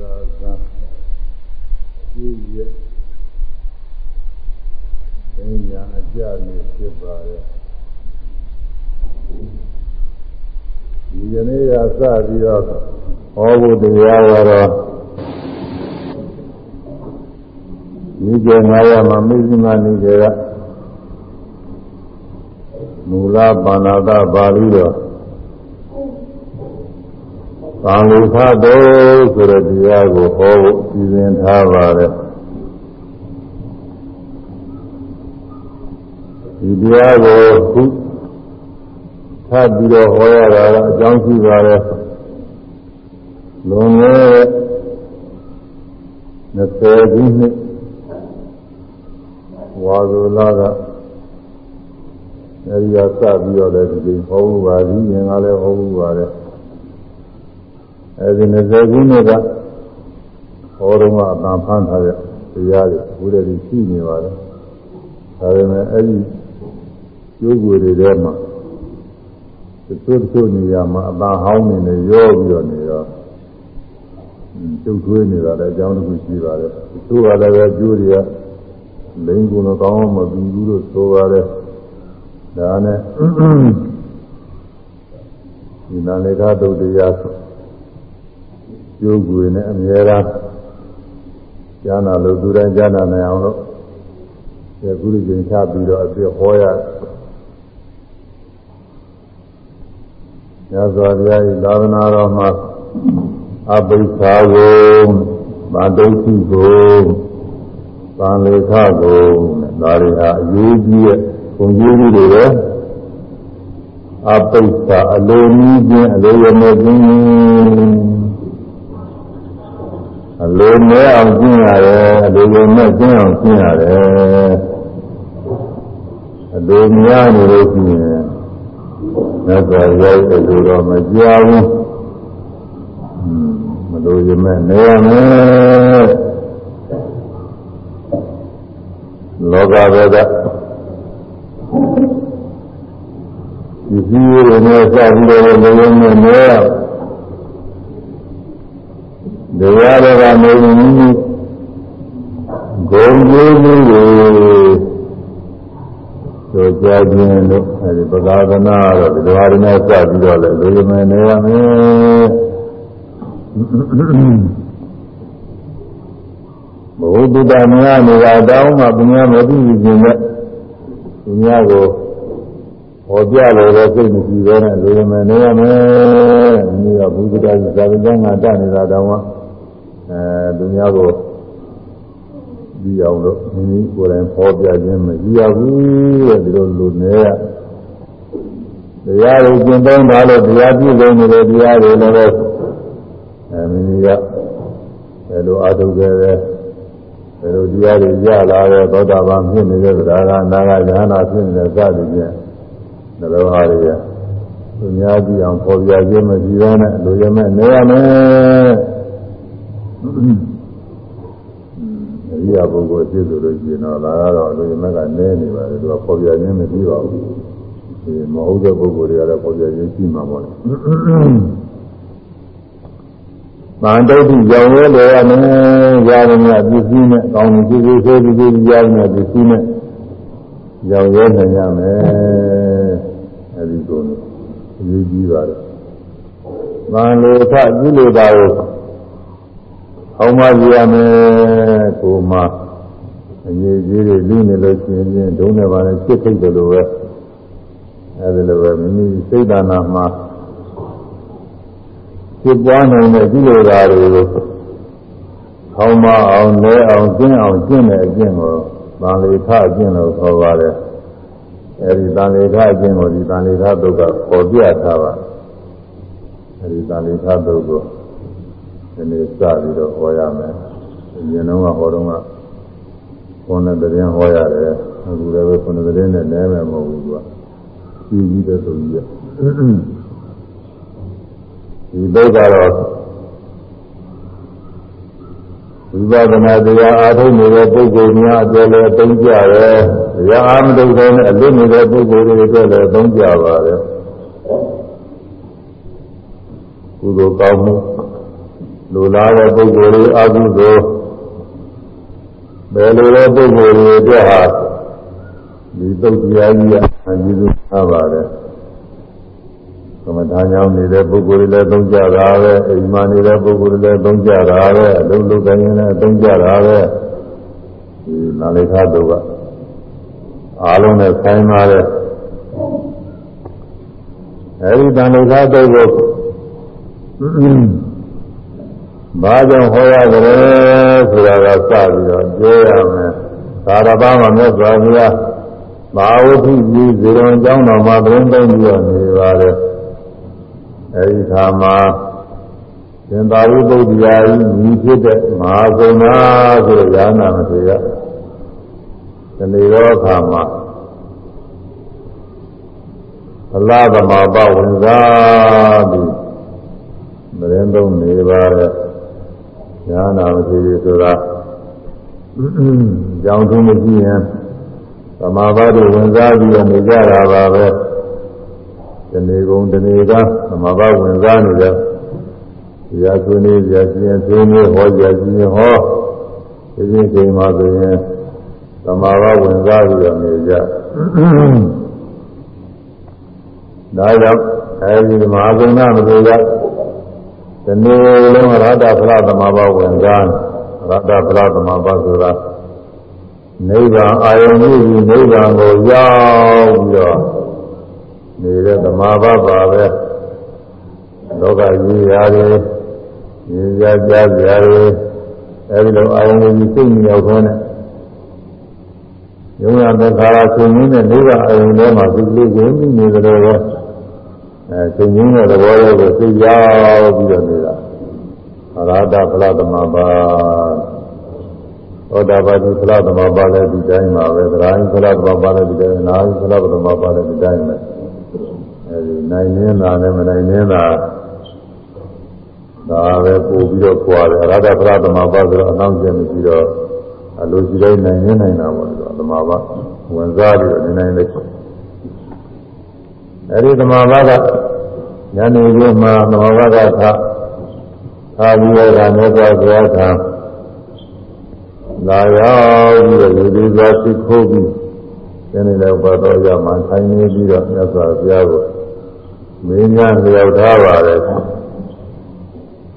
လာကပြည့်ရဲ့ဉာဏ်ညာအကြနေဖြစ်ပါရဲ့ဒီယနေ့ကစပြီးတော့ဟောဖို့တရားကတော့ဒီကျေ900မှာမိသိမနိကေကမူလပါဏာတပါဠိတော် သံလူဖတ်တော်ဆိုတဲ့တရားကိုဟောဖို့စီစဉ်ထားပါတယ်ဒီတရားကိုခုထပ်ပြီးတော့ဟောရတာကအကြောင်းရှိပါတယ်လွန်ခဲ့20ခုနှစ်ဝါဇုလာကအဲဒီကစပြီးတော့လည်းဒီဟောဖို့ပါပြီရင်ကလည်းဟောဖို့ပါတယ် အဲဒီ20ခုနှစ်ကဟောတော့ကအတန်ဖန်းထားတဲ့တရားတွေဘုရားကြီးရှိနေပါတယ်ဒါပေမဲ့အဲဒီကျိုးကိုယ်တွေထဲမှာတချို့တချို့နေရာမှာအတန်ဟောင်းနေနေရောပြီးတော့နေရောကျုပ်ထွေးနေတာလည်းအကြောင်းတစ်ခုရှိပါတယ်တချို့ကလည်းပဲကျိုးတွေကလိန်ကုန်တော့ကောင်းမှပြီးဘူးလို့ဆိုပါတယ်ဒါနဲ့ဒီနာလေကတုတ်တရား ကျိုးကွေနဲ့အမြဲတမ်းကျမ်းနာလို့သူတိုင်းကျမ်းနာနိုင်အောင်လို့ဒီကုလိကျင်ချပြီးတော့အပြည့်ဟောရညဇောတရားဤသာသနာတော်မှာအပိစ္ဆာကိုဗာဒုက္ခိကိုသံလေခကိုဒါတွေဟာအရေးကြီးတဲ့ဘုံကြီးတွေပဲအပိစ္ဆာအလိုနည်းချင်းအလိုရမခြင်း အလိုနဲ့အောင်ကျင့်ရတယ်အလိုရနဲ့ကျင့်အောင်ကျင့်ရတယ်အလိုများနေလို့ရှိရင်မြတ်စွာဘုရားရဲ့အလိုတော်မကြောက်ဘူးမလိုရမဲ့နေရမယ်လောကဘက်ကဒီစည်းရည်နဲ့စပြီးတော့လိုရမဲ့နေရ တရားတော်ကနေပြီးဂုံကျိုးမှုကိုဆိုကြခြင်းလို့အဲဒီပဂါသနာတော့ဒီလိုအားနဲ့စပြီးတော့လေလိုရမယ်နေရမယ်ဘုဒ္ဓတမယနေတာတောင်းမှပညာမသိခြင်းနဲ့ပညာကိုဟောပြလို့တော့စိတ်မရှိဘဲနဲ့လိုရမယ်နေရမယ်ဒီကဘုဒ္ဓတာဇာတိကျမ်းကတနေတာတောင်းမှ အဲသူများကိုကြည့်အောင်လို့မိမိကိုယ်တိုင်ဟောပြခြင်းမရှိရဘူးတဲ့ဒီလိုလူနေရတရားကိုကျင့်သုံးတာလို့တရားပြည့်စုံနေတဲ့တရားတွေလည်းအဲမိမိကဘယ်လိုအားထုတ်ခဲ့လဲဘယ်လိုတရားတွေရလာတဲ့သောတာပန်ဖြစ်နေတဲ့ဗราဂနာဂယ ahanan ဖြစ်နေတဲ့စသည်ဖြင့်နှလုံးသားတွေကသူများကြည့်အောင်ပေါ်ပြခြင်းမရှိဘဲနဲ့လူရမဲ့နေရမယ် အရိယာပုဂ္ဂိုလ်ဖြစ်ဆိုလို့ရှိရင်တော့ဒါကတော့လူရမဲ့ကနည်းနေပါလေသူကပေါ်ပြခြင်းမရှိပါဘူးဒီမဟုတ်တဲ့ပုဂ္ဂိုလ်တွေကတော့ပေါ်ပြခြင်းရှိမှာပေါ့လေ။ဗန္တုတ်ကြောင်ရဲတယ်ရမယ်။ရာဇမြပစ္စည်းနဲ့ကောင်းမှုပစ္စည်းဆိုပြီးပြီးရာဇမြပစ္စည်းနဲ့ကြောင်ရဲနိုင်ရမယ်။အဲဒီကိုအရေးကြီးပါတယ်။ဗန္လေထကုလေတာကို အောင်မကြည့်ရမယ်ကိုမှအရေးကြီးတွေလူနေလို့ရှိရင်ဒုံးနဲ့ပါနဲ့စစ်ခိတ်တယ်လို့ပဲအဲဒီလိုပဲမိမိစိတ်ဓာနာမှာဖြစ်ပွားနိုင်တဲ့ကုလေသာတွေကိုခေါင်းမအောင်လဲအောင်ကျင့်အောင်ကျင့်တဲ့အကျင့်ကိုသံလေထအကျင့်လို့ခေါ်ပါတယ်အဲဒီသံလေထအကျင့်ကိုဒီသံလေထသုတ်ကပေါ်ပြထားပါအဲဒီသံလေထသုတ်ကို ဒီနေ့စပြီးတော့ဟောရမယ်။ဉာဏ်တော်ကဟောတော့ကခုနှစ်တရင်ဟောရတယ်။အခုလည်းပဲခုနှစ်တရင်နဲ့လဲမယ်မဟုတ်ဘူးသူက။ကြီးကြီးတဲ့သူကြီးကဒီဘက်ကတော့ဝိပဿနာတရားအားထုတ်နေတဲ့ပုဂ္ဂိုလ်များအတွက်လည်းသုံးကြတယ်။တရားအားမထုတ်တဲ့နဲ့အလွတ်နေတဲ့ပုဂ္ဂိုလ်တွေအတွက်လည်းသုံးကြပါတယ်။ကုသိုလ်ကောင်းမှု လူလားတဲ့ပုဂ္ဂိုလ်တွေအကုသိုလ်ဘယ်လိုတဲ့ပုဂ္ဂိုလ်တွေအတွက်ဟာဒီသုတ်တရားကြီးကအကြီးဆုံးထားပါတယ်သမထကြောင့်နေတဲ့ပုဂ္ဂိုလ်တွေလည်းသုံးကြတာပဲအိမ်မှာနေတဲ့ပုဂ္ဂိုလ်တွေလည်းသုံးကြတာပဲအလုံးလုံးတိုင်းလည်းသုံးကြတာပဲဒီနာလိခါတို့ကအားလုံးနဲ့ဆိုင်ပါတယ်အဲဒီတန်လိခါတို့ကို ဘာကြောင့်ဟောရကြလဲဆိုတာကစပြီးတော့ပြောရမယ်သာရပါမှာမြတ်စွာဘုရားဘာဝတိကြီးဇေယံကျောင်းတော်မှာသတင်းသုံးပြီးတော့နေပါတယ်အဲဒီခါမှာသင်္သာရိပုတ္တရာကြီးညီဖြစ်တဲ့မဟာဂုဏဆိုတဲ့ဉာဏ်နာမထေရဒီနေ့တော့ခါမှာအလားသမဘဝင်စားပြီးမရင်သုံးနေပါတဲ့ဉာ ဏ်နာမထေရဆိုတာကြောင်းထုံးမရှိရင်သမာဘတွေဝင်စားပြီးတော့နေကြတာပါပဲဒီနေ့ကုန်ဒီနေ့ကသမာဘဝင်စားနေကြဒီရဆွေးနွေးကြခြင်းဆွေးနွေးဟောကြခြင်းဟောဒီချင်းချိန်မှာဆိုရင်သမာဘဝင်စားပြီးတော့နေကြဒါကြောင့်အဲဒီမဟာဂုဏမတွေက ဒီနေ့လုံးရတ္တဖလားသမာဘဝင်စားရတ္တဖလားသမာဘဆိုတာနိဗ္ဗာန်အာယုန်ကြီးနိဗ္ဗာန်ကိုရောက်ပြီးတော့နေတဲ့သမာဘပါပဲလောကကြီးရတယ်ညီကြကြကြရတယ်အဲဒီလိုအာယုန်ကြီးစိတ်ညောက်ခွန်းနဲ့ယုံရတဲ့ခါရဆင်းရင်းနဲ့နိဗ္ဗာန်အာယုန်ထဲမှာဒီလိုဝင်ပြီးနေကြတယ်ပဲ အဲဆင်းရင်းတဲ့သဘောလေးကိုသိရောက်ပြီးတော့နေတာအရဟတဖလားသမာဘာသောတာပတိဖလားသမာဘာလည်းဒီတိုင်းပါပဲသရာယဖလားသမာဘာလည်းဒီတိုင်းနာယဖလားသမာဘာလည်းဒီတိုင်းပဲအဲဒီနိုင်နေတာနဲ့မနိုင်နေတာဒါပဲပို့ပြီးတော့ကြွားတယ်အရဟတဖလားသမာဘာဆိုတော့အနောက်ကျမရှိတော့အလိုရှိတိုင်းနိုင်နေနိုင်တာပေါ့သမာဘာဝင်စားပြီးတော့နေနိုင်တယ် အဲဒီသမာဘာကညနေခင်းမှာသမာဘာကထားအာဒီရကမြတ်စွာဘုရားကလာရောက်ပြီးတော့ဒီဒီစွာသိခိုးပြီးဒီနေ့လည်းဘတော်ရမှာထိုင်နေပြီးတော့မြတ်စွာဘုရားကိုမင်းများလျောက်ထားပါတယ်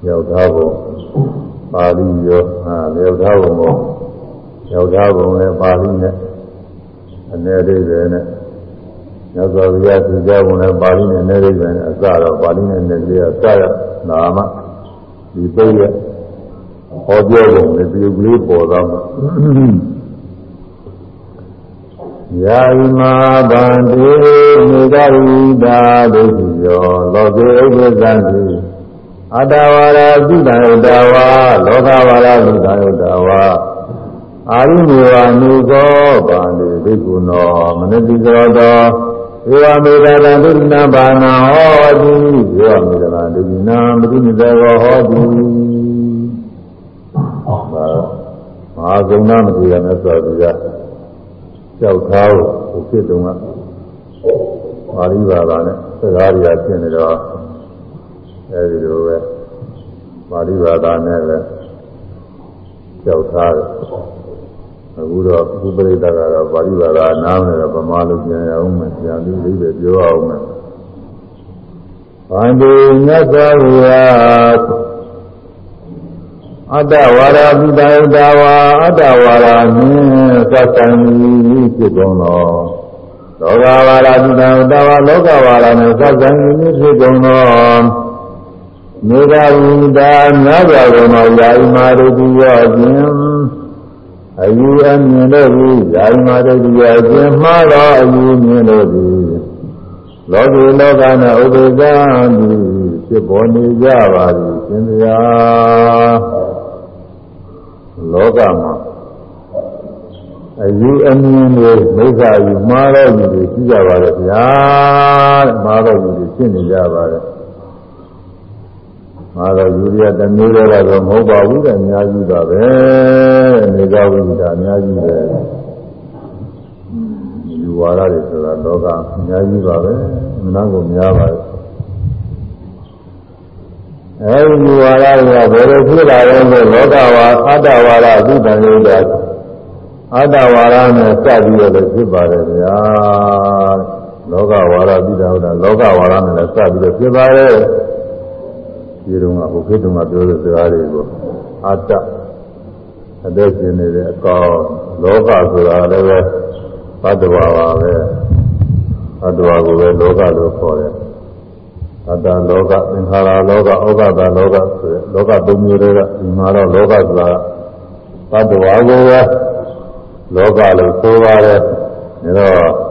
လျောက်ထားဖို့ပါဠိရောဟာလျောက်ထားဖို့ကိုလျောက်ထားဖို့လည်းပါဠိနဲ့အနေအိဗယ်နဲ့ မြတ်စွာဘုရားသူကြဖို့လည်းပါဠိနဲ့အနေအိဗယ်နဲ့အစတော့ပါဠိနဲ့အနေအိဗယ်အစရနာမဒီပုတ်ရဲ့ဟောပြောပုံနဲ့ဒီကလေးပေါ်တော့ယာယမဗန္တိနေကရိတာဒုတိယောလောကေဥပ္ပဇံတိအတ္တဝါရသုတယတဝါလောကဝါရသုတယတဝါအာရိမေဝနုကောဗန္တိဒိက္ခုနောမနတိသောတော ဧဝမေတ္တာသုတနာဘာနာဟောတိဧဝမေတ္တာဒုတိနာမတိနိသောဟောတိမဟာဂုဏမတိရမြတ်စွာဘုရားကြောက်သားကိုဖြစ်တုံးကပါဠိဘာသာနဲ့စကားတွေကဖြစ်နေတော့အဲဒီလိုပဲပါဠိဘာသာနဲ့ပဲကြောက်သားတယ် အခုတော့ဥပရိသတ်ကတော့ပါဠိဘာသာနားမလဲဗမာလိုပြန်ရအောင်မယ်ပြန်ပြီးလေးပဲပြောအောင်မယ်ဗန္တိမြတ်စွာဘုရားအတ္တဝါရာပိတယတဝါအတ္တဝါရာနှင့်သတ်ဆံဤဖြစ်ကုန်သောလောကဝါရာပိတယတဝါလောကဝါရာနှင့်သတ်ဆံဤဖြစ်ကုန်သောမေဃဝိတာမြတ်စွာဘုရားယာယမာရုတိယောခြင်း အယူအမြင်တို့သည်ယာယမာရုတိယောခြင်းမှားသောအယူမြင်တို့သည်လောကီလောကနာဥပ္ပဇံသည်ဖြစ်ပေါ်နေကြပါသည်ရှင်ဗျာလောကမှာအယူအမြင်တွေမိစ္ဆာယူမှားတော့ယူတွေရှိကြပါလေဗျာတဲ့မှားတော့ယူတွေရှင်းနေကြပါလေ မှားတော့ယူရတဲ့မျိုးတွေကတော့မဟုတ်ပါဘူးတဲ့အများကြီးပါပဲနေကြဝိဒါအများကြီးပဲယူဝါဒတွေဆိုတာလောကအများကြီးပါပဲအမှန်ကိုများပါပဲအဲဒီဝါဒကဘယ်လိုဖြစ်လာလဲဆိုလောကဝါအတ္တဝါဒသုတံယုတ်တာအတ္တဝါဒနဲ့စပ်ပြီးတော့လည်းဖြစ်ပါတယ်ဗျာလောကဝါဒသုတံယုတ်တာလောကဝါဒနဲ့လည်းစပ်ပြီးတော့ဖြစ်ပါတယ် ဒီတုန်းကဟိုခေတ်တုန်းကပြောတဲ့စကားတွေကိုအတ္တအသက်ရှင်နေတဲ့အကောင်လောကဆိုတာလည်းပဲဘတ်တော်ပါပဲဘတ်တော်ကိုပဲလောကလို့ခေါ်တယ်အတ္တလောကသင်္ခါရလောကဩဃတလောကဆိုရယ်လောကသုံးမျိုးတွေကဒီမှာတော့လောကဆိုတာဘတ်တော်ကိုပဲလောကလို့ဆိုပါတယ်ဒါတော့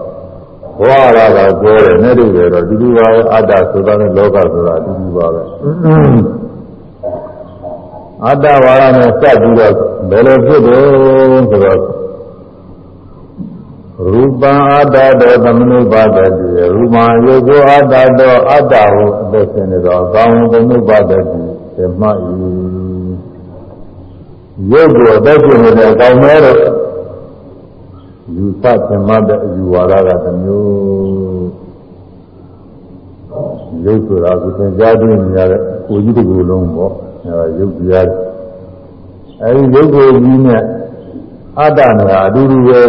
ဘဝရတာပြောတယ်နဲ့တူတယ်တော့ဒီလိုပါပဲအတ္တဆိုတာနဲ့လောကဆိုတာအတူတူပါပဲအတ္တဝါဒနဲ့စပ်ပြီးတော့ဘယ်လိုဖြစ်တယ်ဆိုတော့ရူပံအတ္တတောသမနုပါဒတိရူပံယုတ်ကိုအတ္တတောအတ္တဟုအသက်ရှင်နေတော့ကောင်းသမနုပါဒတိဓမ္မဤယုတ်ကိုအသက်ရှင်နေတဲ့အကောင်းမဲတော့ ယူဆဓမ္မတဲ့အယူဝါဒကတစ်မျိုးရုပ်ဆိုတာကိုသင်ကြားသိနေရတဲ့ကိုကြီးတစ်ခုလုံးပေါ့အဲဒါရုပ်တရားအဲဒီရုပ်ကိုကြီးနဲ့အတ္တနဲ့အတူတူပဲ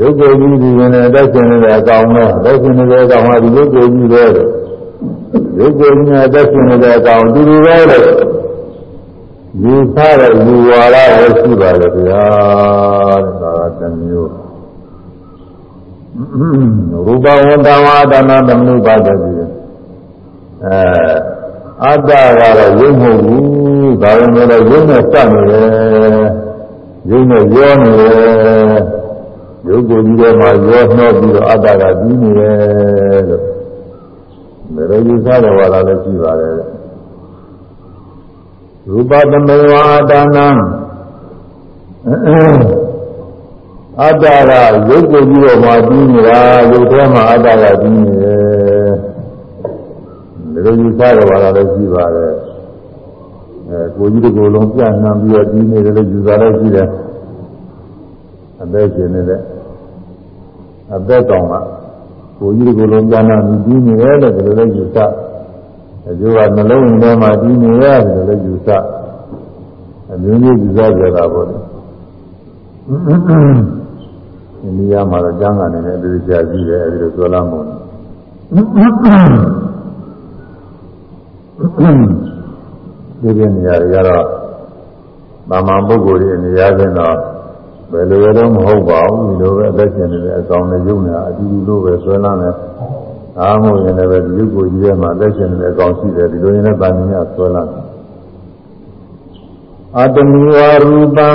ရုပ်ကိုကြီးဒီရင်နဲ့တက်ရှင်နေတဲ့အကောင်နဲ့တက်ရှင်နေတဲ့အကောင်ဟာဒီရုပ်ကိုကြီးပဲရုပ်ကိုကြီးနဲ့တက်ရှင်နေတဲ့အကောင်အတူတူပဲလို့ ယူဆတဲ့ယူဝါဒပဲရှိပါလေဗျာတဲ့ဒါကတစ်မျိုးရူပဝန္တဝါဒနာသမနုပါဒတိအဲအတ္တကတော့ရုပ်မဟုတ်ဘူးဒါပေမဲ့လည်းရုပ်နဲ့စနေတယ်ရုပ်နဲ့ရောနေတယ်ရုပ်ကိုယ်ကြီးထဲမှာရောနှောပြီးတော့အတ္တကပြီးနေတယ်လို့ဘယ်လိုယူဆတဲ့ဝါဒလည်းရှိပါတယ် ရူပသမေဝါဒါနံအတ္တကရုပ်ကိုယ်ကြီးပေါ်မှာပြီးနေတာရုပ်ထဲမှာအတ္တကပြီးနေတယ်ဒီလိုယူဆရပါလားလည်းရှိပါတယ်အဲကိုကြီးတစ်ကိုယ်လုံးပြန့်နှံပြီးတော့ပြီးနေတယ်လို့ယူဆလည်းရှိတယ်အသက်ရှင်နေတဲ့အသက်ကောင်ကကိုကြီးတစ်ကိုယ်လုံးပြန့်နှံပြီးပြီးနေတယ်လို့ဒီလိုလည်းယူဆ အကျိုးကနှလုံးထဲမှာပြီးနေရတယ်လို့လည်းယူဆအမျိုးမျိုးယူဆကြတာပေါ့လေအိန္ဒိယမှာတော့ကျမ်းဂန်နေတဲ့အတူကြာကြီးတယ်အဲဒီလိုပြောလာမို့ဒီပြနေရာတွေကတော့မာမပုဂ္ဂိုလ်တွေနေရာချင်းတော့ဘယ်လိုတော့မဟုတ်ပါဘူးဒီလိုပဲအသက်ရှင်နေတဲ့အကောင်နဲ့ယုံနေတာအတူတူလိုပဲဆွဲလန်းတယ် အားမို့ရင်လည်းပဲဒီရုပ်ကိုကြီးထဲမှာအသက်ရှင်နေတဲ့အကောင်ရှိတယ်ဒီလိုရင်လည်းတာမင်းကဆွဲလန်းတယ်အတ္တမီဝရူပံ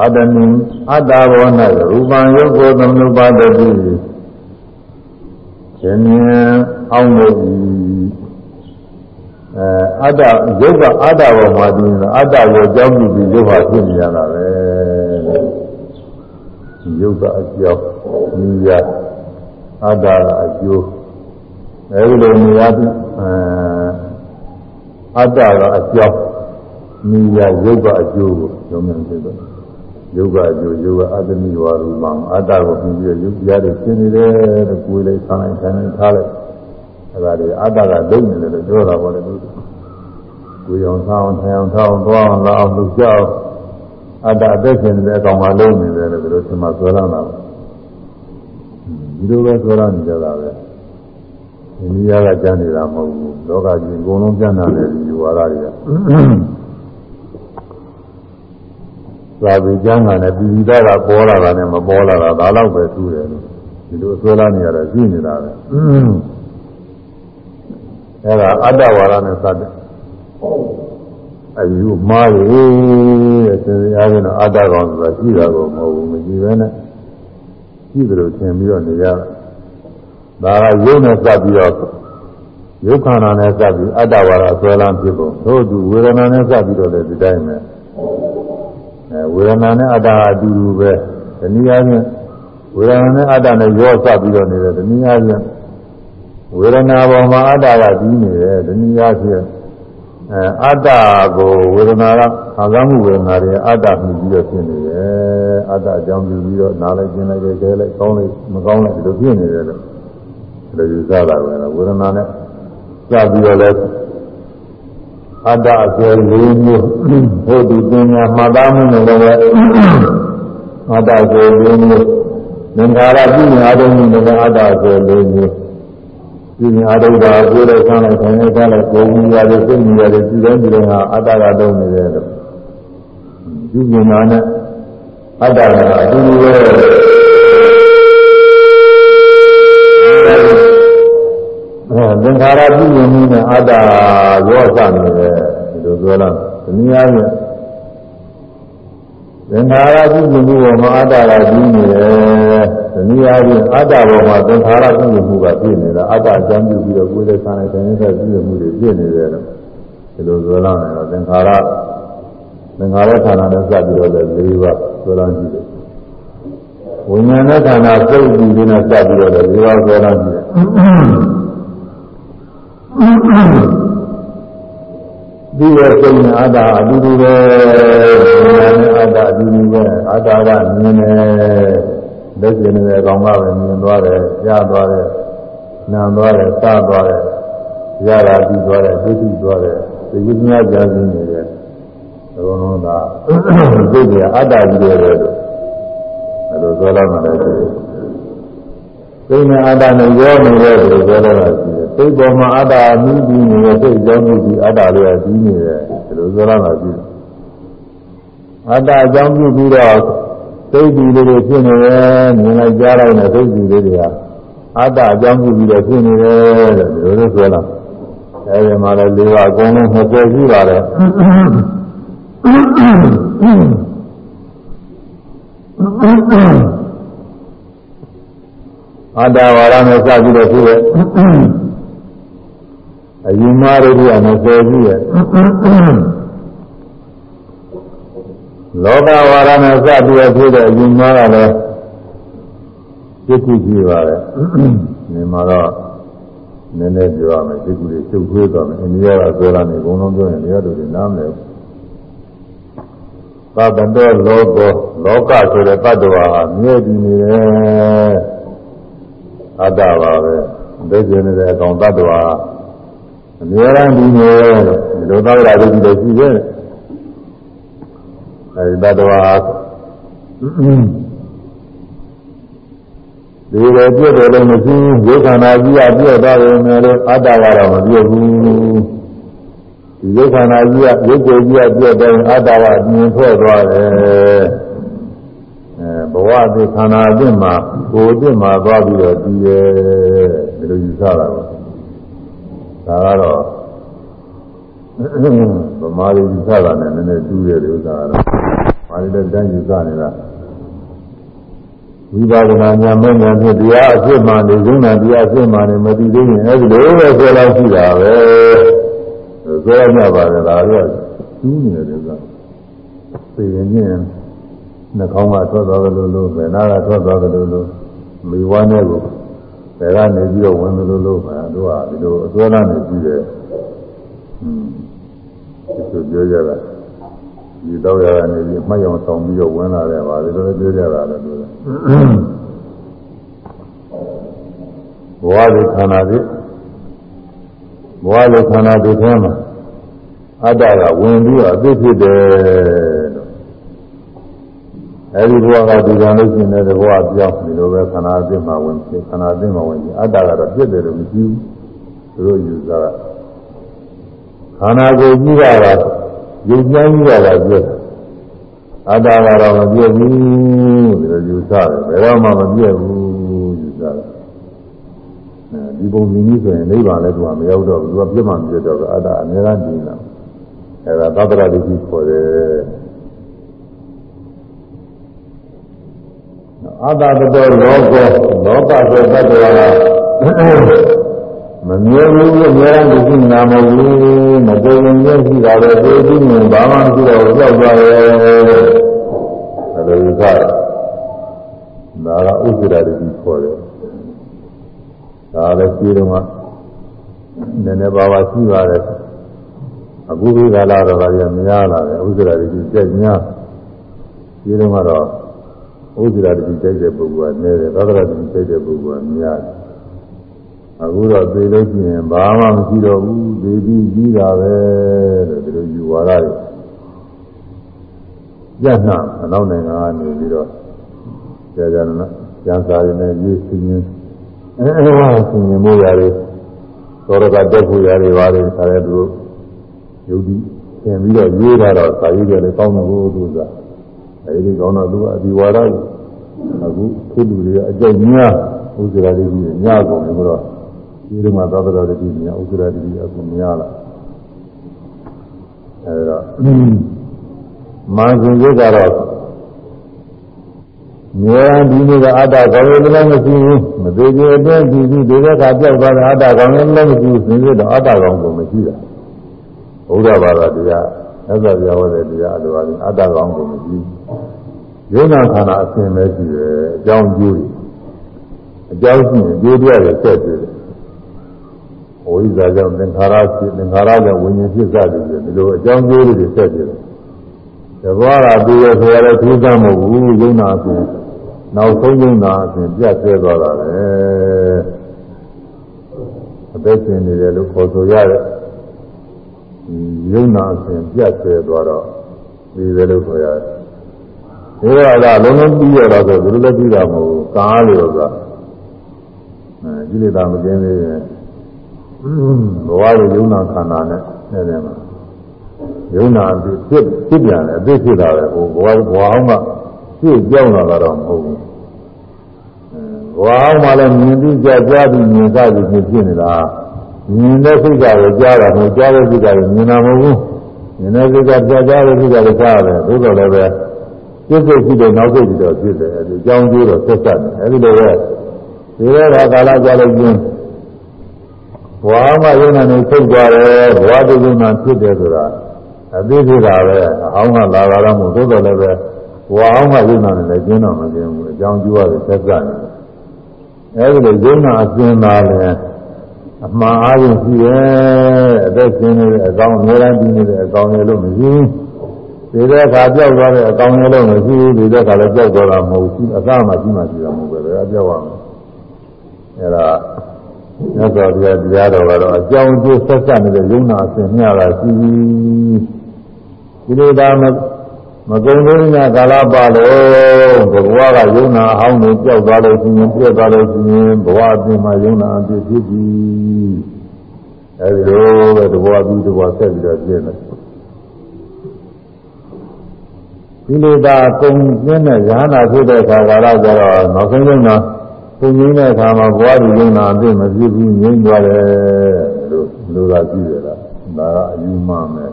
အတ္တနိအတ္တဘော၌ရူပံယုတ်ကိုသမနုပါဒတိရှင်မြင်အောင်လို့အဲအတ္တယုတ်ကအတ္တဘောမှာတည်နေအတ္တကိုအကြောင်းပြုပြီးယုတ်ဟာဖြစ်နေရတာပဲယုတ်ကအကြောင်းနိယ အတ္တကအကျိုးအဲဒီလိုနေရာပြီးအဲအတ္တကအကြောင်းနိယယုတ်ကအကျိုးကိုလုံးဝသိတော့ယုတ်ကအကျိုးယုတ်ကအတ္တမိဝါရူပံအတ္တကိုပြီးပြီးယုတ်တရားတွေရှင်းနေတယ်လို့ကိုယ်လေးဆန်းလိုက်ဆန်းလိုက်ထားလိုက်အဲဒါတွေအတ္တကလုံးနေတယ်လို့ပြောတာပေါ့လေသူကိုယ်အောင်ဆောင်းထိုင်အောင်ထောင်းသွားအောင်လာအောင်လုပ်ကြအောင်အတ္တအသက်ရှင်နေတဲ့အကောင်ကလုံးနေတယ်လို့ဒီလိုသင်မှဆွဲလာတာ ဒီလိုပဲဆွဲလာနေကြတာပဲအိန္ဒိယကကျမ်းနေတာမဟုတ်ဘူးလောကကြီးအကုန်လုံးကျမ်းတာလေဒီဝါဒတွေကသာဝေကျမ်းကလည်းပြည်ပြည်သားကပေါ်လာတာနဲ့မပေါ်လာတာဒါတော့ပဲသူ့တယ်လို့ဒီလိုဆွဲလာနေရတာရှိနေတာပဲအဲဒါအတ္တဝါဒနဲ့စတဲ့အယူမှားရတဲ့သင်္ရားကတော့အတ္တကောင်ဆိုတာရှိတာကိုမဟုတ်ဘူးမကြည့်ပဲနဲ့ ရှိတယ်လို့ထင်ပြီးတော့နေရတာဒါကရုပ်နဲ့စပ်ပြီးတော့ရုပ်ခန္ဓာနဲ့စပ်ပြီးအတ္တဝါဒဆွဲလန်းဖြစ်ပုံသို့သူဝေဒနာနဲ့စပ်ပြီးတော့လည်းဒီတိုင်းပဲအဲဝေဒနာနဲ့အတ္တအတူတူပဲဒီနည်းအားဖြင့်ဝေဒနာနဲ့အတ္တနဲ့ရောစပ်ပြီးတော့နေတယ်ဒီနည်းအားဖြင့်ဝေဒနာပေါ်မှာအတ္တကပြီးနေတယ်ဒီနည်းအားဖြင့် အဲအတ္တကိုဝေဒနာကခံစားမှုဝေဒနာတွေအတ္တမြည်ပြီးတော့ဖြစ်နေတယ်အတ္တအကြောင်းပြုပြီးတော့နားလိုက်ကျင်လိုက်ကြဲလိုက်ကောင်းလိုက်မကောင်းလိုက်ဒီလိုဖြစ်နေတယ်လို့ဒီလိုယူဆတာပဲဝေဒနာနဲ့စပြီးတော့လဲအတ္တအစွဲ၄မျိုးဘုဒ္ဓပညာမှတ်သားမှုနဲ့လည်းအတ္တအစွဲ၄မျိုးသင်္ခါရပညာတော်မူတဲ့အတ္တအစွဲ၄မျိုး ပညာတော်ကကိုယ်နဲ့ဆန်းလိုက်ခိုင်းလိုက်ထားလိုက်ကိုယ်ကြီးရတယ်စိတ်ကြီးရတယ်ဒီတိုင်းဒီတိုင်းဟာအတ္တကတော့နေတယ်လို့ဒီပညာနဲ့အတ္တကအတူတူပဲသင်္ခါရပြုမြင်မှုနဲ့အတ္တရောစနေတယ်ဒီလိုပြောလားဒီနည်းအားဖြင့် သင်္ခါရပြုမြင်မှုပေါ်မှာအတ္တကပြီးနေတယ်ဒီနည်းအားဖြင့်အတ္တပေါ်မှာသင်္ခါရပြုမြင်မှုကပြည့်နေတာအတ္တအကြောင်းပြုပြီးတော့ကိုယ်ရဲ့ဆန္ဒတိုင်းတဲ့ပြုမြင်မှုတွေပြည့်နေတယ်လို့ဒီလိုပြောလားမယ်တော့သင်္ခါရသင်္ခါရခန္ဓာနဲ့စပ်ပြီးတော့လည်း၄ပါးပြောလားကြည့်တယ်ဝိညာဉ်နဲ့ခန္ဓာစိတ်ကြီးတွေနဲ့စပ်ပြီးတော့လည်း၄ပါးပြောလားကြည့်တယ် ဒီရဲ့စိတ်နဲ့အတ္တအတူတူပဲဉာဏ်နဲ့အတ္တအတူတူပဲအတ္တကမြင်တယ်လက်ကျင်နေတဲ့အကောင်ကပဲမြင်သွားတယ်ကြားသွားတယ်နားသွားတယ်စားသွားတယ်ရတာပြီးသွားတယ်သိသိသွားတယ်သိဉာဏ်ကြားသိနေတယ်ဘုံလုံးသာသိတယ်အတ္တကြီးတယ်လို့အဲလိုပြောလိုက်မှလည်းသိနေအတ္တနဲ့ရောနေတယ်လို့ပြောလိုက်တာရှိ စိတ်ပေါ်မှာအတ္တအမှုပြီးနေတဲ့စိတ်ကြောင့်ပြီးအတ္တလေးကပြီးနေတယ်ဒီလိုပြောရမှာရှိတယ်အတ္တအကြောင်းပြုပြီးတော့စိတ်ကြီးလေးတွေဖြစ်နေတယ်မြင်လိုက်ကြားလိုက်တဲ့စိတ်ကြီးလေးတွေကအတ္တအကြောင်းပြုပြီးတော့ဖြစ်နေတယ်တဲ့ဒီလိုလိုပြောလာအဲဒီမှာလည်း၄ပါးအကုန်လုံး20ရှိပါတယ်အတ္တဝါရနဲ့စပြီးတော့ဖြစ်တဲ့ အယူမားတွေက20ကြီးရဲ့လောကဝါဒနဲ့စပြီးတော့ဖြစ်တဲ့အယူမားကလည်းစိတ်ကူးကြည့်ပါလေနေမှာတော့နည်းနည်းပြောရမယ်စိတ်ကူးတွေချုပ်ထွေးသွားမယ်အိန္ဒိယကပြောတာနေအကုန်လုံးပြောရင်တရားတို့တွေနားမလည်ဘူးသဗ္ဗတောလောကောလောကဆိုတဲ့တ attva ဟာမြဲတည်နေတယ်အတ္တပါပဲဒိဋ္ဌိနေတဲ့အကောင်တ attva ဟာ အများအားဒီနေဒီလိုသောတာဒုက္ခတွေရှိတယ်အဲဒီတ attva ဒီလိုပြည့်တယ်လို့မရှိဘူးခန္ဓာကြီးကပြည့်သွားတယ်မယ်လို့အတ္တကတော့မပြည့်ဘူးဒီရုပ်ခန္ဓာကြီးကရုပ်ကိုယ်ကြီးကပြည့်တယ်အတ္တကမြင်ထွက်သွားတယ်အဲဘဝဒီခန္ဓာအစ်မှာကိုယ်အစ်မှာသွားပြီးတော့ဒီရဲ့ဒီလိုယူဆတာပါ ဒါကတော့ဗမာလူယူဆတာနဲ့နည်းနည်းတူးတယ်ဥစ္စာကတော့မာရီလည်းတန်းယူဆနေတာဝိပါဒနာညာမဲ့ညာဖြင့်တရားအဖြစ်မှနေဇုံနာတရားအဖြစ်မှနေမသိသေးရင်အဲဒီလိုပဲဆိုတော့ရှိတာပဲဆိုရကြပါလေဒါကတူးနေတယ်ကသိရင်ချင်းနှာခေါင်းကထွက်သွားတယ်လို့လို့ဘယ်နာကထွက်သွားတယ်လို့လို့မိဝါနဲ့ကို ဘယ်ကနေပြီးတော့ဝင်လို့လို့ပဲတို့ကဒီလိုအစွဲလာနေပြီးတယ်อืมဒီလိုပြောကြတာဒီတော့ရကနေပြီးမှတ်ရောင်ဆောင်ပြီးတော့ဝင်လာတယ်ပါဒီလိုလည်းပြောကြတာလည်းတို့ဘဝဒီခန္ဓာဒီဘဝဒီခန္ဓာဒီထဲမှာအတ္တကဝင်ပြီးတော့အသိဖြစ်တယ်လို့ အဲဒီဘဝကဒီကံလို့ရှိနေတဲ့ဘဝပြောင်းဒီလိုပဲခန္ဓာအသိမှဝင်ဖြစ်ခန္ဓာအသိမှဝင်ပြီးအတ္တကတော့ပြည့်တယ်လို့မရှိဘူးသူတို့ယူဆတာခန္ဓာကိုယ်ကြီးတာကရုပ်ကြမ်းကြီးတာကပြည့်တယ်အတ္တကတော့မပြည့်ဘူးဒီလိုယူဆတယ်ဘယ်တော့မှမပြည့်ဘူးယူဆတယ်ဒီပုံစံကြီးဆိုရင်နိဗ္ဗာန်လည်းသူကမရောက်တော့ဘူးသူကပြည့်မှပြည့်တော့အတ္တအများအားတည်နေတာအဲဒါသတ္တရဒိဋ္ဌိခေါ်တယ် အတ္တတောလောကောလောကဆိုတ attva မမြဲဘူးအများအားမရှိနာမဘူးမကြုံရင်မျက်ရှိတာပဲသိပြီးမြင်ဘာမှမရှိတော့ဘူးကြောက်သွားတယ်အဲလိုယူဆတယ်ဒါကဥစ္စရာဒိဋ္ဌိခေါ်တယ်ဒါလည်းရှိတော့မှနည်းနည်းပါးပါးရှိပါတယ်အခုဒီကာလတော့လည်းမများလာတယ်ဥစ္စရာဒိဋ္ဌိကြက်ညာရှိတော့မှတော့ ဥစ္စရာဒိဋ္ဌိကြိုက်တဲ့ပုဂ္ဂိုလ်ကနည်းတယ်သောတရဒိဋ္ဌိကြိုက်တဲ့ပုဂ္ဂိုလ်ကများတယ်အခုတော့သိလို့ရှိရင်ဘာမှမရှိတော့ဘူးသေပြီးကြီးတာပဲလို့ဒီလိုယူဝါဒတွေညနှအနောက်နိုင်ငံကနေပြီးတော့ကြာကြာနော်ကျန်စာရင်းနဲ့ရေးစင်းရင်းအဲအဲဝါစင်းရင်းမိုးရတယ်သောရကတက်ဖို့ရတယ်ပါတယ်ခါတဲ့သူယုတ်ဒီသင်ပြီးတော့ရေးတာတော့စာရေးကြတယ်ကောင်းတယ်ဘုသူကအဲဒီကောင်းတော့သူကအဒီဝါဒ အခုခေလူတွေကအကြိုက်များဥစ္စာတွေကြီးညကုန်တယ်ဘုရားဒီလိုမှသာသနာ့တတိများဥစ္စာတတိအခုများလာအဲဒါမာဇင်ရုပ်ကတော့မြဲဒီနေ့ကအတ္တကောင်းရည်လည်းမရှိဘူးမသေးသေးအတွင်းဒီဒီဒီကပြောက်သွားတဲ့အတ္တကောင်းရည်လည်းမရှိဘူးသင်္ကေတအတ္တကောင်းကိုမရှိတာဘုရားဘာသာတရားသက်သာပြောတဲ့တရားအလိုအချင်းအတ္တကောင်းကိုမရှိဘူး ယုံနာခန္ဓာအစဉ်ပဲရှိတယ်အကြောင်းကျိုးအကြောင်းရှိရင်ကျိုးတရားတွေဆက်ပြီးတယ်ဝိဇ္ဇာကြောင့်သင်္ခါရဖြစ်သင်္ခါရကြောင့်ဝိညာဉ်ဖြစ်စသည်ဖြင့်ဒီလိုအကြောင်းကျိုးတွေဆက်ပြီးတယ်တဘောရာပြီးရဆိုရတဲ့သူးစားမဟုတ်ဘူးယုံနာအစဉ်နောက်ဆုံးယုံနာအစဉ်ပြတ်ဆဲသွားတာပဲအသက်ရှင်နေတယ်လို့ခေါ်ဆိုရတဲ့ယုံနာအစဉ်ပြတ်ဆဲသွားတော့ဒီပဲလို့ခေါ်ရတယ် ဒီတော့ကလုံးလုံးပြီးရတော့ဆိုသူတို့လည်းပြီးတာမဟုတ်ဘူးကားလို့ကအဲကိလေသာမကင်းသေးရင်ဘဝရဲ့ယုံနာခန္ဓာနဲ့နေတယ်မှာယုံနာအဖြစ်ဖြစ်ဖြစ်ပြန်တယ်အသိဖြစ်တာပဲဟိုဘဝဘဝအောင်ကပြည့်ကြောင်းလာတာမဟုတ်ဘူးဘဝအောင်မှလည်းမြင်ပြီးကြားကြားပြီးမြင်စားပြီးဖြစ်နေတာမြင်တဲ့စိတ်ကလည်းကြားတာမဟုတ်ကြားတဲ့စိတ်ကလည်းမြင်တာမဟုတ်ဘူးမြင်တဲ့စိတ်ကကြားကြားတဲ့စိတ်ကလည်းကြားတယ်သို့တော်လည်းပဲ ပြည့်စုံရှိတဲ့နောက်စိတ်တွေတော့ဖြစ်တယ်အဲဒီအကြောင်းကျိုးတော့ဆက်ဆက်တယ်အဲဒီလိုပဲဒီလိုကကာလကြာလို့ချင်းဘဝမှာယုံနာနေထုတ်သွားတယ်ဘဝတည်ယုံနာဖြစ်တယ်ဆိုတာအသိဖြစ်တာပဲအဟောင်းကလာတာတော့မဟုတ်သို့တော်လည်းပဲဘဝအောင်ကယုံနာနေလည်းကျင်းတော့မကျင်းဘူးအကြောင်းကျိုးရတယ်ဆက်ဆက်နေတယ်အဲဒီလိုယုံနာအကျဉ်းသားလည်းအမှန်အားဖြင့်ရှိရဲ့အသက်ရှင်နေတဲ့အကောင်အများကြီးနေတဲ့အကောင်တွေလို့မရှိဘူး ဒီတဲ့အခါပြောက်သွားတဲ့အကောင်တွေလို့မရှိဘူးဒီတဲ့အခါလည်းပြောက်သွားတာမဟုတ်ဘူးအသားမှရှိမှရှိတာမဟုတ်ပဲဒါပြောက်ရမယ်အဲဒါမြတ်စွာဘုရားတရားတော်ကတော့အကြောင်းကျိုးဆက်ဆက်နေတဲ့ယုံနာအစဉ်မျှတာရှိပြီးဒီလိုသာမမကုံသေးညကာလပါလို့ဘဝကယုံနာအဟောင်းကိုကြောက်သွားလို့ရှိရင်ပြည့်သွားလို့ရှိရင်ဘဝအပြင်မှာယုံနာအပြည့်ဖြစ်ပြီးအဲဒီလိုပဲတဘဝပြီးတဘဝဆက်ပြီးတော့ပြည့်တယ် ဒီလိုသာကုံကျင်းတဲ့ဉာဏ်နာဖြစ်တဲ့ခါကာလကျတော့နောက်ဆုံးယုံနာပုံရင်းတဲ့အခါမှာဘဝဒီယုံနာအပြည့်မဖြစ်ဘူးငြိမ့်သွားတယ်လို့လူသာကြည့်ရတာဒါကအယူမှမယ်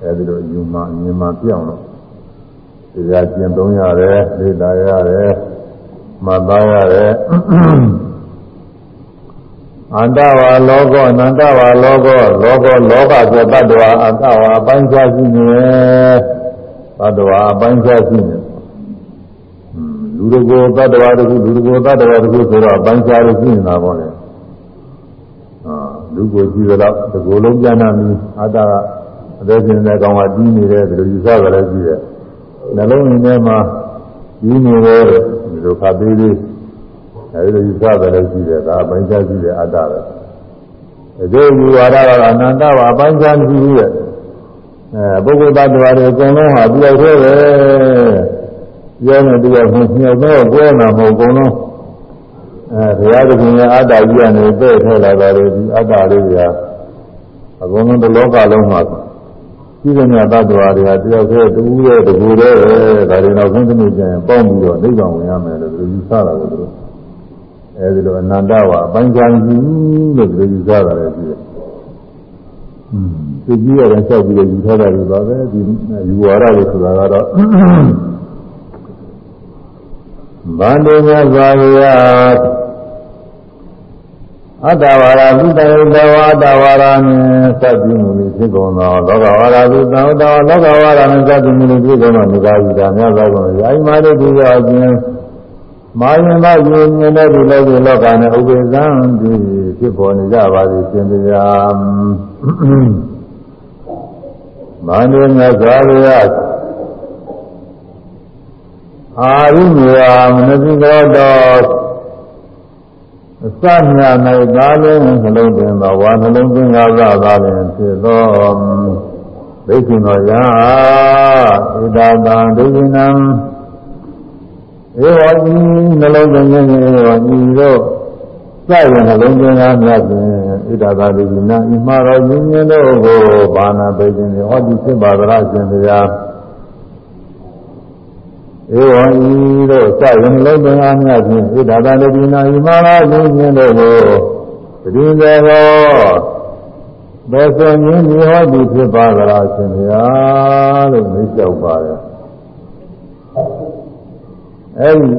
အဲဒီလိုအယူမှအမြင်မှပြောင်းတော့တရားကျင့်သုံးရတယ်လေ့လာရတယ်မှတ်သားရတယ်အန္တဝါလောကအနန္တဝါလောကလောကလောကဆိုတ attva အတ္တဝါအပိုင်းခြားရှိနေတ attva အပိုင်းခြားရှိနေလူတို့ကိုတ attva တခုလူတို့ကိုတ attva တခုဆိုတော့အပိုင်းခြားလို့ရှိနေတာပေါ့လေအာလူကိုကြည့်တော့ဒီကိုလုံးပြန်နာပြီးအတ္တကအသေးစိတ်နဲ့ကောင်ကတီးနေတယ်ဒီလိုယူဆကြလည်းကြည့်တယ်နှလုံးထဲမှာကြီးနေတယ်ဒီလိုခပ်သေးသေးအဲဒီလိုယူဆတယ်လည်းရှိတယ်ဒါအပိုင်းခြားရှိတယ်အတ္တပဲဒီယူဝါဒကအနန္တပါအပိုင်းခြားမရှိဘူးရဲ့ အဲပုဂ္ဂိုလ်တ attva တွေအကုန်လုံးဟာပြည့်သေးတယ်ပြောနေတရားကိုညှို့တော့ကိုယ်နာမဟုတ်ကုန်လုံးအဲဘုရားသခင်ရဲ့အတ္တကြီးကနေပြည့်ထဲလာတာတွေဒီအတ္တလေးတွေကအကုန်လုံးတစ်လောကလုံးမှာရှိတဲ့မြတ်သတ္တဝါတွေကတယောက်တည်းတူးရဲ့တကူတည်းပဲဒါတွေတော့ဆုံးသမီးကျရင်ပေါင်းပြီးတော့နိဗ္ဗာန်ဝင်ရမယ်လို့သူယူဆတာကိုသူတို့အဲဒီလိုအနန္တဝါအပိုင်းခြားကြီးလို့သူယူဆတာလည်းရှိတယ်။อืม သူကြီးရတယ်ဆောက်ပြီးတော့ယူထားတာတွေပါပဲဒီယူဝါဒတွေဆိုတာကတော့ဗန္တေမြတ်စွာဘုရားအတ္တဝါရသုတယတဝါတဝါရနဲ့စပ်ပြီးမူလို့ဖြစ်ကုန်သောလောကဝါရသုတဝတလောကဝါရနဲ့စပ်ပြီးမူလို့ဖြစ်ကုန်သောမိသားစုသားများသောကုန်ယာယမာတို့ဒီရောခြင်းမာယင်သောယဉ်မြင်တဲ့ဒီလောကလောကနဲ့ဥပ္ပဇံဒီဖြစ်ပေါ်နေကြပါသည်ရှင်ဗျာ မန္တေမြတ်စွာဘုရားအာရုံဝါမနတိကောတော်အစမြ၌သာလင်းနှလုံးသွင်းသောဝါနှလုံးသွင်းကားသာလင်းဖြစ်သောဒိဋ္ဌိသောယဣဒတံဒိဋ္ဌိနံဧဝံနှလုံးသွင်းခြင်းဧဝံဤသို့စရနှလုံးသွင်းကားမြတ်ဖြင့် ဣဒတာဒိဋ္ဌိနံဤမှာတော်ယဉ်ခြင်းတို့ကိုဘာနာပေခြင်းဟောဒီဖြစ်ပါသလားရှင်ဘုရားဧဝံဤတို့စရင်လုံးပင်အားများဖြင့်ဣဒတာတတိနာဤမာလာယဉ်ခြင်းတို့ကိုတည်တယ်သောဘယ်ဆိုရင်ဒီဟောဒီဖြစ်ပါသလားရှင်ဘုရားလို့မေးလျှောက်ပါတယ်အဲဒီ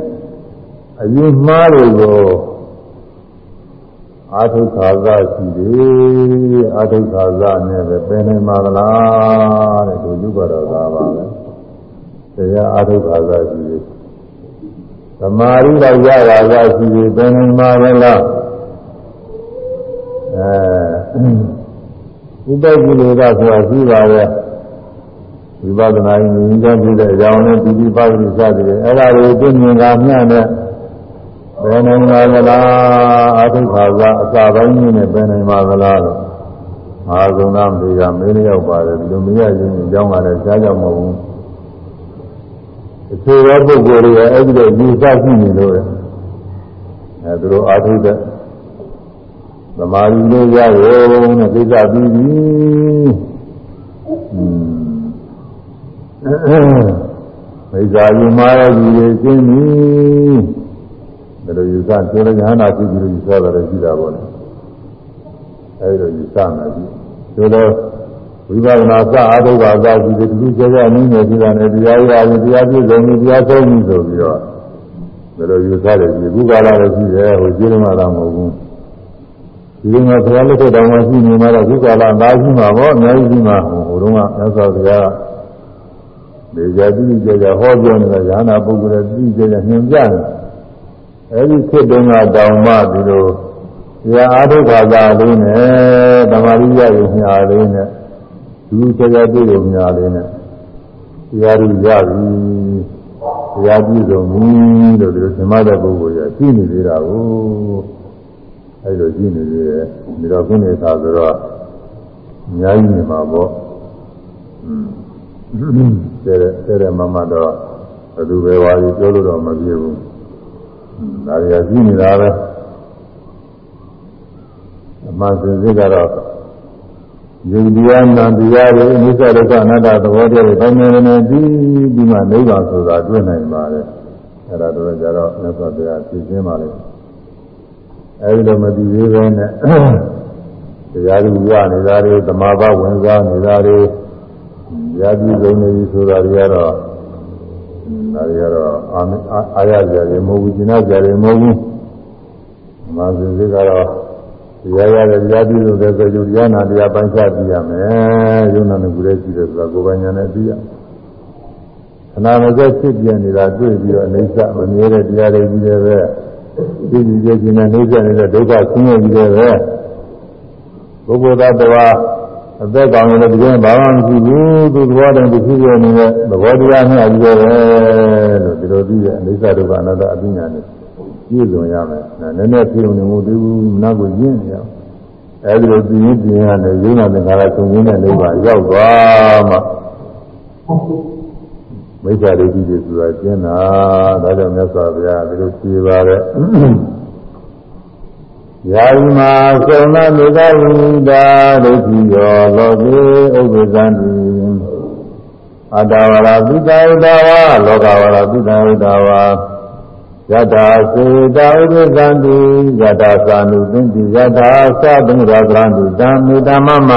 အရင်မှားတွေကို အာထုခါသရှိတယ်အာထုခါသနဲ့ပဲပင်နေမှာလားတဲ့ဒီလူကတော့သာပါပဲတရားအာထုခါသာရှိသေးသမာဓိတော့ရတာသာရှိသေးဘယ်နေမှာလဲလားအဲဥပ္ပကိလေသာဆိုတာရှိပါရဲ့ဝိပဿနာဉာဏ်ကြီးပြတဲ့အကြောင်းနဲ့ဒီဒီပါဠိစသည်အဲ့ဒါတွေသိမြင်တာမျှနဲ့ ဘယ်နိုင်ပါသလားအာထုခါသာအစာပိုင်းကြီးနဲ့ဘယ်နိုင်ပါသလားလို့အာဇုံနာမေကမင်းရောက်ပါတယ်ဒီလိုမရရင်အကြောင်းကလည်းကြားကြောက်မဟုတ်ဘူးအချို့သောပုဂ္ဂိုလ်တွေအဲ့ဒီတော့ယူဆရှိနေလို့အဲသူတို့အာထုတဲ့သမာဓိလေးရရုံနဲ့သိကြပြီးပြီမိစ္ဆာယူမာရဲ့ဒီလေးကျင်းပြီဒါ လိုယူဆဆိုလည်းဉာဏ်နာဖြစ်ပြီးလို့ယူဆတာလည်းရှိတာပေါ့လေအဲဒီလိုယူဆမယ်ပြီဆိုတော့ဝိပဿနာစအာထုပါစရှိတဲ့ဒီလိုကြောကြနည်းနဲ့ဒီကနေ့တရားရရင်တရားပြည့်စုံပြီတရားဆုံးပြီဆိုပြီးတော့ဒါလိုယူဆတယ်ဒီခုကာလလည်းရှိတယ်ဟိုကျေးလုံးလာမဟုတ်ဘူးဒီလိုမျိုးဘုရားလက်ထက်တော်မှာရှိနေမှာတော့ခုကာလသားရှိမှာပေါ့အများကြီးရှိမှာဟိုတုန်းကမြတ်စွာဘုရားဒေဇာတိကြကြဟောပြောနေတာဉာဏပုဂ္ဂိုလ်ရဲ့တိကြကြညွှန်ပြတယ် အဲဒီခေတ်တုန်းကတောင်မှဒီလိုတရားအားထုတ်ခါသာလေးနဲ့ဓမ္မရိယရုံညာလေးနဲ့လူကြကြပြည့်ရုံညာလေးနဲ့တရားရရပြီတရားပြည့်စုံပြီလို့ဒီလိုသင်မတဲ့ပုဂ္ဂိုလ်ရရှိနေသေးတာကိုအဲလိုရှိနေသေးတယ်ဒီတော့ခုနေသာဆိုတော့အများကြီးနေမှာပေါ့อืมတဲ့တဲ့တဲ့မမတော့ဘယ်သူပဲဝါကြီးပြောလို့တော့မပြေဘူး ဒါရီရှိနေတာပဲအမှန်စင်စစ်ကတော့ယုံတရားနံတရားတွေအနိစ္စဒုက္ခအနတ္တသဘောတရားတွေတိုင်းနေနေပြီးဒီမှာနိဗ္ဗာန်ဆိုတာတွေ့နိုင်ပါတယ်အဲ့ဒါတော့ကြတော့မြတ်စွာဘုရားသိရှင်းပါလိမ့်အဲဒီလိုမသိသေးပဲနဲ့တရားဓုရနေတာတွေသမာဘဝင်စားနေတာတွေရာပြည့်စုံနေပြီဆိုတာတွေကတော့ ဒါတွေကတော့အာရကြတယ်မဟုတ်ဘူးကျင်နာကြတယ်မဟုတ်ဘူးမာဇင်စစ်ကတော့တရားရတဲ့တရားပြည့်စုံတဲ့ဆိုကြတရားနာတရားပိုင်းခြားပြရမယ်ယုံနာနဲ့ကူရဲရှိတယ်ဆိုတာကိုယ်ပိုင်ညာနဲ့ပြရခဏမစက်ဖြစ်ပြနေတာတွေ့ပြီးတော့အိဋ္ဌမမြဲတဲ့တရားတွေကြီးတယ်ပဲသိကြည့်ကြခြင်းနဲ့နှိစ္စနေတဲ့ဒုက္ခဆင်းရဲကြီးတယ်ပဲပုဂ္ဂိုလ်သတ္တဝါ အသက်ကောင်လည်းဒီကနေ့ဘာမှမရှိဘူးသူသဘောတည်းသူဖြစ်ရနေတဲ့သဘောတရားမျှပြီးတော့ပဲလို့ဒီလိုပြီးတဲ့အိဋ္ဌဒုက္ခအနတ္တအပညာနဲ့ပြည့်စုံရမယ်။နည်းနည်းပြည့်ုံနေမှုတူနာကိုရင်းနေရအောင်။အဲဒီလိုပြင်းပြင်းရတယ်ရင်းနာတဲ့ခါကသုံးရင်းတဲ့နိဗ္ဗာန်ရောက်သွားမှမိစ္ဆာဒိဋ္ဌိတွေဆိုတာကျင်းတာဒါကြောင့်မြတ်စွာဘုရားဒီလိုဖြေပါတဲ့ယာ ယိမာသုဏမေတ္တာဝိဒါဒိဋ္ဌိယောလောကေဥပ္ပဇံတိအတ္တဝရပိတဝဒဝလောကဝရပိတဝဒဝယတာစေတာဥပ္ပဇံတိယတာသာနုသင်တိယတာသဗ္ဗံရာဂရန္တိတံမေတ္တမမ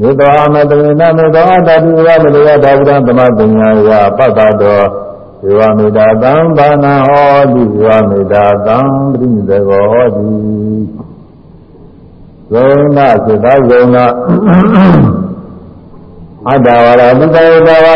မေတ္တာမတဝိနမေတ္တာတတိဝမလေယတာဗုဒ္ဓသမပညာယပတ္တတောေဝမေတ္တာသံဘာနာဟောတိေဝမေတ္တာသံပရိနိဒေဟောတိ ဇောနာစေတဇောနာအတ္တဝါရပုတ္တဝတ္တဝါ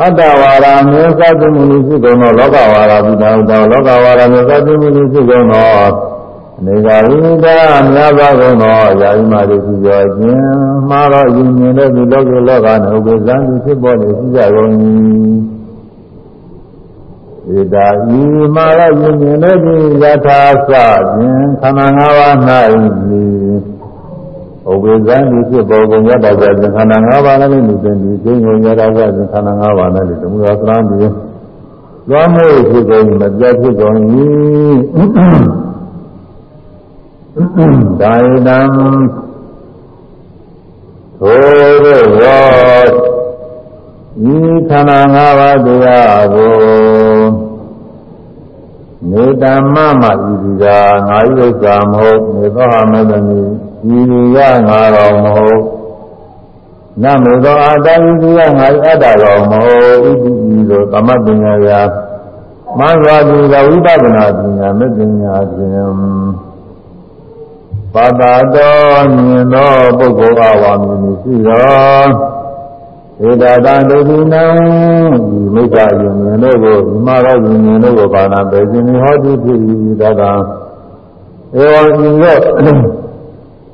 အတ္တဝါရမေသတိမူနိစုကုန်သောလောကဝါရပုတ္တဝတ္တလောကဝါရမေသတိမူနိစုကုန်သောအနေကဝိဒာများပါကုန်သောယာယိမာတိရှိကြောခြင်းမှားတော့ယဉ်မြင်တဲ့ဒီလောကလောကနှုတ်ကဇံဖြစ်ပေါ်နေရှိကြကုန်၏ဧတာဤမာရယဉ်မြင်တဲ့ဒီယထာစခြင်းခန္ဓာ၅ပါး၌ဤ ဥပ္ပဇံဒီဖြစ်ပေါ်ကုန်ရတော့ခြင်းခန္ဓာ၅ပါးနဲ့လူပင်ဒီကျင်းကုန်ရတော့ခြင်းခန္ဓာ၅ပါးနဲ့လူသမုဒ္ဒသရံဒီသွားမို့ဖြစ်ကုန်မပြတ်ဖြစ်ကုန်၏ဒါယတံသို့သောဤခန္ဓာ၅ပါးတရားကိုနေတမ္မမဤဒီကာငါဥစ္စာမဟုတ်နေသောဟာမသမီ ဤဒီကငါတော်မဟုတ်နမေသောအာတဤဒီကငါအတ္တတော်မဟုတ်ဤဒီလိုသမတ်ပညာရာမစွာသူသောဝိပဿနာပညာမပညာဖြင့်ပါတာတော်မြင်သောပုဂ္ဂိုလ်အဝါမြင်ရှိသောဧတာတံဒုတိနံဒီမိစ္ဆာယုံမြင်တို့ကိုဒီမှာတော့ယုံမြင်တို့ကိုပါဏပေခြင်းဟောတိဖြစ်၏တကံဧဝံဤရော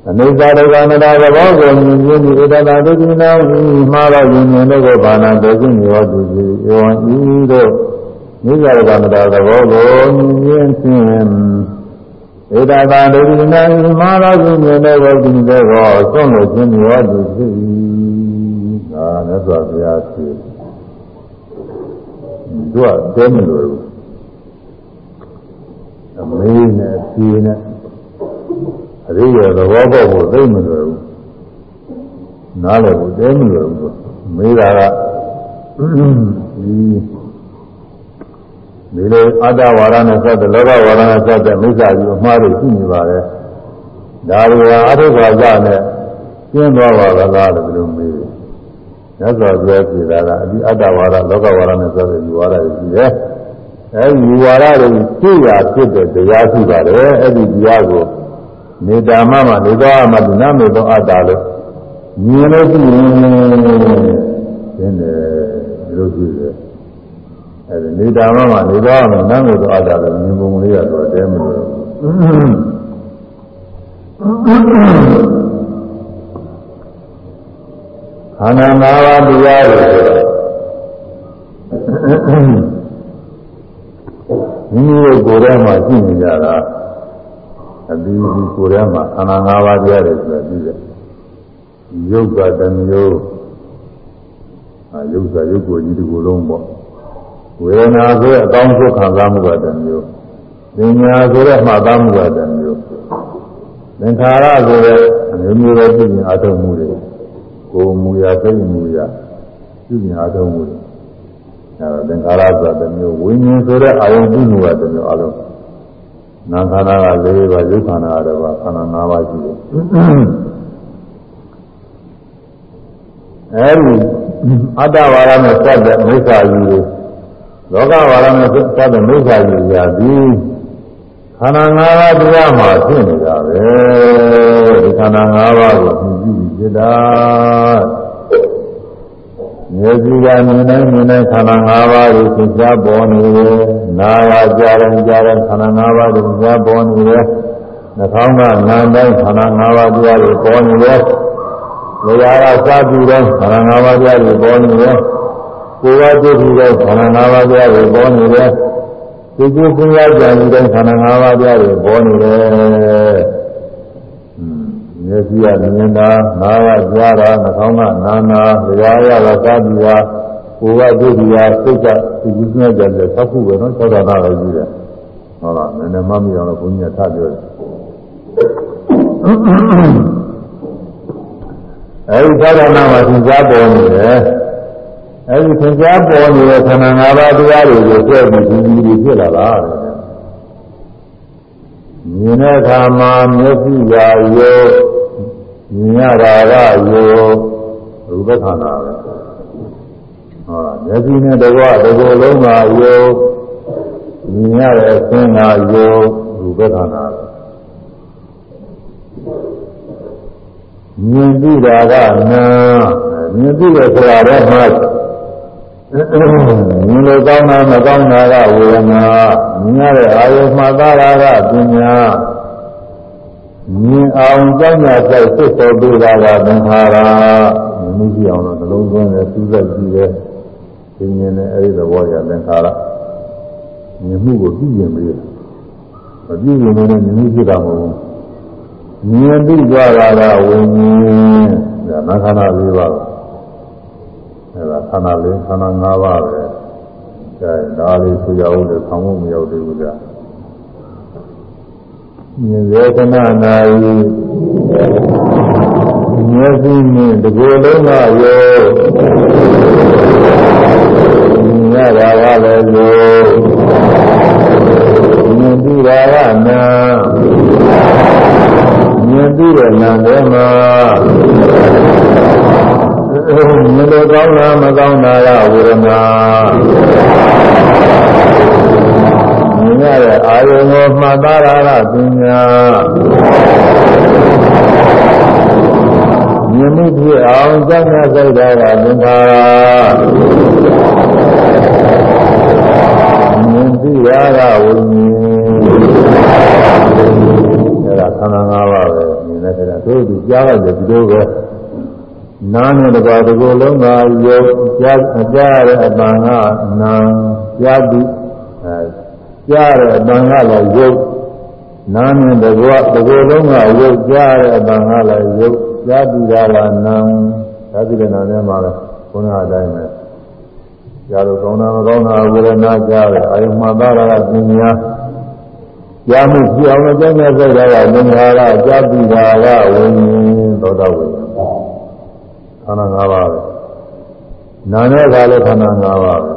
အနိစ္စဒုက္ခနာသဘောကိုမြင်ခြင်းဒီဧတာတံဒုတိနံဒီမှာတော့ယုံမြင်တို့ကိုပါဏပေခြင်းဟောတိဖြစ်ဧဝံဤတို့မိစ္ဆာဒုက္ခနာသဘောကိုမြင်ခြင်းဧတာတံဒုတိနံဒီမှာတော့ယုံမြင်တို့ကိုဒီသောဆုံးလို့ခြင်းဟောတိဖြစ်၏ဒါနဲ့ဆိုဘုရားဖြစ်သူကတဲမလို့အမေးနဲ့အပြေနဲ့ အရိယာသဘောပေါက်ဖို့သိမလို့နားလည်းကိုတဲမလို့သူမေးတာကဒီဒီလိုအတ္တဝါဒနဲ့ဆက်တဲ့လောကဝါဒနဲ့ဆက်တဲ့မိစ္ဆာကြီးအမှားတွေရှိနေပါတယ်ဒါတွေကအထုခါကြနဲ့ကျင်းသွားပါလားလို့ဒီလိုမေးမြတ်စွာဘုရားပြည်တာကအဒီအတ္တဝါဒလောကဝါဒနဲ့ဆိုတဲ့ယူဝါဒတွေရှိတယ်။အဲဒီယူဝါဒတွေဖြစ်ရာဖြစ်တဲ့တရားရှိပါတယ်။အဲဒီတရားကို နေတာမမနေတော်မှဒီနာမေသောအတ္တလို့မြင်လို့ရှိရင်ရှင်းတယ်ဒီလိုရှိတယ်။အဲဒီနေတာမမနေတော်မှနာမေသောအတ္တလို့မြင်ပုံလေးရတော့တဲမလို့ခန္ဓာ၅ပါးတရားတွေမိမိရဲ့ကိုယ်ထဲမှာရှိနေကြတာ အပြီးဒီကိုယ်ထဲမှာခန္ဓာ၅ပါးတရားတွေဆိုပြီးတယ်ယုတ်ကတမျိုးအာယုတ်ကယုတ်ကိုကြီးဒီကိုယ်လုံးပေါ့ဝေဒနာဆိုတဲ့အကောင်းဆုံးခံစားမှုကတမျိုးပညာဆိုတဲ့မှတ်သားမှုကတမျိုးသင်္ခါရဆိုတဲ့အမျိုးမျိုးသောပြည့်စုံအထုံးမှုတွေကိုမူရာစိတ်မူရာပြုမြာတော်မူတယ်အဲဒါသင်္ခါရဆိုတဲ့မျိုးဝိညာဉ်ဆိုတဲ့အာယုံပြုမှုကတမျိုးအလုံး နာခန္ဓာက၄ပါးရုပ်ခန္ဓာကတော့ခန္ဓာ၅ပါးရှိတယ်အဲဒီအတ္တဝါဒနဲ့စတဲ့မိစ္ဆာကြီးတွေလောကဝါဒနဲ့စတဲ့မိစ္ဆာကြီးရာသည်ခန္ဓာ၅ပါးတရားမှာဖြစ်နေတာပဲဒီခန္ဓာ၅ပါးကိုမြည်ကြည့်ဖြစ်တာမြေကြီးကမြင်နိုင်မြင်နိုင်ခန္ဓာ၅ပါးကိုသင်ကြားပေါ်နေတယ် နာရကြားရင်ကြားရင်ခန္ဓာ၅ပါးကိုသင်ကြားပေါ်နေတယ်နှာခေါင်းကနားတိုင်းခန္ဓာ၅ပါးတရားတွေပေါ်နေတယ်လေယာကစားကြည့်တယ်ခန္ဓာ၅ပါးတရားတွေပေါ်နေတယ်ကိုယ်ကကြည့်ကြည့်တယ်ခန္ဓာ၅ပါးတရားတွေပေါ်နေတယ်ဒီကျစဉ်းစားကြံတဲ့ခန္ဓာ၅ပါးတရားတွေပေါ်နေတယ်။မျက်စိကမြင်တာ၊နားကကြားတာ၊နှာခေါင်းကနားနာ၊ကြားရတာစားပြီးတာ ကိုယ်ကဒုတိယစိတ်ကဒီကျစဉ်းစားကြတဲ့သခုပဲနော်သောတာပန်ပဲကြီးတယ်။ဟုတ်လားနည်းနည်းမှမရအောင်လို့ဘုန်းကြီးကထားပြောတယ်။အဲဒီသောတာပန်မှာသင်ကြားပေါ်နေတယ်။အဲဒီသင်္ကြားပေါ်နေတဲ့ခန္ဓာ၅ပါးတရားတွေကိုကြည့်ပြီးဒီဒီဖြစ်လာတာမြင်တဲ့အခါမှာမျက်စိကယောမြင်ရတာကယောရူပခန္ဓာပဲဟော မျက်စိနဲ့တကွတကွလုံးကယောမြင်ရတဲ့အသင်္ကယောရူပခန္ဓာပဲမြင်ပြီးတာကနာမြင်ပြီးတဲ့ဆိုတာတော့မှမြင်လို့ကောင်းတာမကောင်းတာကဝေဒနာမြင်ရတဲ့အာယုမှသာတာကပညာမြင်အောင်ကြောင်းညာဆိုင်စစ်တော်ပေးတာကသင်္ခါရမြင်မှုကြည့်အောင်လို့နှလုံးသွင်းတယ်စူးစိုက်ကြည့်တယ် သင်မြင်တဲ့အဲဒီသဘောရသင်္ခါရမြင်မှုကိုပြုရင်ပြီးမပြုရင်လည်းမြင်မှုဖြစ်တာမဟုတ်ဘူးမြင်ပြီးကြတာကဝိညာဉ်ဒါနာခန္ဓာ၄ပါးအဲဒါခန္ဓာ၄ခန္ဓာ၅ပါးပဲအဲဒါလေးဆိုရအောင်လည်းဆောင်းဖို့မရောက်သေးဘူးကြာမြင်ဝေဒနာနာယီမျက်စိနဲ့ဒီကိုယ်လုံးကရော မြင်ရတာကလည်းရောမြင်ပြီးတာကနာမြင်ပြီးတဲ့နာထဲမှာမြင်လို့ကောင်းတာမကောင်းတာကဝေဒနာမြင်ရတဲ့အာယုံကိုမှတ်သားတာကပညာမြင်မှုဖြစ်အောင်စမ်းသပ်စိတ်တော်ကသင်္ခါရ မြင်သိရတာဝိညာဉ်အဲဒါခန္ဓာ၅ပါးပဲမြင်တဲ့ခါတို့သူကြားရတယ်ဒီလိုပဲနားနဲ့တပါးဒီကိုယ်လုံးကယုတ်ကြားကြားရတဲ့အပံကနာကြားပြီးအဲကြားရတဲ့အပံကလည်းယုတ်နားနဲ့တကွဒီကိုယ်လုံးကယုတ်ကြားရတဲ့အပံကလည်းယုတ်ကြားပြီးတာကနာသာတိကနာနဲ့မှာလဲဘုရားအတိုင်းပဲ ကြားလို့ကောင်းတာမကောင်းတာဝေဒနာကြားတယ်အာယုမှသားတာကပညာကြားမှုကြည့်အောင်အကျဉ်းနဲ့စိတ်ကသင်္ခါရကြားပြီးတာကဝိညာဉ်သောတာဝိညာဉ်ခန္ဓာ၅ပါးပဲနာနဲ့ကလည်းခန္ဓာ၅ပါးပဲ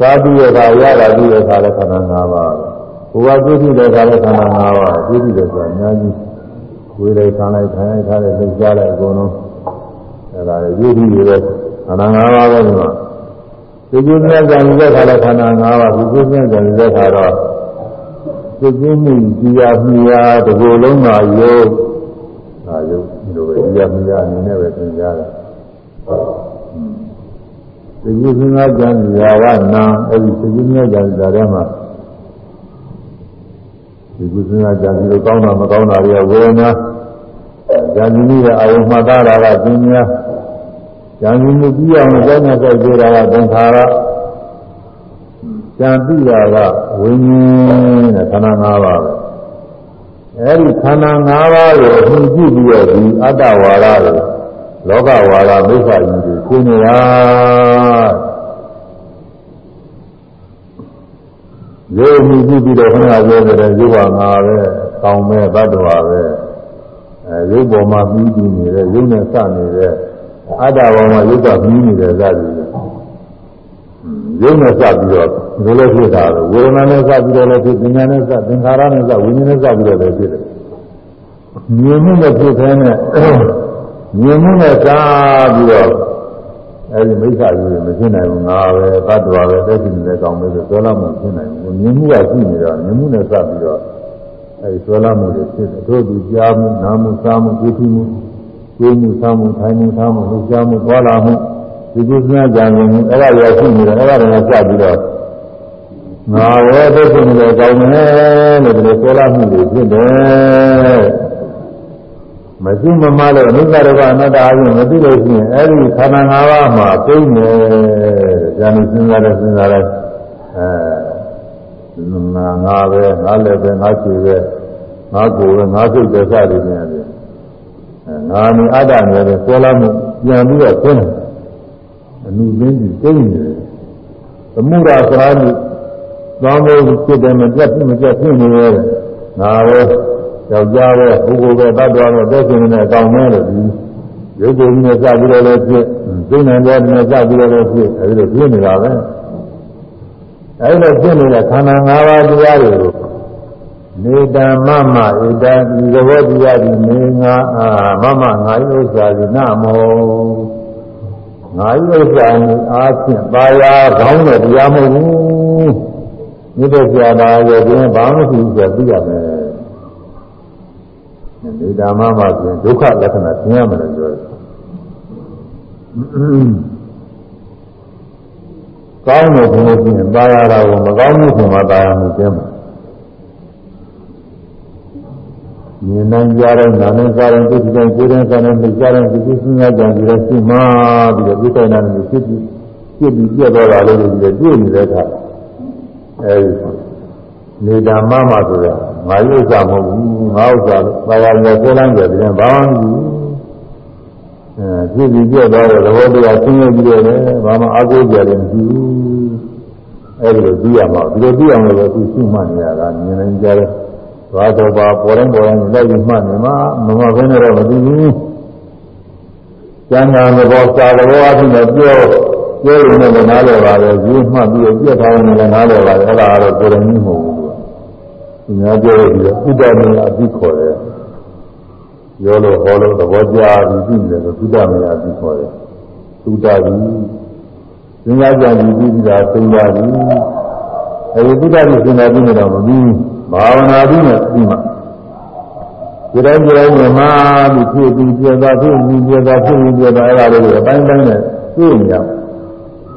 သာပြီးရတာရတာပြီးရတာလည်းခန္ဓာ၅ပါးပဲဘုရားပြုပြီးတဲ့ခါလည်းခန္ဓာ၅ပါးပြုပြီးတယ်ဆိုတာအများကြီးဝေလိုက်ခံလိုက်ခံလိုက်ထားတဲ့သိကြလိုက်အကုန်လုံးအဲဒါပြုပြီးရတဲ့ခ န္ဓာ၅ပါးပဲဒီမှာသိကျင်းတဲ့ကံတဲ့ခါလည်းခန္ဓာ၅ပါးသိကျင်းတဲ့ကံတဲ့ခါတော့သိကျင်းမှုကြည်ရမြည်ရတကိုယ်လုံးမှာယုတ်ဒါယုတ်ဒီလိုပဲကြည်ရမြည်ရအနေနဲ့ပဲသင်ကြားတာသိကျင်းတဲ့ကံရာဝနာအဲ့ဒီသိကျင်းတဲ့ကံဒါထဲမှာဒီကုသနာကြံပြီးတော့ကောင်းတာမကောင်းတာတွေကဝေဒနာကြံပြီးတဲ့အာယုမှတ်သားတာကပညာ ကြံပြီးမှုပြီးအောင်ကြောင်းနဲ့ဆက်ကြတာကသင်္ခါရကြံပြီးတာကဝိညာဉ်နဲ့ခန္ဓာ၅ပါးပဲအဲဒီခန္ဓာ၅ပါးကိုအမှုကြည့်ပြီးတော့ဒီအတ္တဝါဒတွေလောကဝါဒမိစ္ဆာကြီးတွေရှင်းနေတာရုပ်မှုကြည့်ပြီးတော့ခဏပြောတဲ့ရုပ်ဟာငါပဲကောင်းမဲ့ဘတ်တော်ပဲအဲရုပ်ပေါ်မှာပြီးပြီးနေတဲ့ရုပ်နဲ့စနေတဲ့ အတ္တဘောမှာရုပ်ကပြီးနေတဲ့ဇာတိရုပ်နဲ့စပြီးတော့ဒီလိုဖြစ်တာပဲဝေဒနာနဲ့စပြီးတော့လည်းဖြစ်ပညာနဲ့စသင်္ခါရနဲ့စဝိညာဉ်နဲ့စပြီးတော့လည်းဖြစ်တယ်မြင်မှုနဲ့ဖြစ်တဲ့နဲ့မြင်မှုနဲ့စပြီးတော့အဲဒီမိစ္ဆာကြီးမဖြစ်နိုင်ဘူးငါပဲသတ္တဝါပဲတက်ရှိနေတဲ့ကောင်ပဲဆိုဆွဲလာမှုဖြစ်နိုင်ဘူးမြင်မှုကရှိနေတော့မြင်မှုနဲ့စပြီးတော့အဲဒီဆွဲလာမှုတွေဖြစ်တယ်တို့သူကြားမှုနားမှုစားမှုကြည့်မှု ကိုယ်မှုစားမှုထိုင်မှုစားမှုလှုပ်ရှားမှုသွားလာမှုဒီကုသနာကြံနေမှုအဲ့ဒါရရှိနေတယ်အဲ့ဒါတွေစပြီးတော့ငါပဲတက်ရှိနေတဲ့ကောင်ပဲလို့ဒီလိုဆွဲလာမှုတွေဖြစ်တယ်မရှိမမလို့အနိစ္စဒုက္ခအနတ္တအရင်မသိလို့ရှိရင်အဲ့ဒီခန္ဓာ၅ပါးမှာပြိနေဉာဏ်စဉ်းစားတယ်စဉ်းစားတယ်အဲငါငါပဲငါလည်းပဲငါချွေပဲငါကိုယ်ပဲငါစိတ်ပဲစသည်ဖြင့်အဲငါ နေအတ္တနဲ့ဆွဲလာမှုပြန်ပြီးတော့ကျင်းတယ်အနုသိင်းကြီးကျင်းနေတယ်သမုဒ္ဒရာသရာမှုသောင်းလို့ဖြစ်တယ်မပြတ်မပြတ်ဖြစ်နေတယ်ငါပဲယောက်ျားပဲပုဂ္ဂိုလ်ပဲတတ်တော်ပဲသက်ရှင်နေတဲ့အကောင်မဲလို့ဒီရုပ်ကိုယ်ကြီးနဲ့စပြီးတော့လည်းဖြစ်သိနေတယ်နဲ့စပြီးတော့လည်းဖြစ်အဲဒီလိုဖြစ်နေတာပဲအဲဒီလိုဖြစ်နေတဲ့ခန္ဓာ၅ပါးတရားတွေကို နေတမမဣတံဒီသဘောတရားဒီနေငါအာမမငါဥစ္စာဒီနမောငါဥစ္စာนี่အားဖြင့်ပါရာကောင်းတဲ့တရားမဟုတ်ဘူးမြစ်တဲ့ဆရာသားရဲ့တွင်ဘာမှမရှိဘူးဆိုသိရမယ်ဒီဓမ္မမှာဆိုရင်ဒုက္ခလက္ခဏာသင်ရမယ်လို့ပြောတယ်ကောင်းတယ်ဘယ်လိုဖြစ်ရင်ပါရတာကိုမကောင်းဘူးဆိုမှပါရမှုကျင်းမှာ မြင်နိုင်ကြတဲ့နာနဲ့စားတဲ့ဒီတိုင်းကိုယ်တိုင်းစားတဲ့ဒီကြတဲ့ဒီကုသနာကြံပြီးတော့ရှိမှပြီးတော့ဒီတိုင်းနာနဲ့ဖြစ်ပြီးဖြစ်ပြီးပြတ်သွားတာလေးတွေတွေ့နေတဲ့အခါအဲဒီနေတာမမဆိုတာငါဥစ္စာမဟုတ်ဘူးငါဥစ္စာဘာသာမျိုးကိုယ်လမ်းကြတယ်ဘာမှမကြည့်ဘူးအဲကြည့်ပြီးပြတော့သဘောတရားဆင်းရဲပြီးတော့ဘာမှအကိုးကြတယ်မရှိဘူးအဲဒီလိုကြည့်ရမှာဒီလိုကြည့်အောင်လို့သူရှိမှနေရတာမြင်နေကြတ ယ်ဘာတော့ပါပေါ်တိုင်းပေါ်တိုင်းလိုက်ပြီးမှတ်နေမှာမမဘဲနဲ့တော့မသိဘူးကျမ်းဂန်ဘောစာတော်အဖြစ်နဲ့ပြောပြောရင်လည်းနားလည်ပါပဲရေးမှတ်ပြီးပြတ်ထားရင်လည်းနားလည်ပါပဲအဲ့ဒါကတော့ကိုယ်တိုင်မဟုတ်ဘူးသူများပြောရပြီးတော့ဥဒ္ဒမေယအသိခေါ်တယ်ပြောလို့ဟောလို့သဘောကျပြီးပြီလေဆိုဥဒ္ဒမေယအသိခေါ်တယ်သုဒ္ဓပြီစဉ်းစားကြပြီးပြီးပြီးတာသုံးပါပြီအဲဒီသုဒ္ဓပြီစဉ်းစားပြီးနေတော့မပြီးဘာ ဝနာပြီးနဲ့ပြီးမှဒီတိုင်းဒီတိုင်းမြမပြီးဖြစ်ပြီးပြတာဖြစ်ပြီးပြတာဖြစ်ပြီးပြတာအဲ့ဒါလေးကိုအတိုင်းတိုင်းနဲ့သိနေရ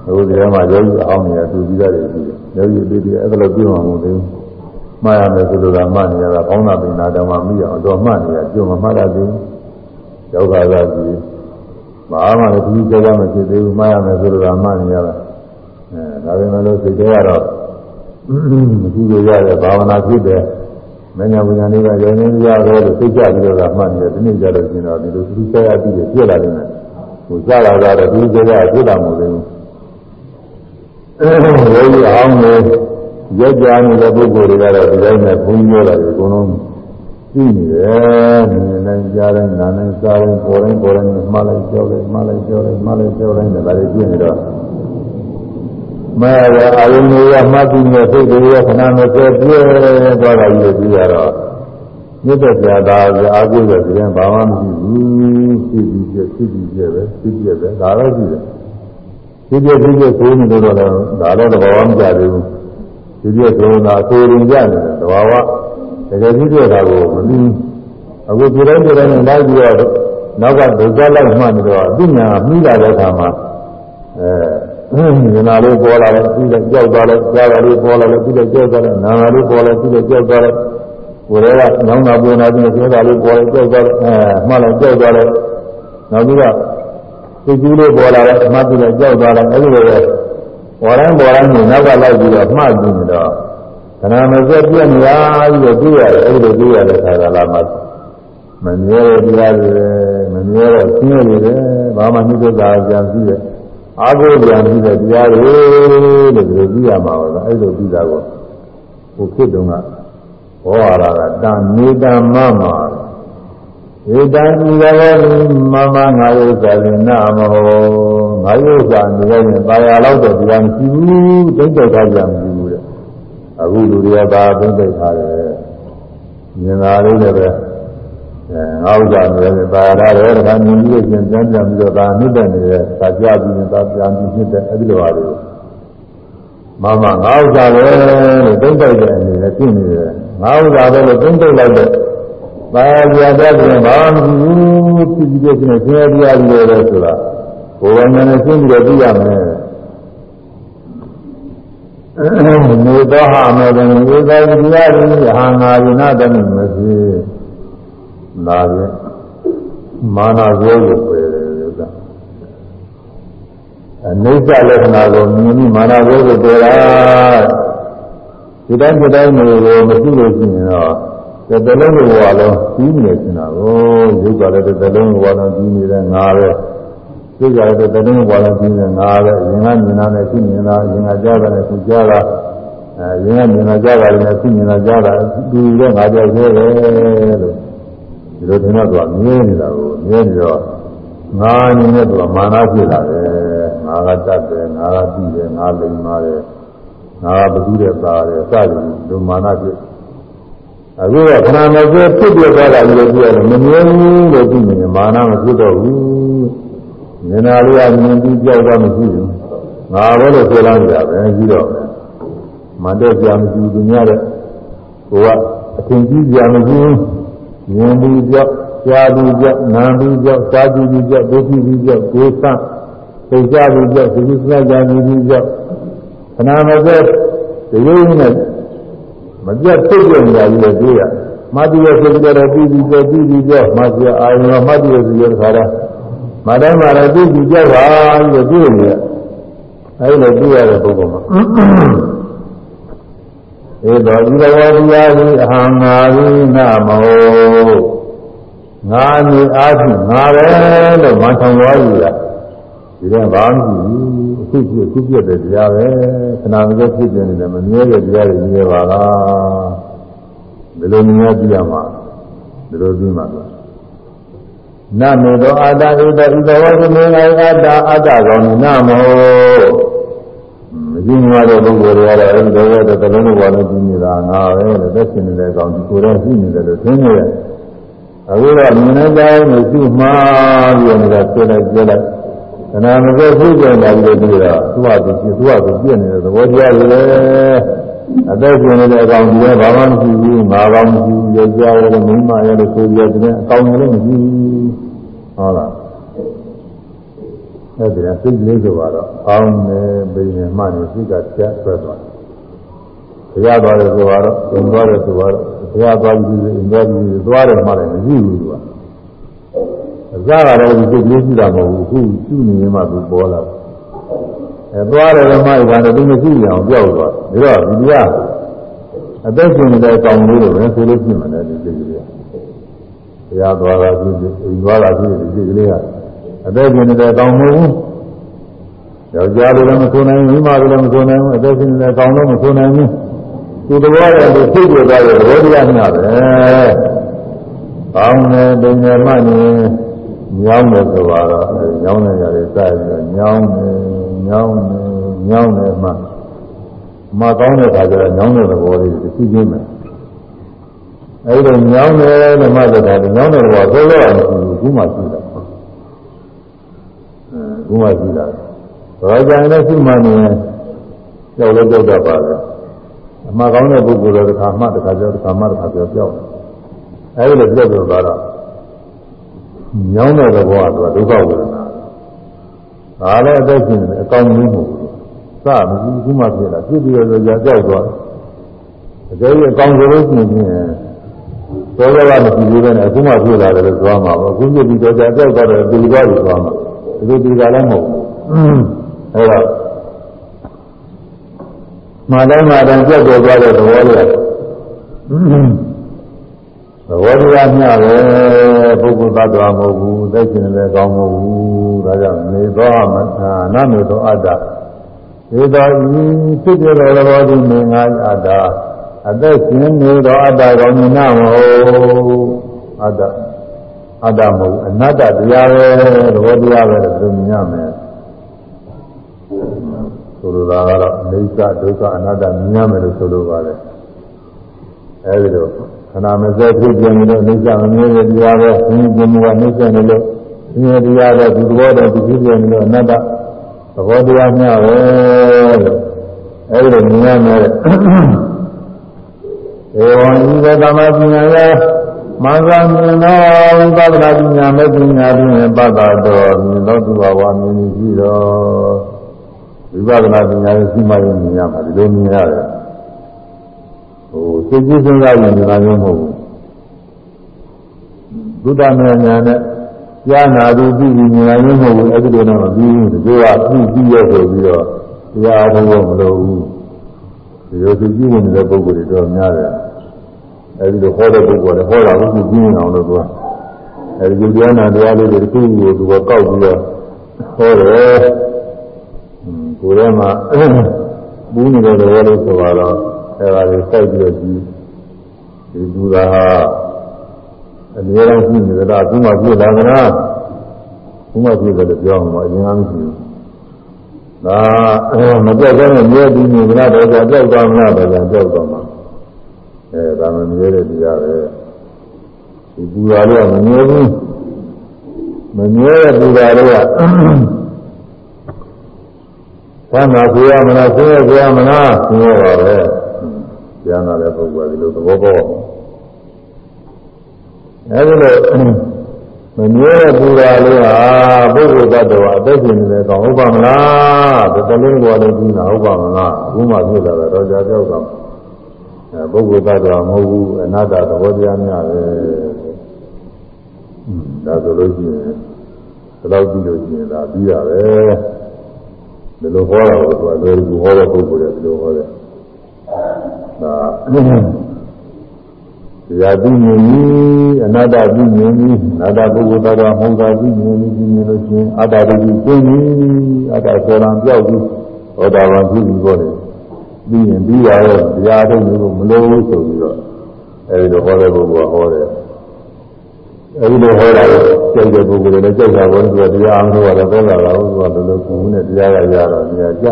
ဟိုဒီထဲမှာယောဂီအောင်နေရသူပြီးတာတွေရှိတယ်ယောဂီပြီးပြီးအဲ့ဒါလိုပြောမှမဟုတ်သေးဘူးမှားရမယ်ဆိုလို့ကမှတ်နေရတာကောင်းတာပင်နာတော်မှမိအောင်တော့မှတ်နေရကြုံမမှတ်ရသေးဘူးယောဂါကကြီးဘာမှလည်းဒီကြောကမဖြစ်သေးဘူးမှားရမယ်ဆိုလို့ကမှတ်နေရတာအဲဒါပေမဲ့လို့စိတ်ထဲကတော့ မရှိကြရတဲ့ဘာဝနာဖြစ်တဲ့မညာဝိညာဉ်တွေကရင်းနေကြတော့လို့သိကြပြီးတော့မှတ်နေတယ်ဒီနေ့ကြတော့ကျင်တော့ဒီလိုသူဆရာပြီးပြည့်လာတယ်နဲ့ဟိုကြလာတော့ဒီကြောကဖြစ်တာမဟုတ်ဘူးအဲဒီအောင်နေရက်ကြနေတဲ့ပုဂ္ဂိုလ်တွေကတော့ဒီတိုင်းနဲ့ဘုန်းကြီးပြောတာတွေအကုန်လုံးသိနေတယ်။မြင်နိုင်ကြားတယ်နားနိုင်စားတယ်ပေါ်တိုင်းပေါ်တိုင်းမှားလိုက်ကြောက်လိုက်မှားလိုက်ကြောက်လိုက်မှားလိုက်ကြောက်လိုက်နဲ့ဒါတွေပြည့်နေတော့ မဲရအာယုန်တွေကမှတ်ပြီးနေစိတ်တွေကခဏမစဲပြဲသွားတာကြီးပြီးရတော့မြစ်တဲ့ပြာသာအားကိုးတဲ့ပြင်ဘာမှမရှိဘူးရှိပြီးပြရှိပြီးပြပဲရှိပြပဲဒါတော့ရှိတယ်ရှိပြရှိပြကိုးနေလို့တော့ဒါတော့တဘာဝမကြသေးဘူးဒီပြည့်ဆိုတာအဆိုရင်ကြတယ်တဘာဝတကယ်ကြီးပြတာကိုမသိအခုဒီတိုင်းဒီတိုင်းလိုက်ပြီးတော့နောက်ကဒုက္ခလိုက်မှနေတော့အသိဉာဏ်မိလာတဲ့အခါမှာအဲ ဉာဏ်လေးပေါ်လာတယ်ပြီးတော့ကြောက်သွားတယ်ကြားတာလေးပေါ်လာတယ်ပြီးတော့ကြောက်သွားတယ်နာမ်လေးပေါ်လာပြီးတော့ကြောက်သွားတယ်ကိုယ်တွေကညောင်းတာပွင့်လာပြီးတော့ကြောက်တာလေးပေါ်လာကြောက်သွားတယ်အဲမှလည်းကြောက်သွားတယ်နောက်ပြီးတော့စိတ်ကြီးလေးပေါ်လာတယ်မှပြီးတော့ကြောက်သွားတယ်အဲဒီလိုပဲပေါ်တိုင်းပေါ်တိုင်းနောက်ကလိုက်ပြီးတော့မှတ်ပြီးတော့ခဏမစက်ပြည့်နေရပြီးတော့တွေ့ရတယ်အဲ့ဒီလိုတွေ့ရတဲ့ခါကလာမှမမြဲတဲ့တရားတွေမမြဲတဲ့ဆင်းရဲတွေဘာမှနှိမ့်သက်တာကြံပြီးတယ် အာဟုကြံပြီးတဲ့တရားတွေလို့ဒီလိုကြည့်ရမှာပါလားအဲ့လိုကြည့်တာကိုဟိုဖြစ်တုန်းကဘောရတာကတန်နေတမမဧတံဤသောမမငါယုဇာလနာမဟောငါယုဇာနေရင်ပါရလောက်တော့တရားမရှိဘူးသိတဲ့ထားကြမရှိဘူးတဲ့အခုလူတွေကသာသိတဲ့ထားတယ်မြင်လာလေးလည်းပဲ အဲငါဥစ္စာနေတယ်ပါရရတယ်တခါမြင်ပြီးချင်းပြန်ပြန်ပြီးတော့ဒါနှိမ့်တဲ့နေတဲ့သာကြပြီးရင်သာပြန်ပြီးဖြစ်တဲ့အဲဒီလိုပါလေမမငါဥစ္စာပဲလို့သိတဲ့အနေနဲ့ဖြစ်နေတယ်ငါဥစ္စာပဲလို့သိတဲ့လိုက်တဲ့ပါရပြတ်တယ်ဘာမှမဖြစ်ဘူးဖြစ်ပြီးတဲ့ဆင်းရဲတရားတွေပဲဆိုတာကိုယ်ကဉာဏ်နဲ့ရှင်းပြီးတော့သိရမယ်နေသောဟာမေတ္တနေသောတရားတွေဟာငါရဏတမိမဖြစ် လာရဲ့မာနဇောကိုပဲဥစ္စာအနိစ္စလက္ခဏာကိုမြင်ပြီးမာနဇောကိုပြောတာဒီတိုင်းဒီတိုင်းမျိုးကိုမရှိလို့ရှိရင်တော့တစ်သလုံးလိုဝါလုံးပြီးနေချင်တာကိုရုပ်ကလည်းတစ်သလုံးလိုဝါလုံးပြီးနေတဲ့ငါပဲစိတ်ကလည်းတစ်သလုံးလိုဝါလုံးပြီးနေတဲ့ငါပဲရင်ကမြင်တာနဲ့ရှိမြင်တာရင်ကကြားတာနဲ့ရှိကြားတာအဲရင်ကမြင်တာကြားတာနဲ့ရှိမြင်တာကြားတာဒီလိုငါကြောက်သေးတယ်လို့ ဒီလိုထင်တော့သူကမြဲနေတာကိုမြဲနေတော့ငါအနေနဲ့သူကမာနဖြစ်လာတယ်ငါကတတ်တယ်ငါကပြီးတယ်ငါလိမ်ပါတယ်ငါကဘုသူတဲ့သားတယ်စသည်လိုမာနဖြစ်အခုကခဏမစဲဖြစ်ပြသွားတာလည်းပြောတယ်မမြဲဘူးလို့ပြီးနေမာနမဖြစ်တော့ဘူးဉာဏ်နာလေးကမြင်ပြီးကြောက်တော့မရှိဘူးငါပဲလို့ဆိုလာကြပဲကြီးတော့မတည့်ကြမရှိဘူးသူများတဲ့ကိုကအထင်ကြီးကြမရှိဘူး မြင်ပြီးကြောက်ကြားပြီးကြောက်နားပြီးကြောက်စားပြီးကြောက်ဒုတိပြီးကြောက်ကိုယ်ဆန်းသိကြပြီးကြောက်ဒီလိုစကြပြီးကြောက်ခဏမစဲဒီလိုနဲ့မပြတ်သိတဲ့နေရာကြီးလည်းတွေ့ရမတ်တိရဆိုကြတော့ပြီးပြီးကြောက်ပြီးပြီးကြောက်မတ်ပြအာရုံမတ်တိရဆိုရတဲ့ခါတော့မတိုင်းမှာလည်းပြီးပြီးကြောက်ပါလို့တွေ့နေရအဲဒီလိုတွေ့ရတဲ့ပုဂ္ဂိုလ်မှာ ဧသောဤတော်တရားဤအဟံငါရိနမောငါနေအားဖြင့်ငါပဲလို့မဆောင်သွားပြီလားဒီတော့ဘာမှမရှိဘူးအခုပြည့်အခုပြည့်တဲ့တရားပဲခဏမစက်ဖြစ်နေတယ်မမြဲတဲ့တရားတွေမြဲပါလားဘယ်လိုမြဲကြည့်ရမှာဘယ်လိုကြည့်မှာလဲနမေသောအာတဣတဣသောဝသမေငါအာတအာတကောင်းနမော မကြည့်မှာတဲ့ပုဂ္ဂိုလ်တွေကတော့အဲဒီတော့တဲ့သလုံးတော်ဘာလို့ကြည့်နေတာငါပဲတဲ့သက်ရှင်နေတဲ့ကောင်ဒီကိုယ်တော့ရှိနေတယ်လို့ထင်နေတယ်အခုတော့မြင်နေကြရင်မရှိမှားပြီးနေတာပြလိုက်ပြလိုက်ခဏမစက်ဖြစ်ကြတာပြီးတော့သူကသူ့သူ့သူ့ပြည့်နေတဲ့သဘောတရားတွေလေအသက်ရှင်နေတဲ့အကောင်ဒီကဘာမှမရှိဘူးငါကောင်မရှိဘူးယောက်ျားရဲ့မိန်းမရဲ့လို့ဆိုပြီးတော့အကောင်လည်းမရှိဘူးဟုတ်လား အဲ့ဒီကစိတ်လေးဆိုတော့အောင်းနေဘိနေမှနေစိတ်ကပြတ်ဆွဲသွားတယ်။ဘုရားသွားတယ်ဆိုတော့သင်သွားတယ်ဆိုတော့ဘုရားသွားပြီးအင်းသွားပြီးသွားတယ်မှလည်းမရှိဘူးသူက။အစကတော့ဒီစိတ်လေးရှိတာမဟုတ်ဘူးအခုရှိနေမှသူပေါ်လာတယ်။အဲသွားတယ်မှလည်းဒါနဲ့သူမရှိအောင်ပြောက်သွားတယ်။ဒါတော့ဒီကအသက်ရှင်နေတဲ့အကောင်လေးလိုပဲဆိုလို့ရှိမှလည်းဒီစိတ်ကလေး။ဘုရားသွားတာဖြစ်ဖြစ်အိမ်သွားတာဖြစ်ဖြစ်ဒီစိတ်ကလေးက အသက်ရှင်နေတဲ့ကောင်းမဟုတ်ဘူးယောက်ျားလိုလည်းမဆိုနိုင်ဘူးမိန်းမလိုလည်းမဆိုနိုင်ဘူးအသက်ရှင်နေတဲ့ကောင်းတော့မဆိုနိုင်ဘူးဒီတော်ရဲ့ဒီဖြစ်ပြသွားတဲ့သဘောတရားများပဲကောင်းတယ်ပင်တယ်မှနေညောင်းတယ်ဆိုတော့ညောင်းတဲ့ຢာတွေစပြီးတော့ညောင်းတယ်ညောင်းတယ်ညောင်းတယ်မှမကောင်းတဲ့ခါကျတော့ညောင်းတဲ့သဘောလေးတစ်ခုချင်းပဲအဲဒီတော့ညောင်းတယ်ဓမ္မစကားညောင်းတဲ့သဘောသိလို့အောင်အခုမှရှိတာ ဘုရားရှိတာဘာကြံလဲရှိမှနေကြောက်လို့ကြောက်တတ်ပါလေအမှားကောင်းတဲ့ပုဂ္ဂိုလ်တော့တစ်ခါမှတစ်ခါကြောက်တစ်ခါမှတစ်ခါပြောပြောက်အဲဒီလိုပြောပြောသွားတော့ညောင်းတဲ့ဘဝကဒုက္ခဝေဒနာဒါလည်းအသက်ရှင်နေအကောင်းကြီးမဟုတ်ဘူးစမရှိဘူးမှဖြစ်လာဖြစ်ပြီးတော့ကြာကြောက်သွားအကယ်၍အကောင်းဆိုလို့ရှိရင်သောကမရှိသေးတဲ့အခုမှဖြစ်လာတယ်လို့ပြောမှာပေါ့အခုဖြစ်ပြီးတော့ကြာကြောက်သွားတယ်ဒီလိုသွားပြီးသွားမှာ ဒီဒီကလည်းမဟုတ်ဘူးအဲတော့မာတိုင်းမာတိုင်းကြောက်ကြောက်သွားတဲ့သဘောလေးသဘောတရားမျှပဲပုဂ္ဂိုလ်သတ္တဝါမဟုတ်ဘူးသိကျင်လည်းကောင်းမဟုတ်ဘူးဒါကြောင့်နေသောမသာနမေသောအတ္တဒီတော်ဤဖြစ်တဲ့သဘောဒီနေငါအတ္တအသက်ရှင်နေသောအတ္တကောင်းနာမဟုတ်အတ္တ အတ္တမဟုတ်အနတ္တတရားပဲသဘောတရားပဲလို့မြင်ရမယ်ဆိုလိုတာကတော့အိဋ္ဌဒုက္ခအနတ္တမြင်ရမယ်လို့ဆိုလိုပါတယ်အဲဒီလိုခန္ဓာမစက်ဖြစ်ပြနေလို့အိဋ္ဌမမြင်တဲ့တရားပဲဘုရင်ပြမှုကနှိမ့်ဆက်နေလို့မြင်တရားပဲဒီသဘောတော်ဒီဖြစ်ပြနေလို့အနတ္တသဘောတရားများပဲလို့အဲဒီလိုမြင်ရမယ်ဧဝံဤသမာပညာယ မင်္ဂလာမြင်သောဝိပဿနာပညာမဲ့ပညာဖြင့်ပတ်သာတော်မြင်သောသူဘဝမြင်ရှိတော်ဝိပဿနာပညာရဲ့ရှိမှရင်မြင်ရမှာဒီလိုမြင်ရတယ်ဟိုစိတ်ကြည့်စဉ်းစားရင်မြင်တာမျိုးမဟုတ်ဘူးဘုဒ္ဓမြတ်ညာနဲ့ကြားနာသူပြီးပြီးမြင်တာမျိုးမဟုတ်ဘူးအဲ့ဒီလိုတော့မပြီးဘူးဒီကပြီးပြီးရဆိုပြီးတော့တရားအားထုတ်လို့မလိုဘူးဒီလိုစိတ်ကြည့်နေတဲ့ပုဂ္ဂိုလ်တွေတော့များတယ် အဲဒီလိုဟောတဲ့ပုဂ္ဂိုလ်ကဟောတာကိုကြည့်နေအောင်လို့သူကအဲဒီကျမ်းနာတရားလေးတွေတစ်ခုကိုသူကကောက်ပြီးတော့ဟောတယ်ကိုယ်ထဲမှာပူးနေတဲ့သဘောလေးဆိုတော့အဲဒါလေးစိုက်ပြီးတော့ကြည့်ဒီသူသာဟာအများအားရှိနေတာကခုမှပြည့်လာကြတာခုမှပြည့်တယ်လို့ပြောအောင်ပါအရင်ကမရှိဘူးဒါမပြောက်တဲ့မြေပြီးနေတာတော့ကြောက်သွားမလားတော့ကြောက်သွားမှာ အဲဒါမမြဲတဲ့တရားပဲဒီပူတာလေးကမမြဲဘူးမမြဲတဲ့ပူတာလေးကသမ်းသာကိုရမလားဆင်းရဲကိုရမလားဆင်းရဲပါပဲကျမ်းသာတဲ့ပုဂ္ဂိုလ်ကဒီလိုသဘောပေါက်အဲဒီလိုမမြဲတဲ့ပူတာလေးဟာပုဂ္ဂိုလ်သတ္တဝါအသက်ရှင်နေတယ်ကောဟုတ်ပါမလားတတလင်းပေါ်လည်းကြီးတာဟုတ်ပါမလားဘုမှဖြစ်လာတော့ကြာကြောက်တော့ ပုဂ္ဂိုလ်သတ္တဝါမဟုတ်ဘူးအနာတ္တသဘောတရားများပဲဒါဆိုလို့ရှိရင်ဒီလောက်ကြည့်လို့ရှိရင်ဒါပြီးတာပဲဒီလိုဟောတာကိုသူကလွယ်ကူဟောတဲ့ပုဂ္ဂိုလ်တွေဒီလိုဟောတယ်တရားသိမြင်ပြီးအနာတ္တသိမြင်ပြီးအနာတ္တပုဂ္ဂိုလ်တော်မဟုတ်တာသိမြင်ပြီးသိမြင်လို့ရှိရင်အတ္တတိကျင်းပြီးအတ္တဆောရံပြောက်ပြီးဟောတာဘာဖြစ်ပြီးတော့တယ် ပြီးရင်ပြီးရတော့တရားထုတ်လို့မလို့ဆိုပြီးတော့အဲဒီလိုဟောတဲ့ပုဂ္ဂိုလ်ကဟောတယ်အဲဒီလိုဟောတာကြိုက်တဲ့ပုဂ္ဂိုလ်တွေလည်းကြိုက်တာဘောသူကတရားအောင်လို့ရတယ်သောတာလားသူကလိုလိုကူနဲ့တရားရရတော့နေရာကြ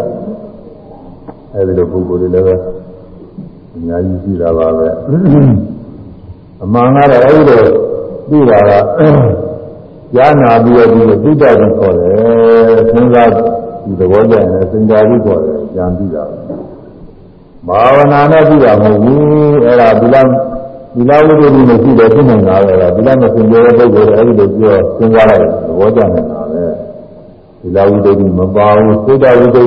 အဲဒီလိုပုဂ္ဂိုလ်တွေလည်းပဲအများကြီးရှိတာပါပဲအမှန်ကတော့အဲဒီလိုသိတာကကြားနာပြီးတော့ဒီသိတတ်တယ်ခေါ်တယ်စဉ်းစားဒီသဘောကျရင်လည်းစင်ကြပြီးခေါ်တယ်ကြံပြီးတာ ဘာဝနာနဲ့ပြီးတာမဟုတ်ဘူးအဲ့ဒါဒီလားဒီလားဝိတ္တိမရှိတယ်ဖြစ်နေတာပဲဒီလားမစင်ကြတဲ့ပုဂ္ဂိုလ်အဲ့ဒီလိုပြောစဉ်းစားလိုက်သဘောကျနေတာပဲဒီလားဝိတ္တိမပါဘူးစိတ်တဝိတ္တိ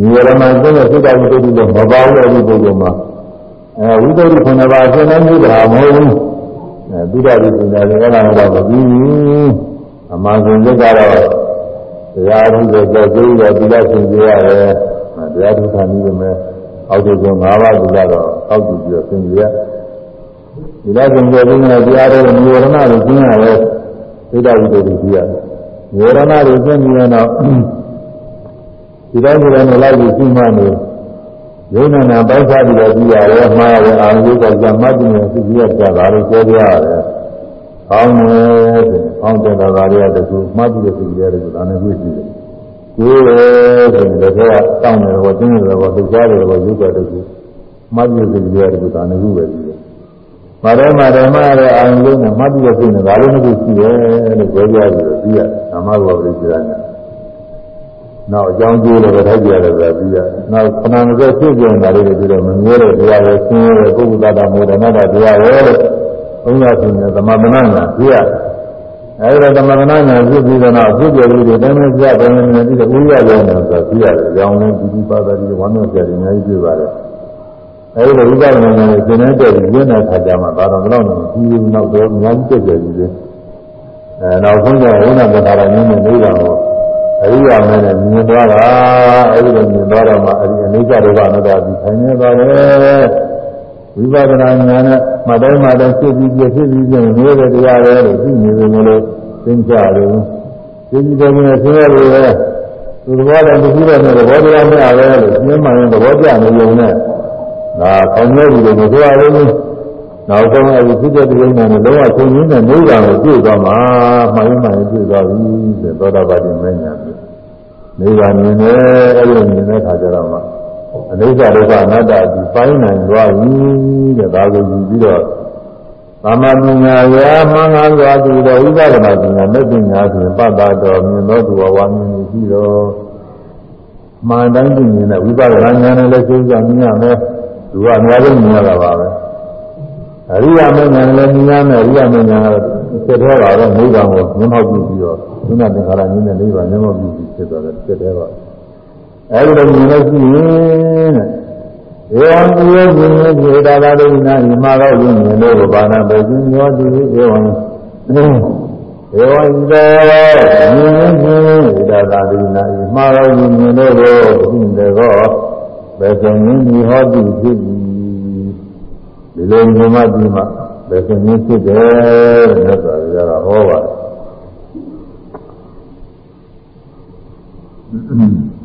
ညီရမကျင်းတဲ့စိတ်တဝိတ္တိလည်းမပါဘူးအဲ့ဒီပုဂ္ဂိုလ်မှာအဲဝိတ္တိခုနှစ်ပါးဆင်းနေမှုတာမဟုတ်ဘူးအဲသုဒ္ဓတိပညာလည်းအဲ့ဒါတော့မပြီးဘူးအမှန်ဆုံးကတော့တရားထုတဲ့ကြောက်ကြည့်ရဒီလားဆင်ကြရတယ်တရားထုခံပြီးမယ် အောက်တုက၅ပါးဒီကတော့အောက်တုပြီးတော့ဆင်ကြရဒီလားဆင်ကြပြီးမယ်တရားတော်နိဝရဏကိုကျင်းရတယ်သုဒ္ဓဝိတ္တိကြီးရတယ်နိဝရဏကိုကျင်းပြီးတော့ဒီတိုင်းဒီတိုင်းလိုက်ပြီးရှင်းမှနေယုံနာနာပိုက်စားပြီးတော့ကြည့်ရတယ်မှားရတယ်အာရုံကဇမတ်တင်ရသိရကြတာလို့ပြောပြရတယ်။ကောင်းတယ်ဆိုအောင်းတဲ့သာသာတွေကတကူမှတ်ပြီးသိရတယ်ဆိုဒါနဲ့တွေ့ရှိတယ်။ ကိုယ်ရဲ့ဆိုရင်လည်းတောင်းတယ်ဘောတင်းတယ်ဘောသိကြတယ်ဘောရုပ်ကတကူမှတ်ပြီးသိရတယ်ဆိုဒါနဲ့ခုပဲရှိတယ်။မာရမဓမ္မရဲ့အာရုံနဲ့မှတ်ပြီးသိနေဒါလေးတစ်ခုရှိတယ်လို့ပြောပြပြီးတော့သိရဓမ္မဘောပရိစ္ဆေယညာနောက်အကြောင်းကျိုးလည်းပဲထိုက်ကြရတယ်ဆိုတာပြီးရနောက်ခဏမစက်ဖြစ်ပြန်တာလေးတွေပြီးတော့မမြဲတဲ့တရားပဲဆင်းရဲတဲ့ပုဂ္ဂိုလ်တ attva မေတ္တာနာတရားပဲလို့ဘုရားရှင်ရဲ့သမထနာညာပြရ အဲဒီသမထနာညာဖြစ်ပြီးတော့နောက်ဖြစ်ပြလေးတွေတိုင်းတိုင်းပြတယ်နေပြီးတော့ဥရရောနေဆိုတာပြရတယ်။ကြောင်းလုံးဒီဒီပါတာဒီဝမ်းမြောက်ကြတယ်အများကြီးပြပါတယ်။အဲဒီလိုဥပဒနာညာကိုသင်တဲ့တည်းရင်းတဲ့ခါကျမှဒါတော့တော့ဒီနောက်တော့အများကြီးပြည့်ကြည်ပြီ။အဲနောက်ဆုံးကျဝိနာပဒါရနည်းနဲ့နေတာကိုအရိယာမဲနဲ့မြင်သွားတာအဲဒီလိုမြင်သွားတော့မှအဲဒီအနိစ္စဒုက္ခအနတ္တပြီးဆိုင်နေပါလေ ဝိပဿနာဉာဏ်နဲ့မတိုင်းမတိုင်းဖြစ်ပြီးပြဖြစ်ပြီးပြနေတဲ့တရားပဲလို့သိနေတယ်လို့သိကြတယ်သိကြတယ်နဲ့ဆင်းရဲတယ်ပဲသူသဘောတော်သိတဲ့သဘောတရားမျှပဲလို့ရှင်းမှန်သဘောကျနေုံနဲ့ဒါခေါင်းရဲပြီးတော့မပြောရဘူးနောက်ဆုံးအဲဒီဖြစ်တဲ့တရားနဲ့လုံးဝဆုံးရင်းနဲ့နိဗ္ဗာန်ကိုတွေ့သွားမှာမှန်မှန်တွေ့သွားပြီတဲ့သောတာပတိမဉ္ဇဉ်နိဗ္ဗာန်မြင်တယ်အဲဒီလိုမြင်တဲ့အခါကျတော့မှ အနိစ္စဒုက္ခအနတ္တဒီပိုင်းနိုင်သွားပြီတဲ့ဒါကိုယူပြီးတော့သမ္မာပညာရာမှန်ကန်စွာသူတော်ဥပဒနာပညာမဲ့ပညာဖြင့်ပတ်တာတော်မြင်သောသူဝါမြင်ပြီးတော့မှန်တိုင်းမြင်တဲ့ဝိပဿနာဉာဏ်နဲ့လည်းသိကြမြင်ရမယ်သူကအများဆုံးမြင်ရတာပါပဲအရိယာမဉ္ဇဉ်လည်းမြင်ရမယ်အရိယာမဉ္ဇဉ်ကတော့ဖြစ်သေးတာတော့နိဗ္ဗာန်ကိုမြင်မောက်ပြီးပြီးတော့သုဏသင်္ခါရမြင်တဲ့နိဗ္ဗာန်မြင်မောက်ပြီးဖြစ်သွားတယ်ဖြစ်သေးတော့ အဲဒီလိုမြင်လို့ရှိရင်တဲ့ဧဝံဒီယောမြင်ရင်ဒီတာသာဒိနာဤမှာတော့ယဉ်မြင်လို့ဘာနာပဲကျင်းရောဒီဧဝံဧဝံဒီယောမြင်ရင်ဒီတာသာဒိနာဤမှာတော့ယဉ်မြင်လို့ဒီတဲ့ကောဘယ်ဆိုရင်ဒီဟောတိဖြစ်ပြီဒီလိုမြင်မှဒီမှာဘယ်ဆိုရင်ဖြစ်တယ်တဲ့ဆိုရတာဟောပါတယ်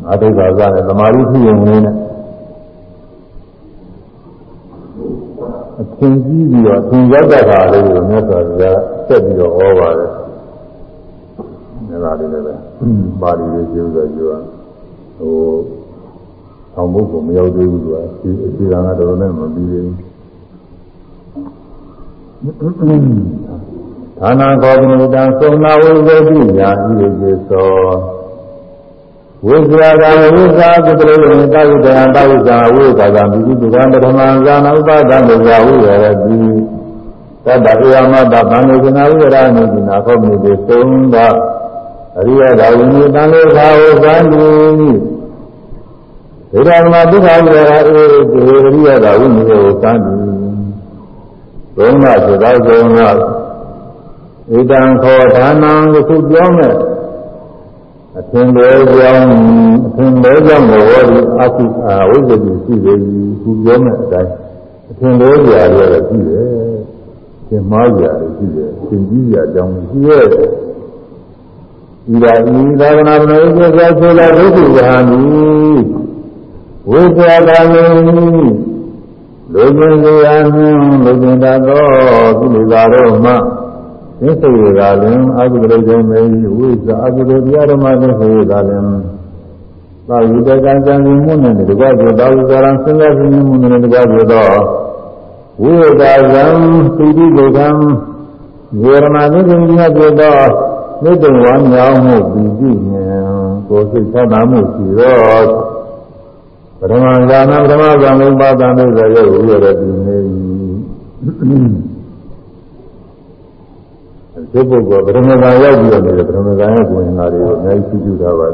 အာဒိကာကနဲ့သမာဓိဖြစ်ရင်လည်းအသင်ကြီးပြီးတော့သင်ရောက်တဲ့ခါလေးကိုမြတ်စွာဘုရားဆက်ပြီးတော့ဟောပါတယ်။ဒါကလေးလည်းပဲပါဠိလေးကျိုးဆိုကျိုးဟိုအောင်ဘုကမရောက်သေးဘူးသူကဒီအခြေခံကတော်တော်နဲ့မပြီးသေးဘူး။ဌာနကောပိနတံသုံနာဝိဇ္ဇတိညာဤကျေသော ဝိဇ္ဇာကဝိဇ္ဇာကုတ္တရေတာဝိတံတာဝိဇာဝိဇာကမိတိတုကံပထမံဇာနာဥပဒံမေယဝိရတိသတ္တဧယမတဗန္ဒေကနာဝိရဏိတိနာခောမိတေသုံးသာအရိယသာဝိနိတံလေသာဝဇံတိဒေရမဒုက္ခဝိရအေတေအရိယသာဝိနိယောသံတိသုံးသာစေသောသုံးသာဧတံခောဌာနံကိုပြောမဲ့ အထင်လဲကြောင်းအထင်လဲကြောင်းဘောဒီအကုအာဝိဇ္ဇတိရှိတယ်ခုပြောမဲ့အတိုင်းအထင်လဲကြရရရှိတယ်သင်မှားကြရရှိတယ်သင်ကြီးကြအကြောင်းရှိရဲ့ဤသာဤသာသနာ့မေကျေသာဆိုလာဒုက္ခယဟန်ဤဝိသယာတာမေလူကျင်လူအနှင်းလူကျင်တတ်သောကိလေသာတို့မှ သစ္စေကလည်းအကုသိုလ်ကြောင့်မေဝိသအကုသိုလ်တရားဓမ္မသစ္စေကလည်းသာဝိတကံကြံမှုနဲ့တကွပြောသာဝိကရံစဉ်းစားခြင်းမှုနဲ့တကွပြောသောဝိဒာယံပိဋိဒုက္ခံဝေရမသစ္စေကပြောသောမြတ်တော်ဝါမြောင်းမှုပြီးပြီးဉာဏ်ကိုယ်စိတ်သာမှုရှိသောပရမဇာနာပရမဇာမုပ္ပါဒံလို့ဆိုရဝိရတိနေ ဒီပုဂ္ဂိုလ်ပရမဇာရောက်ပြီးတော့နေတယ်ပရမဇာရဲ့ကိုယ်ငါတွေကိုအများကြီးကြည့်ကြတာပါ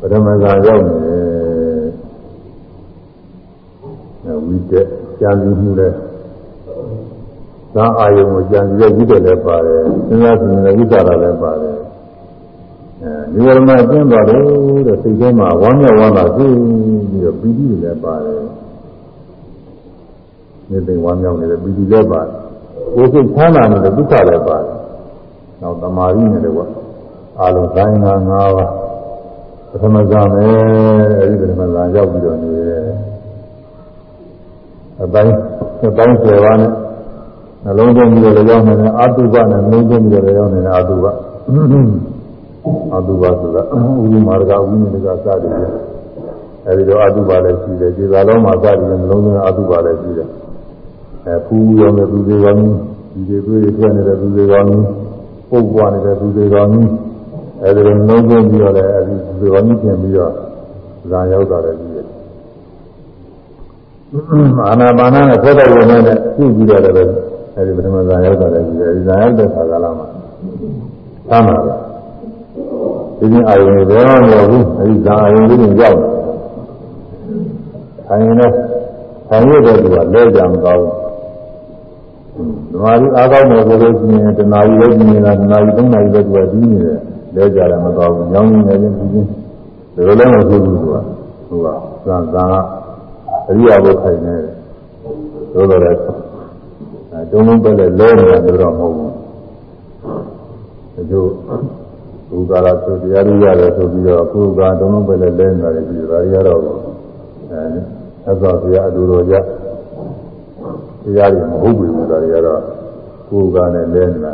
ပရမဇာရောက်နေတယ်ဝိတက်ကြာပြီးမှုတဲ့သာအာယုံကိုကြံပြီးတော့ဝိတက်လည်းပါတယ်စဉ်းစားကြည့်ရင်ဝိသရာလည်းပါတယ်အဲဒီဝရမကျင်းသွားလို့တဲ့စိတ်ထဲမှာဝမ်းမြောက်ဝမ်းသာပြီးပြီးတော့ပီတိလည်းပါတယ်နေသိဝမ်းမြောက်နေတဲ့ပီတိလည်းပါတယ် ကိုယ်စိတ်ချမ်းသာနေတဲ့ဒုက္ခလည်းပါတယ်နောက်တမာရီနဲ့လည်းကွာအာလုံးတိုင်းငါ၅ပါးပထမဇာမယ်အဲဒီပထမဇာရောက်ပြီးတော့နေတယ်အတိုင်းအတိုင်း၁၀ပါးနဲ့နှလုံးသွင်းပြီးတော့ရောက်နေတယ်အာတုဘနဲ့နှလုံးသွင်းပြီးတော့ရောက်နေတယ်အာတုဘအာတုဘဆိုတာဥဒိမာရကဝိနည်းကစတယ်အဲဒီတော့အာတုဘလည်းရှိတယ်ဒီသာလုံးမှာစတယ်နှလုံးသွင်းအာတုဘလည်းရှိတယ် အဲဖူးရောနဲ့သူတွေကောင်းဒီတွေတွေထွက်နေတဲ့သူတွေကောင်းပုတ်ပွားနေတဲ့သူတွေကောင်းအဲဒီလိုနှလုံးသွင်းပြီးတော့လည်းအဲဒီသူတွေကောင်းပြင်ပြီးတော့ဇာရောက်တာလည်းရှိတယ်အာနာပါနနဲ့သောတာဝိနည်းနဲ့ပြုပြီးတော့လည်းအဲဒီပထမဇာရောက်တာလည်းရှိတယ်ဒီဇာရောက်တဲ့ခါကလာမှာသမ်းပါပဲဒီနေ့အာယုန်တွေတော့မဟုတ်ဘူးအဲဒီဇာအာယုန်လေးတွေရောက်တယ်ဆိုင်ရင်လည်းဆိုင်ရတဲ့သူကလဲကြမကောင်းဘူး ဓမ္မရီအားကောင်းတယ်ဆိုလို့ရှိရင်တဏှာကြီးလည်းကြီးနေတာတဏှာကြီးသုံးနာရီပဲသူကပြီးနေတယ်လဲကြတယ်မကောင်းဘူးညောင်းနေတယ်ချင်းပြီးချင်းဒီလိုလည်းမဆိုဘူးသူကသူကဇာဇာကအရိယာဘုခိုင်နေတယ်သို့တော်လည်းတုံးလုံးပဲလဲလဲနေတာတော့မဟုတ်ဘူးဒီလိုဘုရားဆိုတရားရရတယ်ဆိုပြီးတော့ဘုရားတုံးလုံးပဲလဲလဲနေတာလေဒီဒါရတော့အဲအသောဘုရားအတူတော်ကြ တရားတွေမဟုတ်ဘူးဒါတွေကတော့ကိုယ်ကနဲ့လဲနေတာ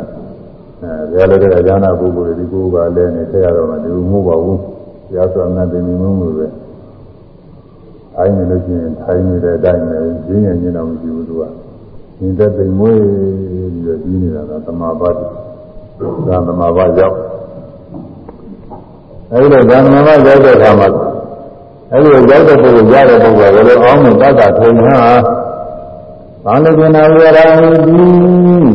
အဲဘယ်လိုလဲအကျမ်းနာပုဂ္ဂိုလ်တွေဒီကိုယ်ကလဲနေထည့်ရတော့မှဒီလိုမဟုတ်ပါဘူးတရားစွာနဲ့တင်နေမှုလို့ပဲအိုင်းနေလို့ရှိရင်ထိုင်းနေတဲ့အတိုင်းနဲ့ရင်းရင်းချင်းတော့မရှိဘူးသူကဉာဏ်သက်သိမ်မွေးပြီးတော့ကြီးနေတာကသမာပတ်သာသမာပတ်ရောက်အဲဒီတော့သာသမာပတ်ရောက်တဲ့အခါမှာအဲဒီရောက်တဲ့ပုဂ္ဂိုလ်ရတဲ့ပုဂ္ဂိုလ်ကလည်းအောင်းနဲ့တတ်တာထုံဟာ ဘာလို့ကျင်နာရတာဒီ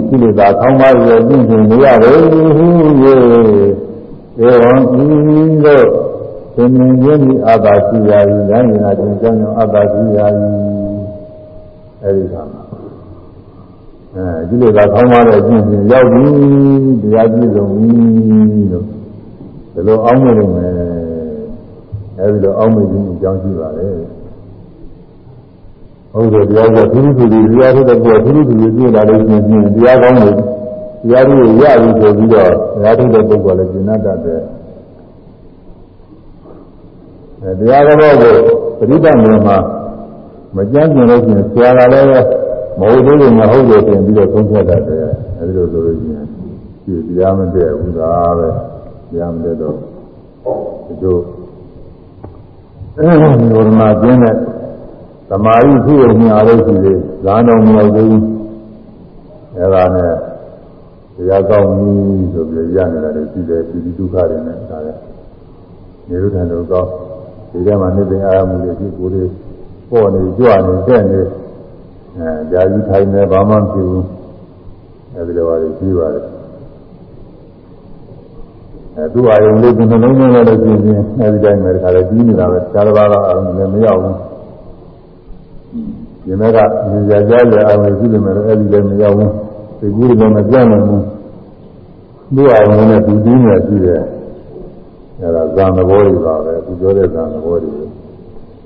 ကိလေသာခေါင်းပါရပြင်းပြင်းနေရတယ်ဟူ၍ေဝံဤသို့သင်္မြင်ခြင်းဤအာသာရှိရာဤဉာဏ်ဉာဏ်ချင်းကြောင့်အာသာရှိရာဤအဲဒီကမှာအဲဒီလိုသာခေါင်းပါတဲ့ပြင်းပြင်းရောက်ပြီတရားကြည့်ဆုံးပြီလို့ဒီလိုအောင်းနေလို့မယ်အဲဒီလိုအောင်းမိခြင်းအကြောင်းရှိပါလေ ဟုတ်တယ်တရားကသူသူတွေတရားထုတ်တဲ့ပေါ်သူသူတွေပြလာလို့ရှိရင်တရားကောင်းလို့တရားတွေရပြီဆိုပြီးတော့တရားထုတ်တဲ့ပုဂ္ဂိုလ်လည်းကျင့်တတ်တယ်အဲတရားတော်ကိုပရိသတ်မြေမှာမကြမ်းကျင်လို့ရှိရင်ဆရာကလည်းမဟုတ်သေးဘူးမဟုတ်တယ်ပြင်ပြီးတော့သုံးဖြတ်တတ်တယ်အဲဒီလိုဆိုလို့ရှိရင်ဒီတရားမတည့်ဘူးသာပဲတရားမတည့်တော့ဒီလိုအဲဒီလိုမှကျင်းတဲ့ သမာဓိဖြစ်ရမြာလို့ရှိသေးဇာတော်မရောက်သေးဘူးအဲဒါနဲ့တရားကောင်းပြီဆိုပြီးရနေတာလည်းရှိတယ်ပြည်ဒုက္ခတွေနဲ့ဒါလည်းနေရုထံတို့ကောဒီထဲမှာနေပင်အာရမှုတွေဒီကိုယ်တွေပေါ့နေကြွနေတက်နေအဲကြာကြီးထိုင်နေဘာမှမဖြစ်ဘူးအဲဒီလိုပါလေပြီးပါတယ်အဲသူ့အာယုံလေးကနှလုံးသွင်းလို့ရှိရင်အဲဒီတိုင်းပဲခါလည်းပြီးနေတာပဲသာရဘာကအာယုံလည်းမရောက်ဘူး ဒီမဲ့ကမြင်ကြကြရအောင်လို့ရှိလို့လည်းအဲဒီလည်းမရောက်ဘူးဒီကူလည်းမပြတ်နိုင်ဘူးသူ့အာယုံနဲ့သူပြီးနေရှိတယ်အဲအဲဒါဇံသဘောတွေပါပဲသူပြောတဲ့ဇံသဘောတွေ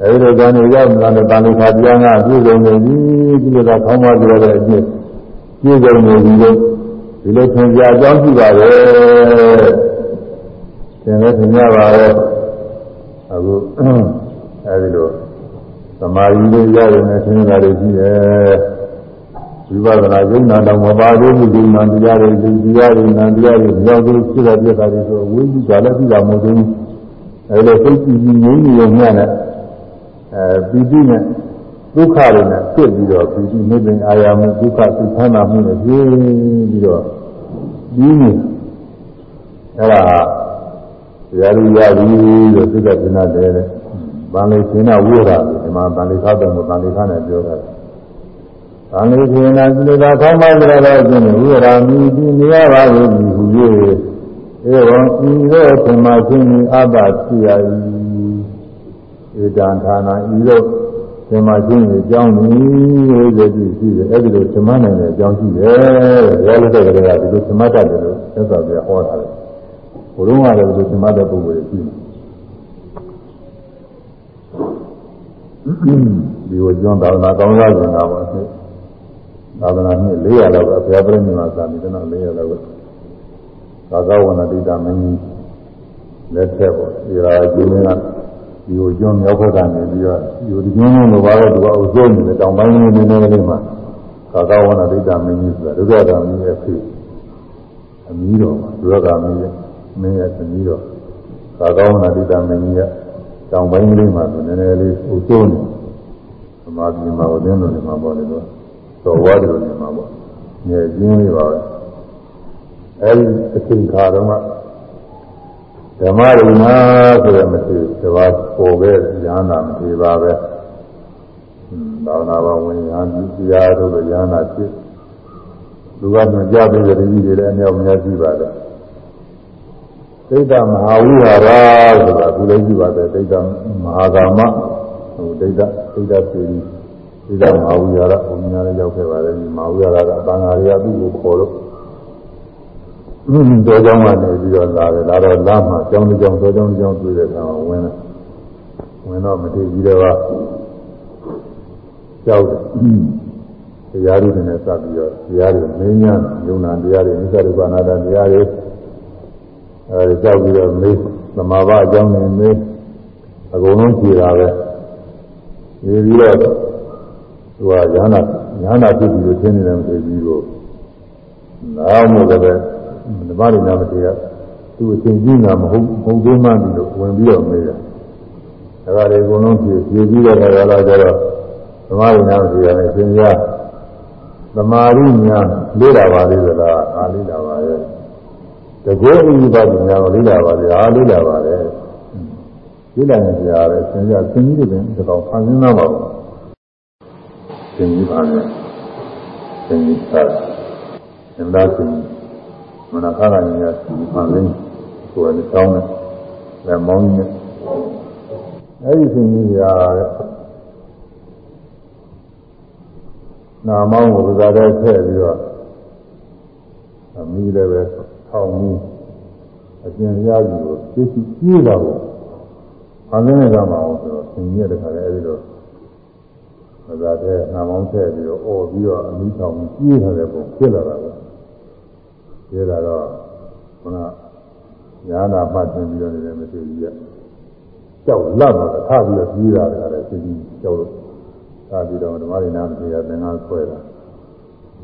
အဲဒီလိုဇံတွေရောက်လာတဲ့တန်ခါတရားကပြည့်စုံနေပြီဒီလိုသာခေါင်းမပြောတဲ့အဖြစ်ပြည့်စုံနေပြီလို့ဒီလိုသင်ပြအကြောင်းရှိပါပဲသင်လည်းသင်ကြပါပဲအခုအဲဒီလို သမာဓိလေးရတယ်နဲ့သင်တာတွေရှိတယ်ဝိပဿနာယုံနာတော့မပါသေးဘူးဒီနာတရားတွေဒီတရားတွေနာတရားတွေမြောက်သေးဖြစ်တဲ့ပြဿနာတွေဆိုဝိဇ္ဇာလည်းပြီးတာမဟုတ်သေးဘူးအဲလိုစိတ်ကြည်ကြည်ငြိမ်းနေရုံနဲ့အဲပီတိနဲ့ဒုက္ခတွေနဲ့ဖြစ်ပြီးတော့ပီတိနိဗ္ဗာန်အာရမှုဒုက္ခသိသနာမှုနဲ့ပြင်းပြီးတော့ပြီးနေအဲဒါတရားရည်ရပြီလို့သိတဲ့ပြနာတယ်တဲ့ဗန္လေရှင်နာဝိရ ဒီမှာဗန္လေခါတယ်မို့ဗန္လေခါနဲ့ပြောတာ။သံဃာရှင်နာကိလေသာခေါင်းပါကြတော့အခြင်းဝိရာမိတိနေရပါလေဟူ၍ဧဝံဤသို့သမာခြင်းအပ္ပဖြစ်ရ၏။ဧတံဌာနဤသို့သမာခြင်းအကြောင်းဤရည်ရည်ရှိတယ်။အဲ့ဒီလိုသမနိုင်တဲ့အကြောင်းရှိတယ်။ဘုရားလက်ထက်ကလေးကဒီလိုသမတတ်တယ်လို့သက်သာပြဟောတာလေ။ဘုရုံးကလည်းဒီလိုသမတတ်ပုဂ္ဂိုလ်တွေရှိတယ်။ ဒီကိုကျွမ်းသာနာကောင်းရခြင်းတာပါဆိုသာသနာနှစ်400လောက်ပဲဘုရားပြည့်မြန်မာသာမီတနာ400လောက်ပဲသာသဝနာဒိတာမင်းကြီးလက်ထက်ပေါ့ဒီရာကျင်းကဒီကိုကျွန်းမြောက်ဘက်ကနေပြီးတော့ဒီဒီကျွန်းလုံးလိုပါတော့သူကအုပ်စိုးနေတယ်တောင်ပိုင်းနေနေနေလေးမှာသာသဝနာဒိတာမင်းကြီးဆိုတာဒုက္ခသာမင်းရဲ့ဖေအမီးတော်ဒုက္ခမင်းရဲ့မင်းရဲ့သမီးတော်သာသဝနာဒိတာမင်းကြီးရဲ့ တောင်ပိုင်းလေးမှာသူနည်းနည်းလေးအုပ်စိုးနေသမာဓိမှာဝိသင်းတော်နေမှာပေါ့လေတော့တော်ဝါတယ်နေမှာပေါ့ငယ်ချင်းလေးပါပဲအဲဒီအချိန်ခါတော့ကဓမ္မရိနာဆိုတဲ့မထေတပါးပေါ်ခဲ့ဉာဏ်နာမထေပါပဲဘာဝနာဘဝင်ဉာဏ်ဒီတရားတို့ဉာဏ်နာဖြစ်လူကညကြတဲ့ရည်ကြီးတွေလည်းအမြောက်များရှိပါတယ် သိတမဟာဝိဟာရဆိုတာသူလည်းရှိပါတယ်သိတမဟာကာမဟိုဒိဋ္ဌဒိဋ္ဌစေရီဒီကမာဝိရဘုံများလည်းရောက်ခဲ့ပါတယ်ဒီမာဝိရကအတန်ဃာတွေကသူ့ကိုခေါ်လို့တော်ကြောင်းကနေပြီးတော့လာတယ်လာတော့လာမှကြောင်းတစ်ကြောင်းတော်ကြောင်းတစ်ကြောင်းတွေ့တဲ့အခါဝင်တယ်ဝင်တော့မတည်ပြီးတော့ကြောက်တရားတွေနဲ့စပ်ပြီးတော့တရားတွေမင်းများယုံနာတရားတွေနိစ္စဒုက္ခအနာတ္တတရားတွေ အဲဒီကြောက်ပြီးတော့မေးသမာဘအကြောင်းနဲ့မေးအကုန်လုံးကြည်တာပဲဒီပြီးတော့သူကညာနာညာနာဖြစ်ပြီးလို့ရှင်းနေတယ်မသိဘူးကိုနားမို့လည်းပဲဓမ္မရိနာမတေကသူအချင်းကြီးနာမဟုတ်မဟုတ်သေးမှပြီလို့ဝင်ပြီးတော့မေးတယ်ဒါကြလေအကုန်လုံးပြည့်ပြည့်ပြီးတော့ခါလာကြတော့ဓမ္မရိနာမတေကလည်းသင်ရသမာရိညာလေးတာပါလေသလားအားလေးတာပါရဲ့ တကယ်ဥပဒညာကိုလေးတာပါလေအားလေးတာပါလေလေးလာနေကြရတယ်သင်ရသင်ကြီးတွေပင်ဒီကောင်ဖန်ဆင်းသားပါဘူးသင်ကြီးပါနဲ့သင်ကြီးသာသင်သားသင်မနာခါရညာသင်ပါလေကိုယ်နဲ့တောင်းတယ်လက်မောင်းနဲ့အဲ့ဒီသင်ကြီးရာနာမောင်းကိုပဇာတဲ့ထည့်ပြီးတော့အမီးလည်းပဲ ထောင်ပြီးအကျဉ်းရကြီးကိုသိသိပြေးလာဖို့အင်းနဲ့ကမှအောင်ဆိုတော့သင်ကြီးတဲ့ခါလည်းအဲ့ဒီတော့မသာတဲ့နာမောင်းထည့်ပြီးတော့အော်ပြီးတော့အမိဆောင်ကြီးးထားတဲ့ပုံဖြစ်လာတာပဲဖြစ်လာတော့ခဏညာနာမှတ်တင်ပြီးတော့နေမသိဘူးရဲ့ကြောက်လတ်မှာထပြီးတော့ကြီးတာလည်းသိပြီးကြောက်လို့သာပြီးတော့ဓမ္မရင်းနာမသိရသင်္ကန်းဆွဲတာ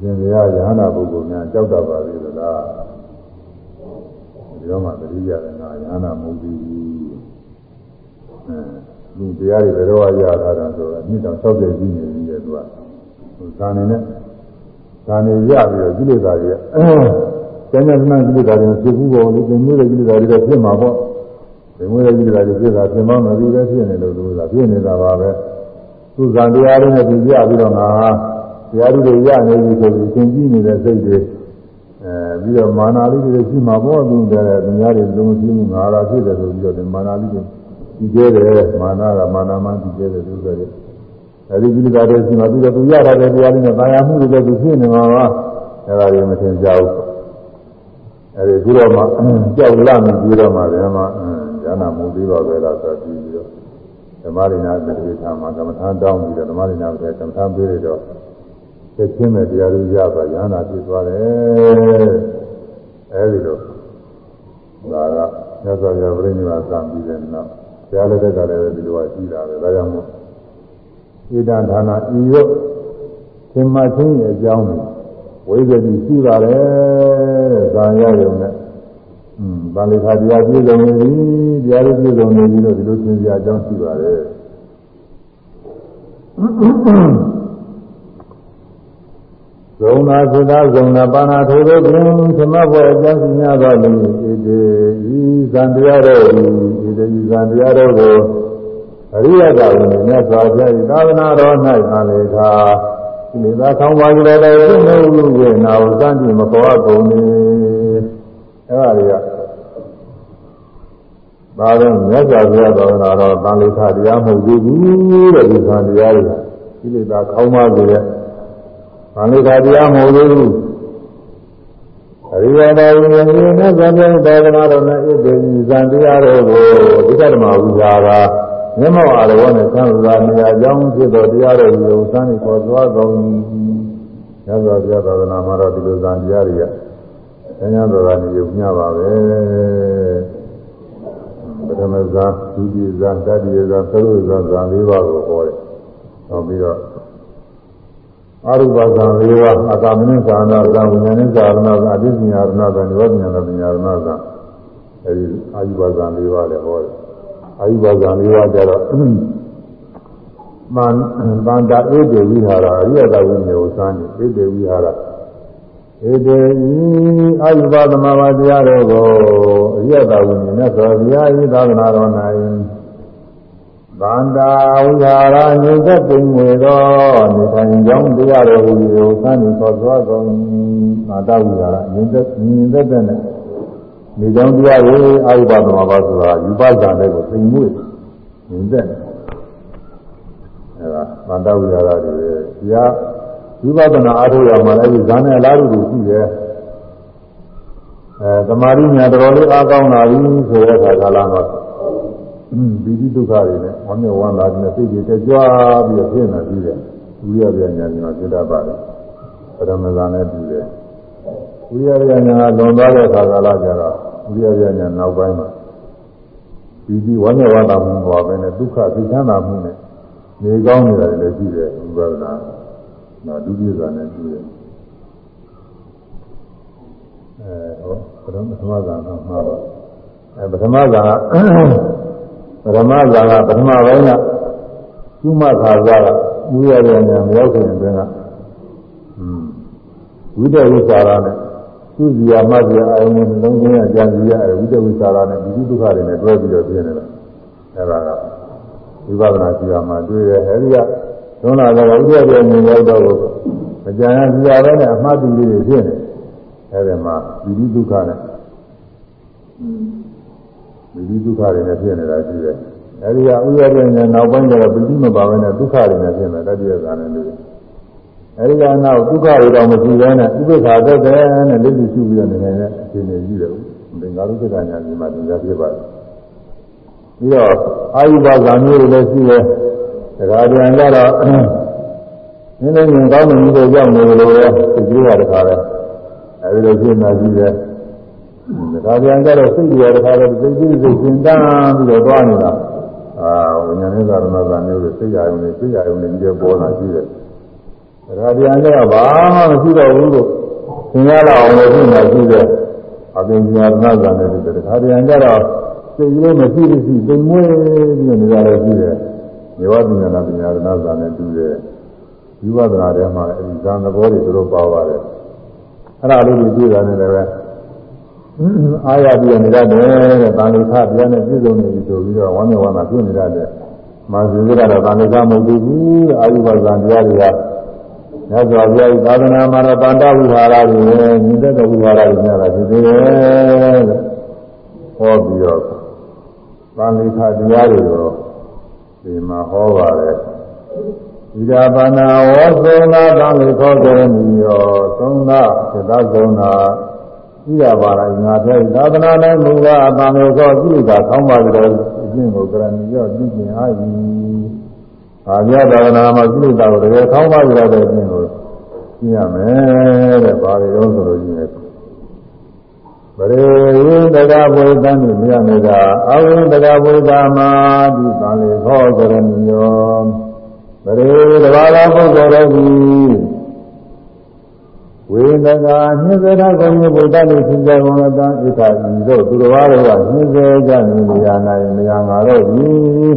ရှင်ဗျာယဟနာပုဂ္ဂိုလ်များကြောက်တတ်ပါသေးသလား ဒီတော့မှတတိယကငါယဟနာမဟုတ်ဘူးအဲလူတရားတွေဘယ်တော့ရတာတော့ဆိုတော့အနှစ်တောင်60ကြီးနေပြီလေသူကဟိုဇာနေနဲ့ဇာနေရပြီးတော့ကိလေသာတွေကကျန်တဲ့ခဏကိလေသာတွေဖြစ်ဘူးပေါ့လေဒီမျိုးတဲ့ကိလေသာတွေတော့ဖြစ်မှာပေါ့ဒီမျိုးတဲ့ကိလေသာတွေဖြစ်တာဖြစ်မှမပြီးပဲဖြစ်နေလို့လို့သာဖြစ်နေတာပါပဲသူဇာတရားတွေနဲ့သူရပြီးတော့ငါတရားတွေရနေပြီဆိုပြီးသင်ကြည့်နေတဲ့စိတ်တွေအဲ ပြီးတော့မာနာလေးတွေရှိမှာပေါ့သူတဲ့သူများတွေလုံးကြည့်မှုငါလာဖြစ်တယ်ဆိုပြီးတော့ဒီမာနာလေးတွေဒီကျဲတယ်မာနာကမာနာမှဒီကျဲတယ်သူဆိုတယ်အဲဒီကိလေသာတွေရှိမှာပြီးတော့သူရတာတဲ့တရားလေးနဲ့တာယာမှုတွေလည်းသူဖြစ်နေမှာပါအဲဒါတွေမသင်ကြဘူးအဲဒီပြီးတော့မှကြောက်လန့်ပြီးတော့မှဒီမှာဉာနာမူသေးပါပဲလားဆိုပြီးပြီးတော့ဓမ္မရိနာမတိထာမှာကမ္မထာတောင်းပြီးတော့ဓမ္မရိနာပဲကမ္မထာပေးရတော့ သိချင်းမဲ့တရားတွေရပါရဟနာပြည့်သွားတယ်အဲဒီလိုဒါကမြတ်စွာဘုရားပြိဋိဘာသံပြီးတဲ့နောက်ဆရာလက်ထက်ကလည်းဒီလိုရှိတာပဲဒါကြောင့်မို့ဣဒံဌာနဤရောသင်္မချင်းရဲ့အကြောင်းဝိဇ္ဇတိရှိပါတယ်တဲ့ဇာရရုံနဲ့อืมဗာလိခာတရားပြည့်စုံနေပြီတရားပြည့်စုံနေပြီလို့ဒီလိုသင်ပြအကြောင်းရှိပါတယ် ဇုံနာစိတ္တဇုံနာပါဏာထိုတို့ဖြင့်သမဘဝအကျဉ်းစီများသောလူဣတိဤဇံတရားတော်ဤဣတိဤဇံတရားတော်ကိုအရိယကဝင်မြတ်စွာဘုရား၏သာသနာတော်၌အာလေသာဒီသာဆောင်းပါကြတဲ့သိနေမှုဝေနာဝစံတိမကောကုန်နေအဲ့ဒါတွေကဒါတော့မြတ်စွာဘုရားသာသနာတော်တန်လေသာတရားမဟုတ်သေးဘူးတဲ့ဒီဇံတရားတွေဒီလေသာခေါင်းပါကြတဲ့။ ဘာလို့ဒါတရားမဟုတ်ဘူး။အရိယတော်ဝင်နေနဲ့ဇံတဲ့သာသနာတော်နဲ့ဣတိဇံတရားတော်ကိုဒီကဓမ္မဝိဇာကမျက်မှောက်အားလုံးနဲ့ဆန်းသာနေရာကြောင်းဖြစ်တော်တရားတော်ကိုစမ်းနေပေါ်သွားကုန်။ရသော်ပြသာသနာမှာတော့ဒီလိုဇံတရားတွေကဆင်းရဲတော်ကနေရုပ်ညပါပဲ။ပထမဇာဒုတိယဇာတတိယဇာသရုပ်ဇာဇာ၄ပါးကိုဟောတယ်။နောက်ပြီးတော့ အရုပဇံ၄ပါးအကာမနိသာနာဇံဝိညာဉ်ဇာရဏဇံအတိညာရဏဇံညဝဉာဏပညာရဏဇံအဲဒီအာယုဘဇံ၄ပါးလည်းဟောတယ်အာယုဘဇံ၄ပါးကျတော့မန္တန္တာဧတေဝိဟာရအရိယတဝိညာဉ်ကိုစမ်းနေဧတေဝိဟာရဧတေဤအာယုဘသမဘာတရားတော်ကိုအရိယတဝိညာဉ်နဲ့ဆိုဘုရားဤသာသနာတော်၌ ဗန္တာဝိဟာရညုသက်ပင်ငွေသောနေထိုင်ကြောင်းတရားတော်ဟူကိုသံဃာသောသွားကုန်မာတဝိဟာရညုသက်ညင်သက်တဲ့နဲ့နေကြောင်းတရားကိုအာယုဘသမဘာဆိုတာယူပဇာတဲ့ကိုပင်ငွေညင်သက်အဲဒါမာတဝိဟာရတွေတရားယူပဒနာအားထုတ်ရမှာလည်းဇာနဲ့အလားတူရှိတယ်အဲသမာဓိညာတော်လေးအားကောင်းလာပြီဆိုတဲ့အခါကာလတော့ ဘီတိဒုက္ခတွေနဲ့ဝမ်းမြောက်ဝမ်းသာတဲ့စိတ်တွေကြွားပြီးတော့ဖြစ်နေပြီးတယ်ဝိရပြညာညာဖြစ်တတ်ပါတယ်ပရမဇာနဲ့ပြီးတယ်ဝိရပြညာလွန်သွားတဲ့အခါကာလကျတော့ဝိရပြညာနောက်ပိုင်းမှာဘီတိဝမ်းမြောက်ဝမ်းသာမှုပေါ်ပဲနဲ့ဒုက္ခသိချမ်းသာမှုနဲ့နေကောင်းနေတာလည်းရှိတယ်ဝိပဿနာနော်ဒုတိယဇာနဲ့ပြီးတယ်အဲဟောပထမဇာကမှာတော့အဲပထမဇာက ပရမဇာကပထမပိုင်းကကျွမခါဇာကဥရရညာမရောက်ခင်အတွင်းကဝိတဝိသရာနဲ့သူဇီယာမဇီယာအာယုံလုံးချင်းအကြံစီရဝိတဝိသရာနဲ့ဒီဒုက္ခတွေနဲ့တွဲပြီးတော့ပြင်းနေတာအဲဒါကဝိပဿနာရှိရမှာတွေ့တယ်အဲဒီကသွန်းလာတော့ဥရရညာရောက်တော့မကြံရစီရပဲနဲ့အမှတ်တည်းလေးတွေဖြစ်နေအဲဒီမှာဒီဒုက္ခနဲ့ ဒီဒုက္ခတွေနဲ့ဖြစ်နေတာရှိတယ်။အဲဒီကဥရပြဉာဏ်နောက်ပိုင်းကျတော့ပိဋိမပါဘဲနဲ့ဒုက္ခတွေနဲ့ဖြစ်နေတတိယဇာနဲ့လို့အဲဒီကနောက်ဒုက္ခတွေတော့မရှိဘဲနဲ့ဥပ္ပခါသက်တဲ့နဲ့လက်ရှိရှိပြီးတော့နေနေတဲ့အခြေအနေကြီးတယ်။ဒီငါတို့စိတ်ကညာဒီမှာသင်ကြားဖြစ်ပါတယ်။ပြီးတော့အာယုဘဇာမျိုးတွေလည်းရှိတယ်။ဒါကြပြန်ကြတော့နည်းနည်းငြိမ်ကောင်းနေလို့ကြောက်နေလို့ပဲဒီကြီးရတဲ့ခါလဲအဲဒီလိုဖြစ်နေကြည့်တယ်။ ဒါပြန်ကြတော့စိတ်တွေတခါတော့စိတ်ကြီးစိတ်ရှင်းတန်းပြီးတော့သွားနေတာအာဝိညာဉ်နဲ့သာရဏသာမျိုးတွေစိတ်ရယုံနေစိတ်ရယုံနေပြီးတော့ပေါ်လာရှိတယ်ဒါပြန်ကြတော့ဘာမှမရှိတော့ဘူးလို့သင်ရတော့အောင်လို့ဖြစ်နေရှိတယ်အပြင်ညာရဏသာနဲ့တူတယ်ဒါပြန်ကြတော့စိတ်ကြီးမရှိမရှိသိမ်မွေးပြီးတော့နေကြလို့ရှိတယ်မြေဝပညာနာပညာရဏသာနဲ့တူတယ်ဒီဝဒနာထဲမှာအဲဒီဇာန်သဘောတွေသူတို့ပါပါတယ်အဲ့ဒါလေးတွေတွေ့တာနဲ့လည်း အားရပြီးနေရတယ်တဲ့။တာလိခပြန်နဲ့ပြည့်စုံနေပြီဆိုပြီးတော့ဝမ်းမြောက်ဝမ်းသာပြည့်နေရတယ်။မာဇီကတော့တာလိခမဟုတ်ဘူးတဲ့အာယုဘဇံတရားတွေကညဇောဘုရားဤသာသနာမှာတော့တန်တဝိဟာရတွေမြင့်တဲ့ဝိဟာရတွေများတာဖြစ်သေးတယ်တဲ့။ဟောပြီးတော့တာလိခတရားတွေကိုဒီမှာဟောပါတယ်။ဣဒာပါဏဝောသုနာတံလိခောကရဏီယောသုံးနာသစ္စာသုံး နာဤရပါလားငါဖျားသာသနာ၌မူကားအတံမေသောကိလေသာကောင်းပါကြတော်အကျင့်ကိုကရဏီရောပြုကျင်အား၏အာမြတ်သာသနာမှာကိလေသာကိုတကယ်ကောင်းပါကြတဲ့အကျင့်ကိုကျင့်ရမယ်တဲ့ဘာတွေရောဆိုလို့ရှိရင်ပရေဝိတကဘုဒ္ဓံမြရမေတာအဝိတကဘုဒ္ဓမာဒီသံလေခောကရဏီယောပရေတဘာသာပုဂ္ဂိုလ်တို့သည် ဝေဒကာနှိစ္စရကုံဘုဒ္ဓလူသင်္ကြန်ဝတ္တဣသဤတို့သူတော်ဘာတို့ကနှိစ္စကြနေနေရနိုင်မရငါတို့သည်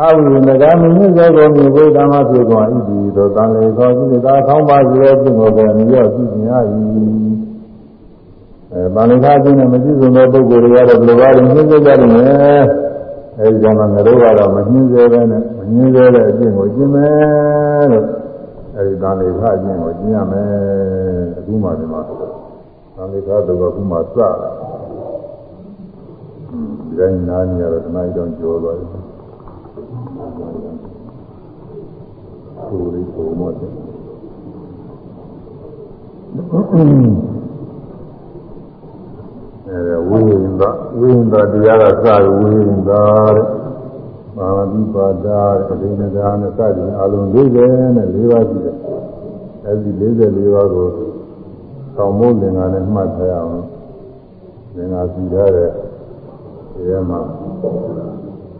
အဝိနဂမနှိစ္စကုံဘုဒ္ဓမှာဖြစ်ကုန်ဤသည်တို့တန်လေသောကိလေသာဆောင်းပါးရဲ့ပြုကိုယ်ကိုမြရောကြည့်မြင်ရ၏အဲဗာလိကာချင်းနဲ့မကြည့်စုံတဲ့ပုဂ္ဂိုလ်တွေကတော့ဘယ်လိုပါလဲနှိစ္စကြတယ်နဲ့အဲဒီကမှငါတို့ကတော့မနှိစ္စပဲနဲ့မနှိစ္စတဲ့အကျင့်ကိုကျင့်မယ်လို့ အဲဒီတန်လေခအကျင့်ကိုကျင့်ရမယ်အခုမှဒီမှာတန်လေခတော့အခုမှစတာဒီတိုင်းနားနေရတော့တနားကြောင်ကြောသွားတယ်ကိုယ်လေးပုံမတယ်အဲဝိဟိန္ဒဝိဟိန္ဒတရားကစရဝိဟိန္ဒတဲ့ မာဝတိပါဒတဲ့အဒိဏဒါနဲ့စသည်အလုံး40နဲ့4ပါးရှိတယ်အဲဒီ44ပါးကိုသောင်းမိုးလင်္ကာနဲ့မှတ်ထားရအောင်လင်္ကာစီထားတဲ့ဒီထဲမှာ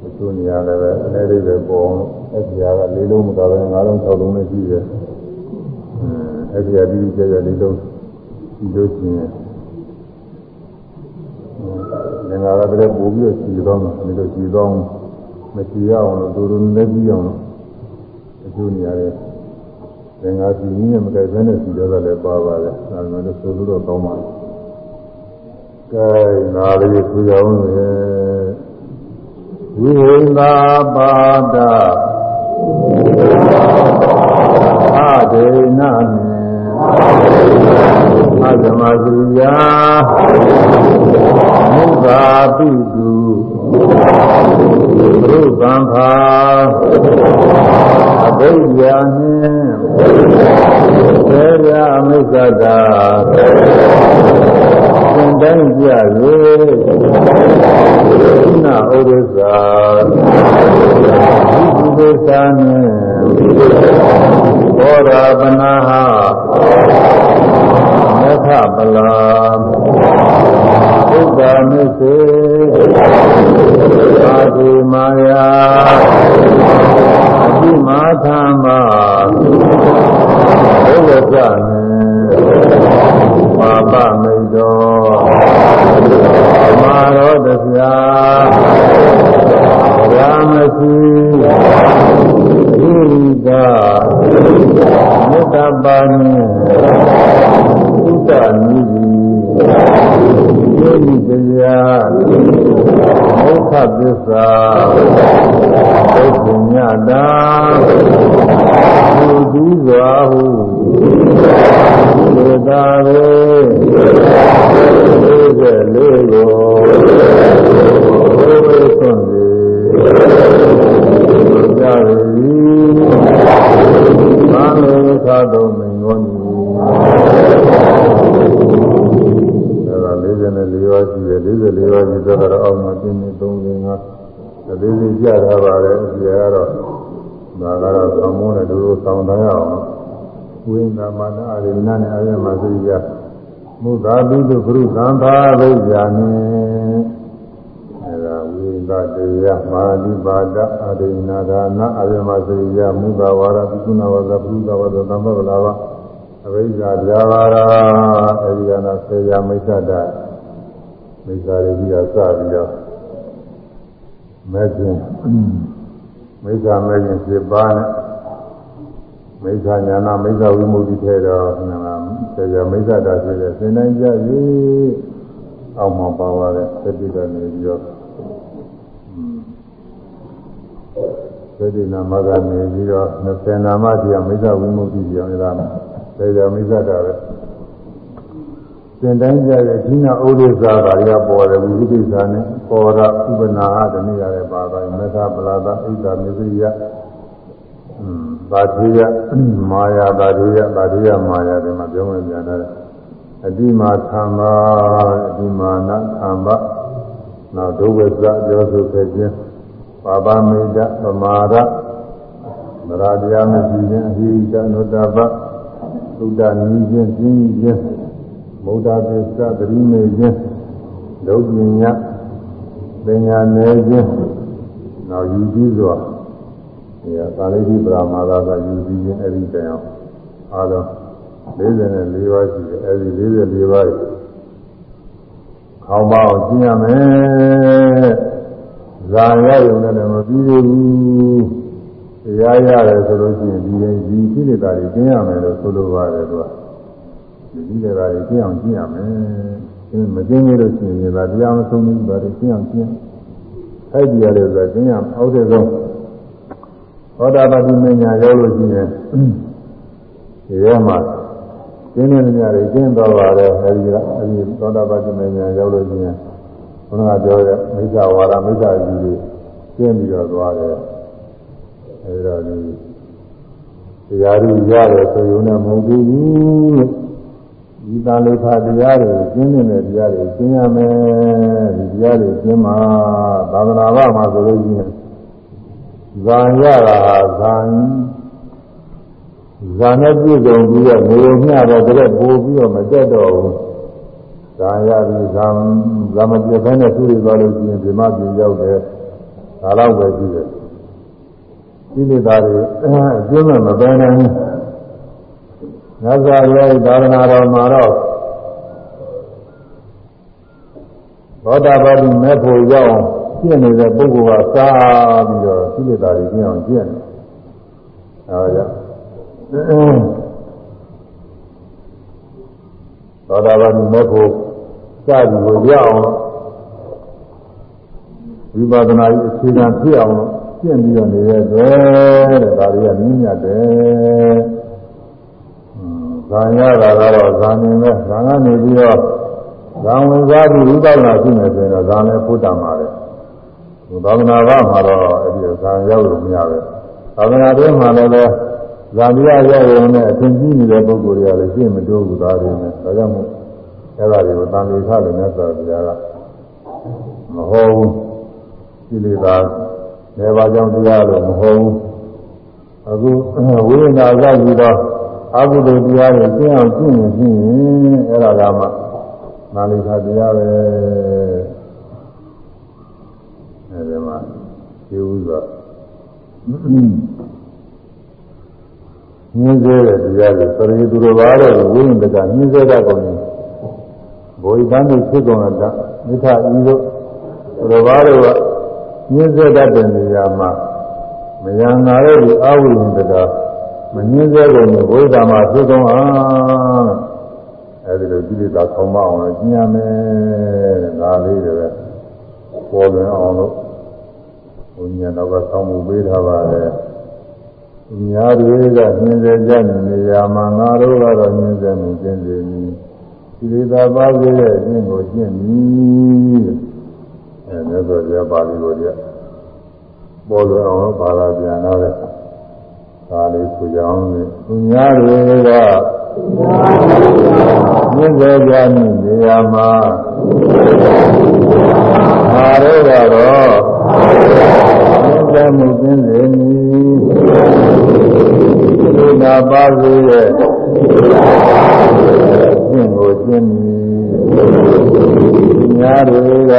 အကျိုးနေရာလည်းပဲအနေလေးပဲပေါ်အောင်အဲဒီဟာက၄လုံးမကဘဲ၅လုံး၆လုံးနဲ့ရှိတယ်အဲဒီဟာဒီကြရ၄လုံးဒီလိုချင်းလင်္ကာကတည်းကပို့ပြီးစီတော့မှဒီလိုစီတော့ မစီရအောင်လို့ဒူဒူနဲ့ကြည့်အောင်လို့အကျိုးနေရတယ်သင်္ဃာစီနည်းနဲ့မကဲဘဲနဲ့စီတော့လည်းပါပါတယ်။ဒါမှလည်းဆိုလို့တော့ကောင်းပါလား။ကဲနာလေးဆိုကြအောင်လေ။ဝိဟိန္တာပါဒအာဒေနမေအသမသုယာမုသာပိ တုဘုဗံဖာအဘိဓါနှင့်သေရမိစ္ဆတာသင်တိုင်းကြ၍နာဥဒ္ဒစာဒီပုဒ္ဒစာနှင့်ဘောရာပနာဟမေခပလာ ဘုဒ္ဓမစ္စေအာဒီမာယာအတိမာသမ္မာဘုရားကြနေပါပမိတ်တော်မာရောတပြာရာမရှိဣရိကမေတ္တာပါဏိဥဒ္ဒနိ သိမိတရားဒုက္ခသစ္စာဒုက္ခညတာဘုသူစွာဟုသေတာရေသေးကလေးကိုဘုရားဆွံ့စေကြာရီသာမေခါတော်မင်းတော် 54ပါးရှိတယ်54ပါးရှိသဘောတော့အောက်မှာပြင်းပြ35အသေးသေးကြထားပါတယ်ဒီကတော့ဒါကတော့သံမိုးနဲ့တို့ဆောင်းတိုင်းအောင်ဝိညာမနာအရိနာနဲ့အရမသရိယမုသာတုသုခရုသံသာဘိဇာနေအဲဒါဝိသတေယမဟာတိပါဒအရိနာဂာနာအရမသရိယမုသာဝါရပုကုဏဝါဒပုကုဏဝါဒသမ္ပဗလာဝအဘိဇာဗျာဝါရအဲဒီကနာဆေယမိစ္ဆတ္တ မိစ္ဆာရိကြီးကစပြီးတော့မဲ့ခြင်းမိစ္ဆာမဲ့ခြင်းဖြစ်ပါနဲ့မိစ္ဆာညာနာမိစ္ဆာဝိမုဒ္ဓိထဲတော့နာဆရာမိစ္ဆာတာဖြစ်တဲ့သင်တိုင်းကြရေးအောက်မှာပါပါတဲ့သတိကနေပြီးတော့သတိနာမကနေပြီးတော့20နာမတရားမိစ္ဆာဝိမုဒ္ဓိပြောင်းရတာဆရာမိစ္ဆာတာပဲ သင်တိုင်းကြတဲ့ဒီနာဥဒိစ္စပါရပေါ်တယ်ဝိသိစ္စာနဲ့ပေါ်တာဥပနာဟတနည်းရတယ်ပါပါမေဃပလာဒဣဒ္ဓမေသရိယဘာတိယမာယာဘာတိယဘာတိယမာယာဒီမှာပြောဝင်ပြန်တယ်အတိမာသံဃာဒီမာနခံပနောက်ဒုဝိသပြောဆိုခဲ့ခြင်းပါပမိတ်ပမာဒမရတရားမရှိခြင်းအဟိတနုတ္တပသုဒ္ဓနီးခြင်းပြင်းခြင်း မௌဒသစ္စသတိမေခြင်းဒုပညာပညာနယ်ခြင်းနောက်ယူကြည့်စွာဒီကာလိတိပရမာဒကယူကြည့်ခြင်းအဲ့ဒီတိုင်အောင်အားလုံး44ပါးရှိတယ်အဲ့ဒီ44ပါးခေါင်းပါအောင်ကျင့်ရမယ်ဇာရရုံနဲ့လည်းမပြီးသေးဘူးတရားရတယ်ဆိုလို့ရှိရင်ဒီရင်ဒီကိလေသာတွေကျင့်ရမယ်လို့ဆိုလိုပါတယ်သူက ဒီကိလေသာတွေကျင့်အောင်ကျင့်ရမယ်ကျင့်မကျင့်လို့ရှိရင်ဒါတရားမဆုံးဘူးပါတယ်ကျင့်အောင်ကျင့်အဲ့ဒီရတယ်ဆိုတာကျင့်ရအောက်တဲ့ဆုံးသောတာပတိမညာရောက်လို့ရှိရင်ဒီထဲမှာကျင်းနေကြတယ်ကျင်းတော့ပါတယ်အဲဒီကအဲဒီသောတာပတိမညာရောက်လို့ရှိရင်ဘုရားပြောတဲ့မိစ္ဆာဝါဒမိစ္ဆာကြီးတွေကျင်းပြီးတော့သွားတယ်အဲဒီတော့ဒီတရားရည်ရတယ်ဆိုရုံနဲ့မဟုတ်ဘူး ဒီသာလိခတရားတွေကျင်းနေတဲ့တရားတွေကျင်းရမယ်ဒီတရားတွေကျင်းမှာသာသနာ့ဘာမှာဆိုလို့ရှိရင်ဇာရတာဇာဇာနဲ့ပြည့်စုံပြီးတော့နေုံမျှတော့တကယ်ပို့ပြီးတော့မတက်တော့ဘူးဇာရပြီးဇာဇာမပြည့်ဘဲနဲ့သူ့တွေသွားလို့ရှိရင်ဒီမှာပြင်ရောက်တယ်ဒါတော့ပဲရှိတယ်ဒီလိုသားတွေအကျိုးမဲ့မပယ်နိုင်ဘူး ငါသာရဲ့သာသနာတော်မှာတော့သောတာပတိမဲ့ဖို့ရောက်ပြည့်နေတဲ့ပုဂ္ဂိုလ်ကစားပြီးတော့ဒီလိုသားတွေကျင်းအောင်ကျင့်တယ်အဲဒါကြောင့်သောတာပတိမဲ့ဖို့စသည်ကိုရအောင်ဝိပဿနာရေးအခြေခံဖြစ်အောင်ကျင့်ပြီးတော့နေတဲ့အတွက်တဲ့ဒါတွေကနည်းမြတ်တယ်။ ဇာရတာကတော့ဇာနေမဲ့ဇာကနေပြီးတော့ဇာဝင်စားပြီးဝိပဿနာရှိနေဆိုရင်တော့ဇာလည်းဖို့တတ်မှာလေ။သာသနာ့ဘာမှာတော့အဲ့ဒီဇာရောက်လို့မရပဲ။သာသနာ့တွင်းမှာလည်းဇာတိရရောက်ရုံနဲ့အသင်ကြီးနေတဲ့ပုဂ္ဂိုလ်တွေကလည်းရှင်းမတိုးဘူးသားတွေနဲ့ဒါကြောင့်မို့အဲ့ဒါတွေကိုတန်လေခလို့မြတ်စွာဘုရားကမဟောဘူးကိလေသာလည်းပါကြောင့်တရားလို့မဟုတ်ဘူးအခုဝိညာဉ်သာကြည့်တော့ အကုသိုလ်တရားတွေကျင့်အောင်ကျင့်ရင်ကျင့်ရင်အဲ့ဒါကမှနာလိခာတရားပဲအဲဒီမှာကျေဥစွာညင်းစေတဲ့တရားတွေသတိသူတော်ဘာတဲ့ဝိညာဉ်တကညင်းစေတဲ့ကောင်ကြီးဘိုလ်တန်းကြီးဖြစ်ကုန်တာမိထဤတို့သူတော်ဘာတွေကညင်းစေတတ်တဲ့နေရာမှာမယံနာတဲ့ဒီအဝိဉ္ဇက မညင်းစေကုန်ဘူးဘုရားမှာဖြစ်ကုန်အောင်အဲဒီလိုကြည့်လိုက်တာခေါင်းမအောင်လို့ကျင်းရမယ်တဲ့ဒါလေးတွေပဲပေါ်လွင်အောင်လို့ဘုညာတော့ကဆောင်းမှုပေးထားပါတယ်များတွေကညင်းစေကြနေရာမှာငါတို့ကတော့ညင်းစေမှုကျင်းစေမည်ဒီလိုသာပါသေးတဲ့အခြင်းကိုကျင့်မည်အဲမြတ်စွာဘုရားပါဠိတော်ကြီးပေါ်လွင်အောင်ပါလာပြန်တော့တဲ့ ဒါလေးဆိုကြအောင်လေသူများတွေကမြင့်စေကြမည်နေရာမှာအာရုံကတော့မြင့်စေမှုကျင်းစေမည်ဒီနာပါသေးရဲ့ကျင့်ကိုကျင့်မည်များတွေက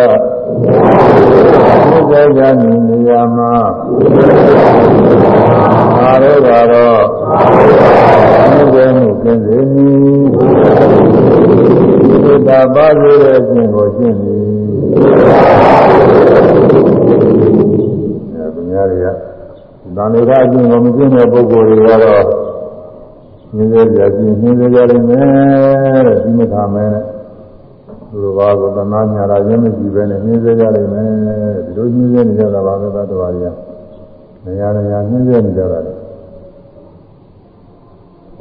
မြတ်ကြကြနေရာမှာအာရောကတော့မြတ်မှုကျင့်စေမည်ဒီတာပါသေးရဲ့ကျင့်ကိုကျင့်မည်အဲများတွေကသံဃာအကျင့်ကိုမကျင့်တဲ့ပုဂ္ဂိုလ်တွေကတော့ညင်းစေကြခြင်းညင်းစေကြလိမ့်မယ်တဲ့ဒီမထာမဲနဲ့ သူတို့ဘာကိုသနာညာတာရင်းမရှိပဲနဲ့ညင်းစေကြလိမ့်မယ်ဒီလိုညင်းစေနေကြတာပါပဲသတ္တဝါတွေကနေရာနေရာညင်းစေနေကြတာလေ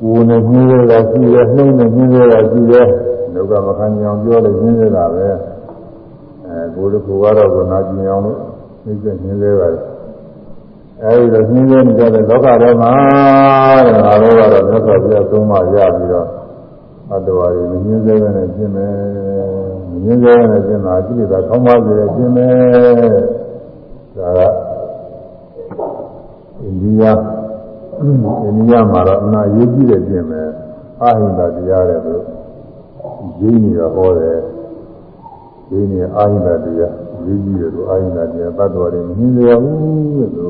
ကိုယ်နဲ့ညင်းစေတာရှိတယ်နှုတ်နဲ့ညင်းစေတာရှိတယ်ဒုက္ခမခံကြအောင်ပြောလို့ညင်းစေတာပဲအဲကိုယ်တို့ကတော့ကနာကျင်အောင်လို့နှိမ့်ဆက်ညင်းစေပါတယ်အဲဒီတော့နှင်းရနေကြတဲ့လောကထဲမှာတဲ့ငါတို့ကတော့မြတ်စွာဘုရားသုံးမရပြီးတော့ အတ္တဝါတွေမနှင်းစေဘဲနဲ့ပြင်မယ်မငင်းစေတဲ့ကျင်တာကိလေသာကောင်းပါစေတဲ့ကျင်ပဲဒါကအိန္ဒိယအိန္ဒိယမှာတော့အနာရေးကြည့်တဲ့ကျင်ပဲအာဟိန္ဒတရားတဲ့သူရင်းနေတော့ဟောတယ်ရင်းနေအာဟိန္ဒတရားရေးကြည့်တယ်သူအာဟိန္ဒတရားတတ်တော်တယ်မငင်းစေရဘူးတဲ့သူ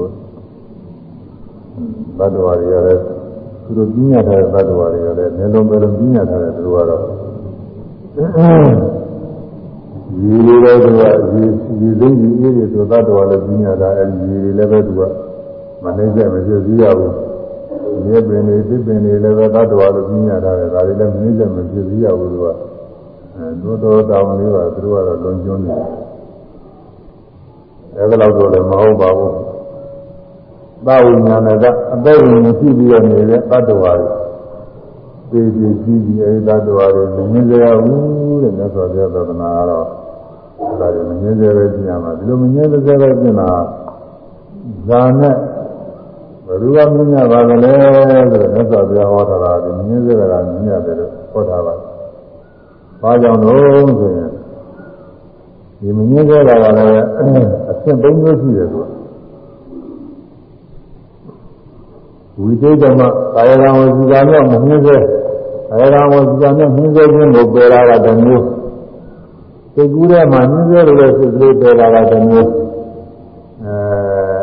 တတ်တော်တွေကလည်း သူတို့ပြညာထားတဲ့တတ်တော်တွေကလည်းနေလုံးပဲလုံးပြညာထားတဲ့သူတို့ကတော့ရေလေးပဲသူကရေရေသိမ်းကြီးအေးတွေဆိုတတ်တော်လည်းပြညာထားအဲဒီရေတွေလည်းပဲသူကမနှိမ့်ဆက်မဖြစ်သေးရဘူးရေပင်တွေသစ်ပင်တွေလည်းပဲတတ်တော်လည်းပြညာထားတယ်ဒါတွေလည်းမနှိမ့်ဆက်မဖြစ်သေးရဘူးသူကအဲတိုးတော်တောင်းလေးပါသူတို့ကတော့လွန်ကျွန်းနေတယ်အဲဒါတော့လည်းမဟုတ်ပါဘူး သာဝိညာဏကအသက်ဝင်ရှိပြီးရနေတဲ့တတ္တဝါတွေသိသိကြီးကြီးအဲဒီတတ္တဝါတွေမမြင်ကြရဘူးတဲ့မြတ်စွာဘုရားသာသနာကတော့ဒါတွေမမြင်ကြပဲပြင်ရမှာဒီလိုမမြင်ကြပဲပြင်တာဇာနဲ့ဘယ်လိုကမြင်ရပါသလဲဆိုတော့မြတ်စွာဘုရားဟောထားတာဒီမမြင်ကြတာမြင်ရတယ်လို့ဟောထားပါတယ်။ဘာကြောင့်လို့ဆိုရင်ဒီမမြင်ကြတာကလည်းအဆင့်၃မျိုးရှိတယ်သူက ဝိသေကမကာယကံဝစီကံနဲ့မမြင်စေကာယကံဝစီကံနဲ့မြင်စေခြင်းကိုပယ်လာတာတမျိုးစိတ်ကူးထဲမှာမြင်စေလို့စိတ်ကလေးပယ်လာတာတမျိုးအဲ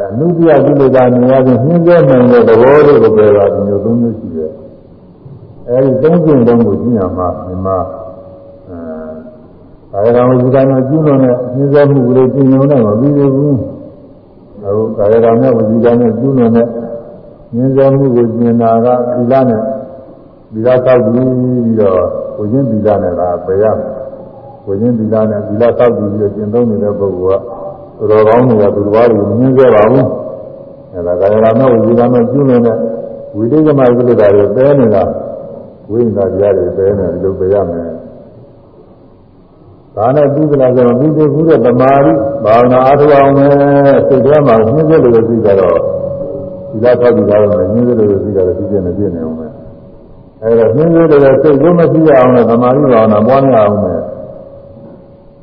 အနုတ္တိယကိလေသာမြင်ရခြင်းမြင်စေနိုင်တဲ့သဘောလေးကိုပယ်လာတမျိုးသုံးမျိုးရှိတယ်အဲဒီသုံးခြင်းလုံးကိုကြည့်ရမှာမြင်မှာအဲကာယကံဝစီကံနဲ့ကျူးလွန်တဲ့မြင်စေမှုကလေးကျင့်ရုံနဲ့မပြီးသေးဘူးအခုကာယကံနဲ့ဝစီကံနဲ့ကျူးလွန်တဲ့ မြင်စေမှုကိုကျင်တာကသီလနဲ့သီလသောက်ပြီးပြီးတော့ကိုချင်းသီလနဲ့ကပယ်ရမယ်ကိုချင်းသီလနဲ့သီလသောက်ပြီးပြီးတော့ကျင့်သုံးနေတဲ့ပုဂ္ဂိုလ်ကတော်တော်ကောင်းနေတာသူတစ်ပါးကိုမြင်စေပါဘူးအဲဒါကာယကံနဲ့ဝစီကံနဲ့ကျူးလွန်တဲ့ဝိတိကမကိလေသာတွေပယ်နေတာဝိညာဉ်တရားတွေပယ်နေတယ်လို့ပယ်ရမယ်ဒါနဲ့ပြီးကြလားဆိုတော့ပြီးသေးဘူးတဲ့သမာဓိဘာဝနာအားထုတ်အောင်မယ်စိတ်ထဲမှာနှင်းစေလို့ပြီးကြတော့ ဒီလားသောက်ပြီးသားတော့ညင်းသေးလို့ပြီးတာလည်းပြည့်နေပြည့်နေအောင်မယ်အဲဒါညင်းသေးတယ်စိတ်ကိုမရှိရအောင်လည်းသမာဓိဘာဝနာပွားများအောင်မယ်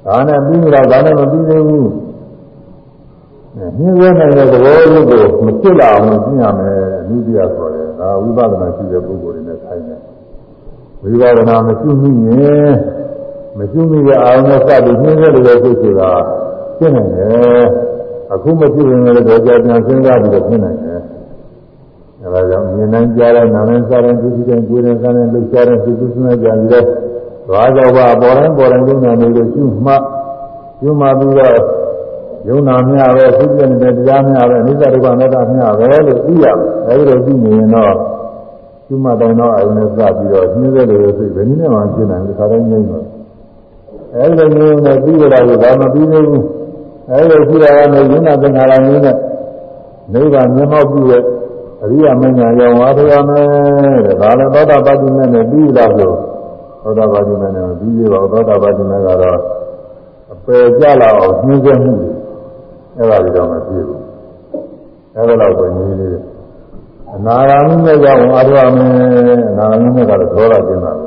ဒါနဲ့ပြီးတော့ဒါနဲ့မပြီးသေးဘူးညင်းသေးနိုင်တဲ့သဘောလေးကိုမဖြစ်လာအောင်ကျင့်ရမယ်အနုတ္တိယဆိုတယ်ဒါဝိပဿနာရှိတဲ့ပုဂ္ဂိုလ်တွေနဲ့ဆိုင်တယ်ဝိပဿနာမရှိမိရင်မရှိမိတဲ့အာရုံနဲ့စပြီးညင်းသေးလို့စိတ်ဆိုတာဖြစ်နေတယ်အခုမဖြစ်ရင်လည်းတော့ကြာပြန်စဉ်းစားပြီးတော့ဖြစ်နိုင်တယ် အဲဒါကြောင့်မြင်နိုင်ကြတဲ့နာနဲ့စားတဲ့သူစီတဲ့ကိုယ်နဲ့စားတဲ့လှုပ်ရှားတဲ့စိတ်ကူးစမ်းကြပြီးတော့သွားကြောပါပေါ်တိုင်းပေါ်တိုင်းယုံနာနေလို့ရှုမှရှုမှပြီးတော့ယုံနာမြပဲသိပြနေတဲ့တရားမြပဲအနိစ္စဒုက္ခအနတ္တမြပဲလို့သိရမယ်အဲဒီလိုသိနေရင်တော့ရှုမှတိုင်းတော့အယုံနဲ့စပြီးတော့နှင်းသေးတယ်စိတ်ဘယ်နည်းနဲ့မှရှင်းနိုင်ဘူးခါတိုင်းငြိမ့်တော့အဲဒီလိုမျိုးနဲ့ပြီးကြတာကဘာမှပြီးနေဘူးအဲဒီလိုရှိတာကနေယုံနာသင်္ခါရမျိုးနဲ့နိဗ္ဗာန်မျက်မှောက်ပြုတဲ့ အရိယာမင်းညာရောင်အားထုတ်ရမယ်တဲ့ဒါလည်းသောတာပတိမေနဲ့ပြီးလာလို့သောတာပတိမေနဲ့ပြီးရပါသောတာပတိမေကတော့အပယ်ကြလာအောင်နှင်းစဲမှုအဲ့ဒါတွေတော့မဖြစ်ဘူးအဲ့ဒါတော့ပဲနည်းလေးအနာဂါမိမေကြောင့်အားထုတ်ရမယ်အနာဂါမိမေကတော့သောတာကျင်းတာပဲ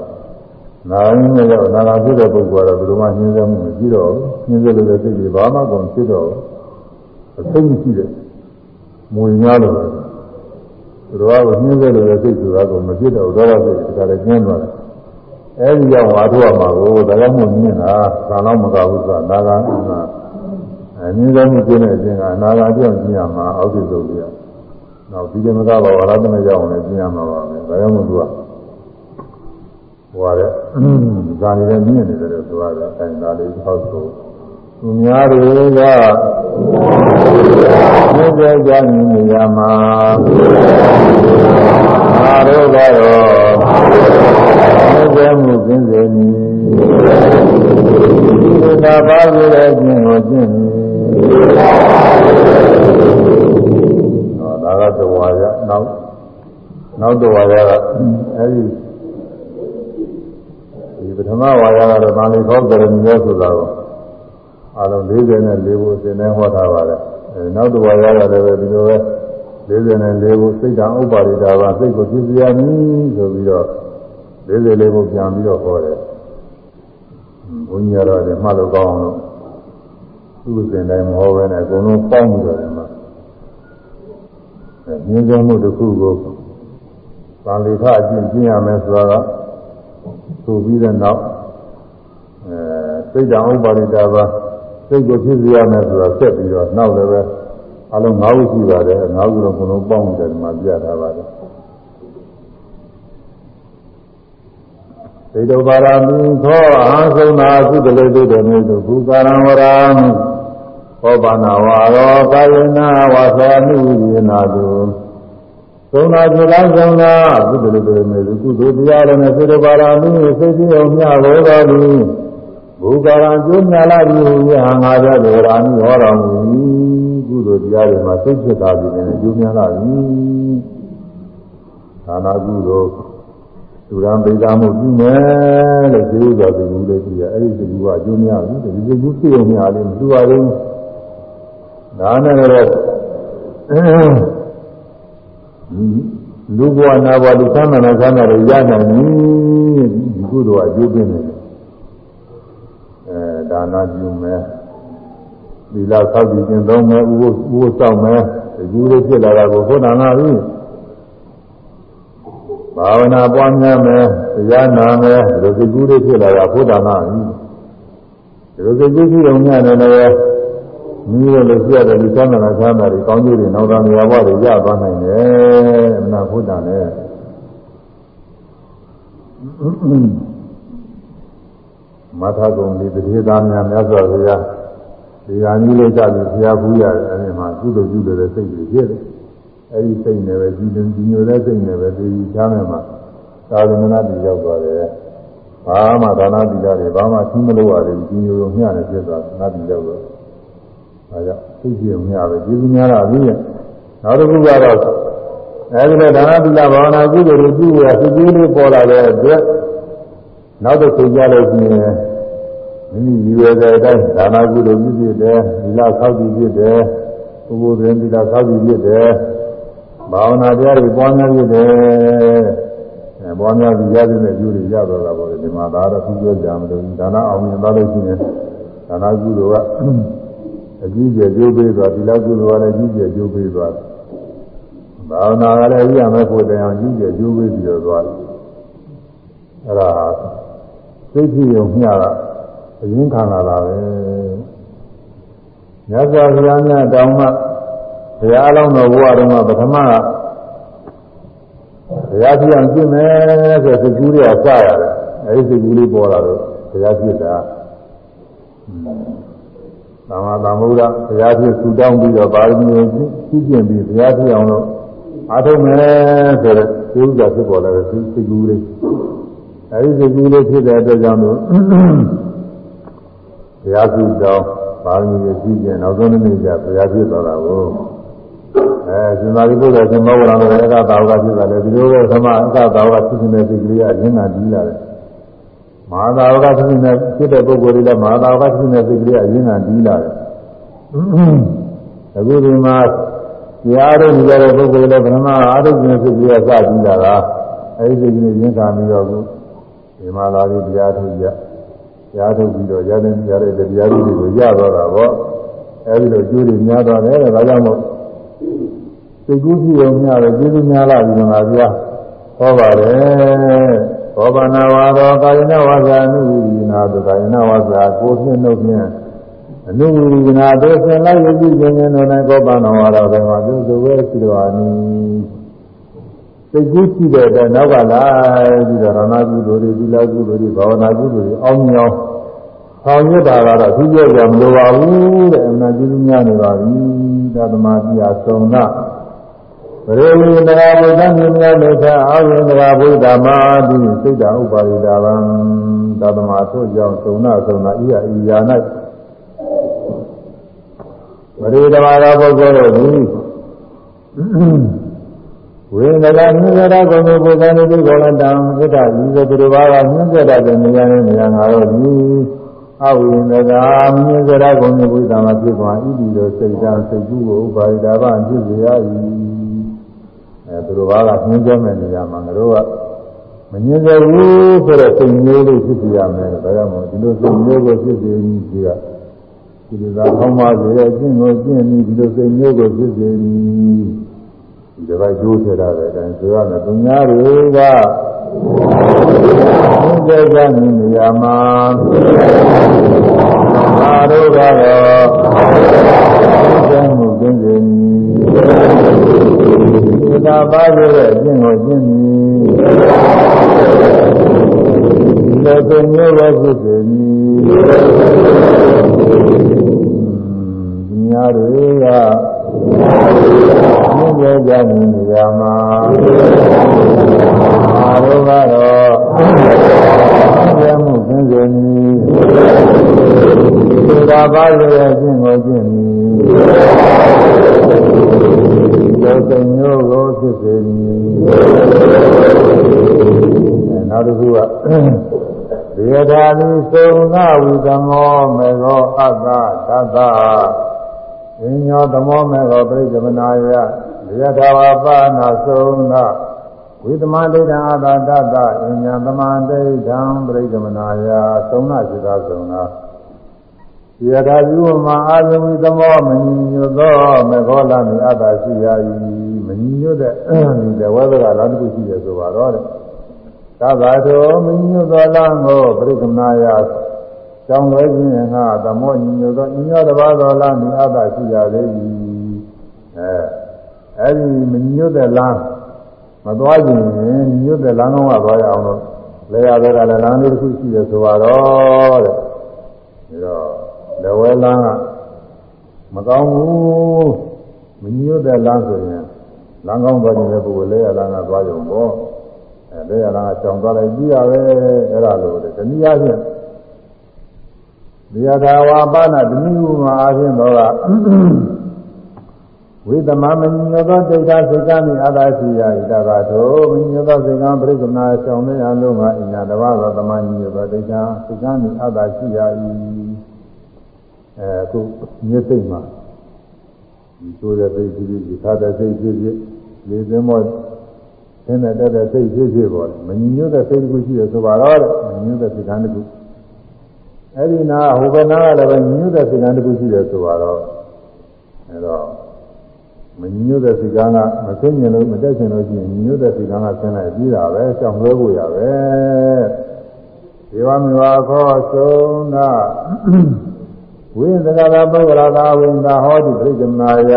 နာဂါမိမေကြောင့်အနာဂါဖြစ်တဲ့ပုဂ္ဂိုလ်ကတော့ဘယ်လိုမှနှင်းစဲမှုမရှိတော့ဘူးနှင်းစဲလို့တဲ့စိတ်တွေဘာမှကုန်ဖြစ်တော့အသိမရှိတဲ့မွေများလို့သူ တော်ကနှင်းစေလို့လည်းစိတ်ဆိုတာကိုမဖြစ်တော့ဒေါသစိတ်ဒါလည်းကျင်းသွားတယ်အဲဒီကြောင့်ဝါထုရမှာကိုဒါကြောင့်မို့မြင်တာသာတော့မကဘူးဆိုတာနာဂာနာအနည်းဆုံးကျင်းတဲ့အချင်းကနာဂာပြောင်းကျင်းရမှာအောက်တိဆုံးပြနောက်ဒီကမကပါဝါရသမေကြောင့်လည်းကျင်းရမှာပါပဲဒါကြောင့်မို့သူကဟိုရဇာနေလည်းမြင်နေတယ်လို့ဆိုရတယ်အဲဒါလေးဟောဆိုသူများတွေက မြင့်ကြကြမြင်နေရမှာငါတို့ကတော့မြင့်ကြမှုကျင်းစေမည်ဒီသာပါရတဲ့ခြင်းကိုကျင့်မည်ဟောဒါကတဝါရနောက်နောက်တဝါရကအဲဒီဒီပထမဝါရကတော့မာလီခောကရဏီရောဆိုတာကိုအလုံး44ခုသင်နေဟောထားပါတယ် အဲနောက်တစ်ဝါရရတယ်ပဲဒီလိုပဲ44ခုစိတ်တံဥပါရိတာပါစိတ်ကိုပြည့်စရာမည်ဆိုပြီးတော့44ခုပြန်ပြီးတော့ဟောတယ်ဘုန်းကြီးကတော့ဒီမှတ်လို့ကောင်းအောင်လို့သူ့စဉ်တိုင်းမဟောဘဲနဲ့အကုန်လုံးပေါင်းပြီးတော့ဒီမှာမြင်းစမှုတစ်ခုကိုသံလေခအကျင့်ကျင့်ရမယ်ဆိုတာကဆိုပြီးတဲ့နောက်အဲစိတ်တံဥပါရိတာပါ စိတ်ကိုဖြစ်စေရမယ်ဆိုတာဆက်ပြီးတော့နောက်လည်းပဲအလုံး၅ခုရှိပါတယ်၅ခုတော့ဘုံလုံးပေါင်းပြီးတယ်ဒီမှာပြထားပါတယ်သေတောပါရမီသောအာသုံနာကုသလေတုတေမေတုဘူကာရံဝရာမိသောပါဏဝါရောကာယနာဝါသာနုယေနာတုသုံနာပြလားသုံနာကုသလေတုတေမေတုကုသိုလ်တရားလည်းနဲ့သေတောပါရမီစိတ်ကြီးအောင်မြတ်ဘောတော်သည် ဘူကာရံကျိုးမြလာပြီဟူရဟံငါကြဒေဝရာမိဟောတော်မူကုသိုလ်တရားတွေမှာစိတ်ဖြစ်တာပြီနဲ့ကျိုးမြလာပြီသာနာကုသိုလ်သူရန်ပိဒါမှုပြုမယ်လို့ဒီဥစ္စာသိဘူးလေကြည့်ရအဲ့ဒီသိဘူးကအကျိုးများဘူးဒီသိဘူးသိအောင်များလေးမတူပါဘူးဒါနဲ့တော့လူဘဝနာဘဝလူသမ်းနာသမ်းနာတွေရနိုင်ပြီဒီကုသိုလ်အကျိုးပေးနေတယ်အဲ ဒါနာပြုမယ်သီလဆောက်တည်ခြင်းသုံးမယ်ဥပုဥပုစောင့်မယ်ဒီကူလေးဖြစ်လာတာကိုဘုရားနာပြီဘာဝနာပွားများမယ်တရားနာမယ်ဒီလိုစိတ်ကူးလေးဖြစ်လာတာဘုရားနာပြီဒီလိုစိတ်ကူးရှိအောင်များတယ်လည်းမိရလို့ပြရတယ်ဒီသမ်းနာသမ်းနာတွေကောင်းကျိုးတွေနောက်သားနေရာဘဝတွေရသွားနိုင်တယ်မနာဘုရားနဲ့ မထကုံဒီတတိသားများမြတ်စွာဘုရားဒီဟာကြီးလေးကြပြီးဘုရားဘူးရတယ်အဲဒီမှာကုသိုလ်ပြုတဲ့စိတ်တွေဖြစ်တယ်အဲဒီစိတ်နဲ့ပဲကြည်တင်ကြည်ညိုတဲ့စိတ်နဲ့ပဲဒီချမ်းမယ်မှာသာသနာ့တည်ရောက်သွားတယ်ဘာမှဒါနတိလာတွေဘာမှသိမလို့ရတယ်ကြည်ညိုလို့မျှတယ်ဖြစ်သွားနတ်တည်ရောက်တော့အဲကြောင့်သိကြည့်မျှပဲကျေးဇူးများတာပြီးရင်နောက်တစ်ခုကတော့အဲဒီလိုဒါနတိလာဘာဝနာကုသိုလ်တွေပြုရစိတ်ကြီးလေးပေါ်လာတဲ့အတွက် နောက်တစ်ခုကြလို့ရှိရင်မိမိရည်ရွယ်တဲ့အတိုင်းဒါနကုသိုလ်ပြုဖြစ်တယ်ဒီလဆောက်တည်ဖြစ်တယ်ဘုဘုရင်ဒီလဆောက်တည်ဖြစ်တယ်ဘာဝနာတရားတွေပွားများဖြစ်တယ်အဲပွားများပြီးရတဲ့ကျိုးတွေရတော့တာပေါ့လေဒီမှာဒါတော့သူပြောကြမလို့ဒါနအောင်မြင်သွားလို့ရှိရင်ဒါနကုသိုလ်ကအကြီးကျယ်ကျိုးပေးသွားဒီလောက်ကုသိုလ်ကလည်းအကြီးကျယ်ကျိုးပေးသွားဘာဝနာကလည်းရမယ်ဖို့တရားအကြီးကျယ်ကျိုးပေးပြီးတော့သွားတယ်အဲ့ဒါ သိဖြစ်ရုံမျှတာအရင်ခံလာတာပဲမြတ်စွာဘုရားများတောင်းမှဘုရားအလောင်းတော်ဘုရားတော်မှာပထမကဘုရားပြအောင်ကျင့်မယ်ဆိုစိတ်ကူးတွေကစရတယ်အဲဒီစိတ်ကူးလေးပေါ်လာတော့ဘုရားပြစ်တာသမ္မာသမ္ဗုဒ္ဓဘုရားပြစ်ဆူတောင်းပြီးတော့ပါရမီကိုကြီးကျင့်ပြီးဘုရားပြအောင်လို့အားထုတ်မယ်ဆိုတော့သိဥစ္စာဖြစ်ပေါ်လာတဲ့စိတ်ကူးလေး အဲဒီစိတ်ကူးလေးဖြစ်တဲ့အတွက်ကြောင့်လို့ဘုရားပြတောင်းပါရမီကိုကြီးကျင့်နောက်ဆုံးနေ့ကျဘုရားပြသွားတာကိုအဲရှင်သာရိပုတ္တရာရှင်မောဂလန်လည်းအကသာဝကဖြစ်တာလေဒီလိုပဲသမအကသာဝကဖြစ်နေတဲ့စိတ်ကလေးကရင်းနာပြီးလာတယ်မဟာသာဝကဖြစ်နေတဲ့ဖြစ်တဲ့ပုဂ္ဂိုလ်တွေလည်းမဟာသာဝကဖြစ်နေတဲ့စိတ်ကလေးကရင်းနာပြီးလာတယ်အခုဒီမှာတရားထုတ်နေတဲ့ပုဂ္ဂိုလ်တွေလည်းဗရမအာထုတ်ခြင်းစိတ်ကလေးကစပြီးလာတာအဲဒီစိတ်ကလေးရင်းခံပြီးတော့ ခုဒီမှာလာပြီးတရားထုတ်ကြတရားထုတ်ပြီးတော့ရတဲ့ရတဲ့တရားတွေကိုရတော့တာပေါ့အဲဒီလိုကျိုးတွေများသွားတယ်တဲ့ဒါကြောင့်မို့စိတ်ကူးကြည့်အောင်များတယ်ကျေးဇူးများလာပြီမှာဗျာဟောပါတယ်ဘောဗနာဝါရောကာယနာဝါစာအနုဝိရိနာတို့ကာယနာဝါစာကိုဖြင့်နှုတ်ဖြင့်အနုဝိရိနာတို့ဆင်လိုက်ရည်ခြင်းခြင်းတို့၌ဘောဗနာဝါရောဘယ်မှာပြုစုဝဲရှိတော်အနီး စိတ်ကူးကြည့်တဲ့အတွက်နောက်ကလာပြီးတော့ရဏကုသိုလ်တွေသီလကုသိုလ်တွေဘာဝနာကုသိုလ်တွေအောင်းမြောင်းဆောင်ရွက်တာကတော့သူပြောကြမလိုပါဘူးတဲ့အမှန်ကျေးဇူးများနေပါပြီသာသမာတိယဆုံးနာပရိဝေဒရာဘုဒ္ဓမြင်မြတ်လို့သာအာဝိန္ဒရာဘုဒ္ဓမာတိစိတ်တဥပါရိတာဗံသာသမာထို့ကြောင့်ဆုံးနာဆုံးနာဤယဤယာ၌ပရိဒမာရာပုဂ္ဂိုလ်တို့သည် ဝိန္ဒရာမြင်ရတာကိုဘုရားနေပြီကောလတံဣဒ္ဓဤသို့သူဘာကမြင်ကြတဲ့နေရာနဲ့နေရာငါတို့သည်အဝိန္ဒရာမြင်ကြတဲ့ကိုဘုရားမှာဖြစ်သွားဤဒီလိုစိတ်ဓာတ်စိတ်ကူးကိုဥပါရိတာဗံဖြစ်စေရ၏အဲသူတို့ဘာကနှင်းကြမဲ့နေရာမှာငါတို့ကမငြင်းသေးဘူးဆိုတော့စိတ်မျိုးလေးဖြစ်ပြရမယ်ဒါကြောင့်မို့ဒီလိုစိတ်မျိုးကိုဖြစ်စေပြီးဒီကဒီလိုသာကောင်းပါစေအကျင့်ကိုကျင့်ပြီးဒီလိုစိတ်မျိုးကိုဖြစ်စေပြီး ဒီတစ်ပတ်ကျိုးထတာပဲအဲဒါဆိုရမယ်သူများတွေကဘုရားကြမြင်နေရမှာသာတို့ကတော့ကျင့်မှုကျင့်စဉ်ဒီသာပါရတဲ့အကျင့်ကိုကျင့်ပြီးဒီလိုသင်မျိုးပဲဖြစ်စေမည်ဒီများတွေက မြင့်ကြကြနေရမှာအာရောကတော့ကျင့်မှုကျင့်စဉ်ဒီသာပါရတဲ့အကျင့်ကိုကျင့်ပြီးသောတမျိုးကိုဖြစ်စေမည်နောက်တစ်ခုကဒေတာနိသုံငဝိသမောမေဃအတ္တသတ္တ အင်းညောသမောမေဃပြိသမနာယဒေတာဝပါဏသုံငဝိသမဒိဋ္ဌအတ္တတတ္တအင်းညာသမဒိဋ္ဌံပြိသမနာယသုံးနာစိတာသုံးနာယထာပြုမှာအာယဝိသမောမညညွတ်သောမေဃောလမိအတ္တရှိရ၏မညညွတ်တဲ့ဒီတဝဲကလည်းတစ်ခုရှိတယ်ဆိုပါတော့တဲ့သဗ္ဗတောမညညွတ်သောလမ်းကိုပရိကမနာယ ကြောင်းလွဲခြင်းငါသမောညညွတ်သောညညတပါးသောလမ်းမိအတ္တရှိရသေး၏အဲအဲဒီမညညွတ်တဲ့လမ်းမသွားခြင်းညညွတ်တဲ့လမ်းကောင်းကသွားရအောင်လို့လေရဘက်ကလည်းလမ်းလေးတစ်ခုရှိတယ်ဆိုပါတော့တဲ့ဒါတော့လက်ဝဲလမ်းကမကောင်းဘူးမညွတ်တဲ့လမ်းဆိုရင်လမ်းကောင်းသွားနေတဲ့ပုဂ္ဂိုလ်လဲရလမ်းကသွားကြုံပေါ့အဲလဲရလမ်းကကြောင်သွားလိုက်ပြီးရပဲအဲ့ဒါလိုတဲ့တနည်းအားဖြင့် ဒီယထာဝါပါဏတနည်းဥမှာအားဖြင့်တော့ဝိသမမညောသောစိတ်ဓာတ်စိတ်ကမိအာသာရှိရာဣတဘာသောမညောသောစိတ်ကပရိက္ခဏာဆောင်နေအလုံးကအညာတဘာသောသမညောသောစိတ်ကစိတ်ကမိအာသာရှိရာ၏အဲအခုမြစ်သိမ့်မှာဒီဆိုတဲ့သိဖြစ်ဖြစ်ဒီခါတဲ့သိဖြစ်ဖြစ်လေသင်းမောသင်တဲ့တဲ့သိဖြစ်ဖြစ်ပေါ်တယ်မညီညွတ်တဲ့သိတစ်ခုရှိတယ်ဆိုပါတော့တဲ့မညီညွတ်တဲ့စိတ်ဓာတ်တစ်ခု အဲ့ဒီနာဟိုဘက်နာကလည်းပဲညီညွတ်တဲ့စိတ်ဓာတ်တစ်ခုရှိတယ်ဆိုပါတော့အဲတော့မညီညွတ်တဲ့စိတ်ကံကမသိမြင်လို့မတက်ချင်လို့ရှိရင်ညီညွတ်တဲ့စိတ်ကံကဆင်းလိုက်ပြီးတာပဲကြောင်လွဲဖို့ရပဲဒေဝမေဝခောသုံးနာဝိသကသာပုဂ္ဂလသာဝိန္ဒဟောတိပြိက္ခမာယ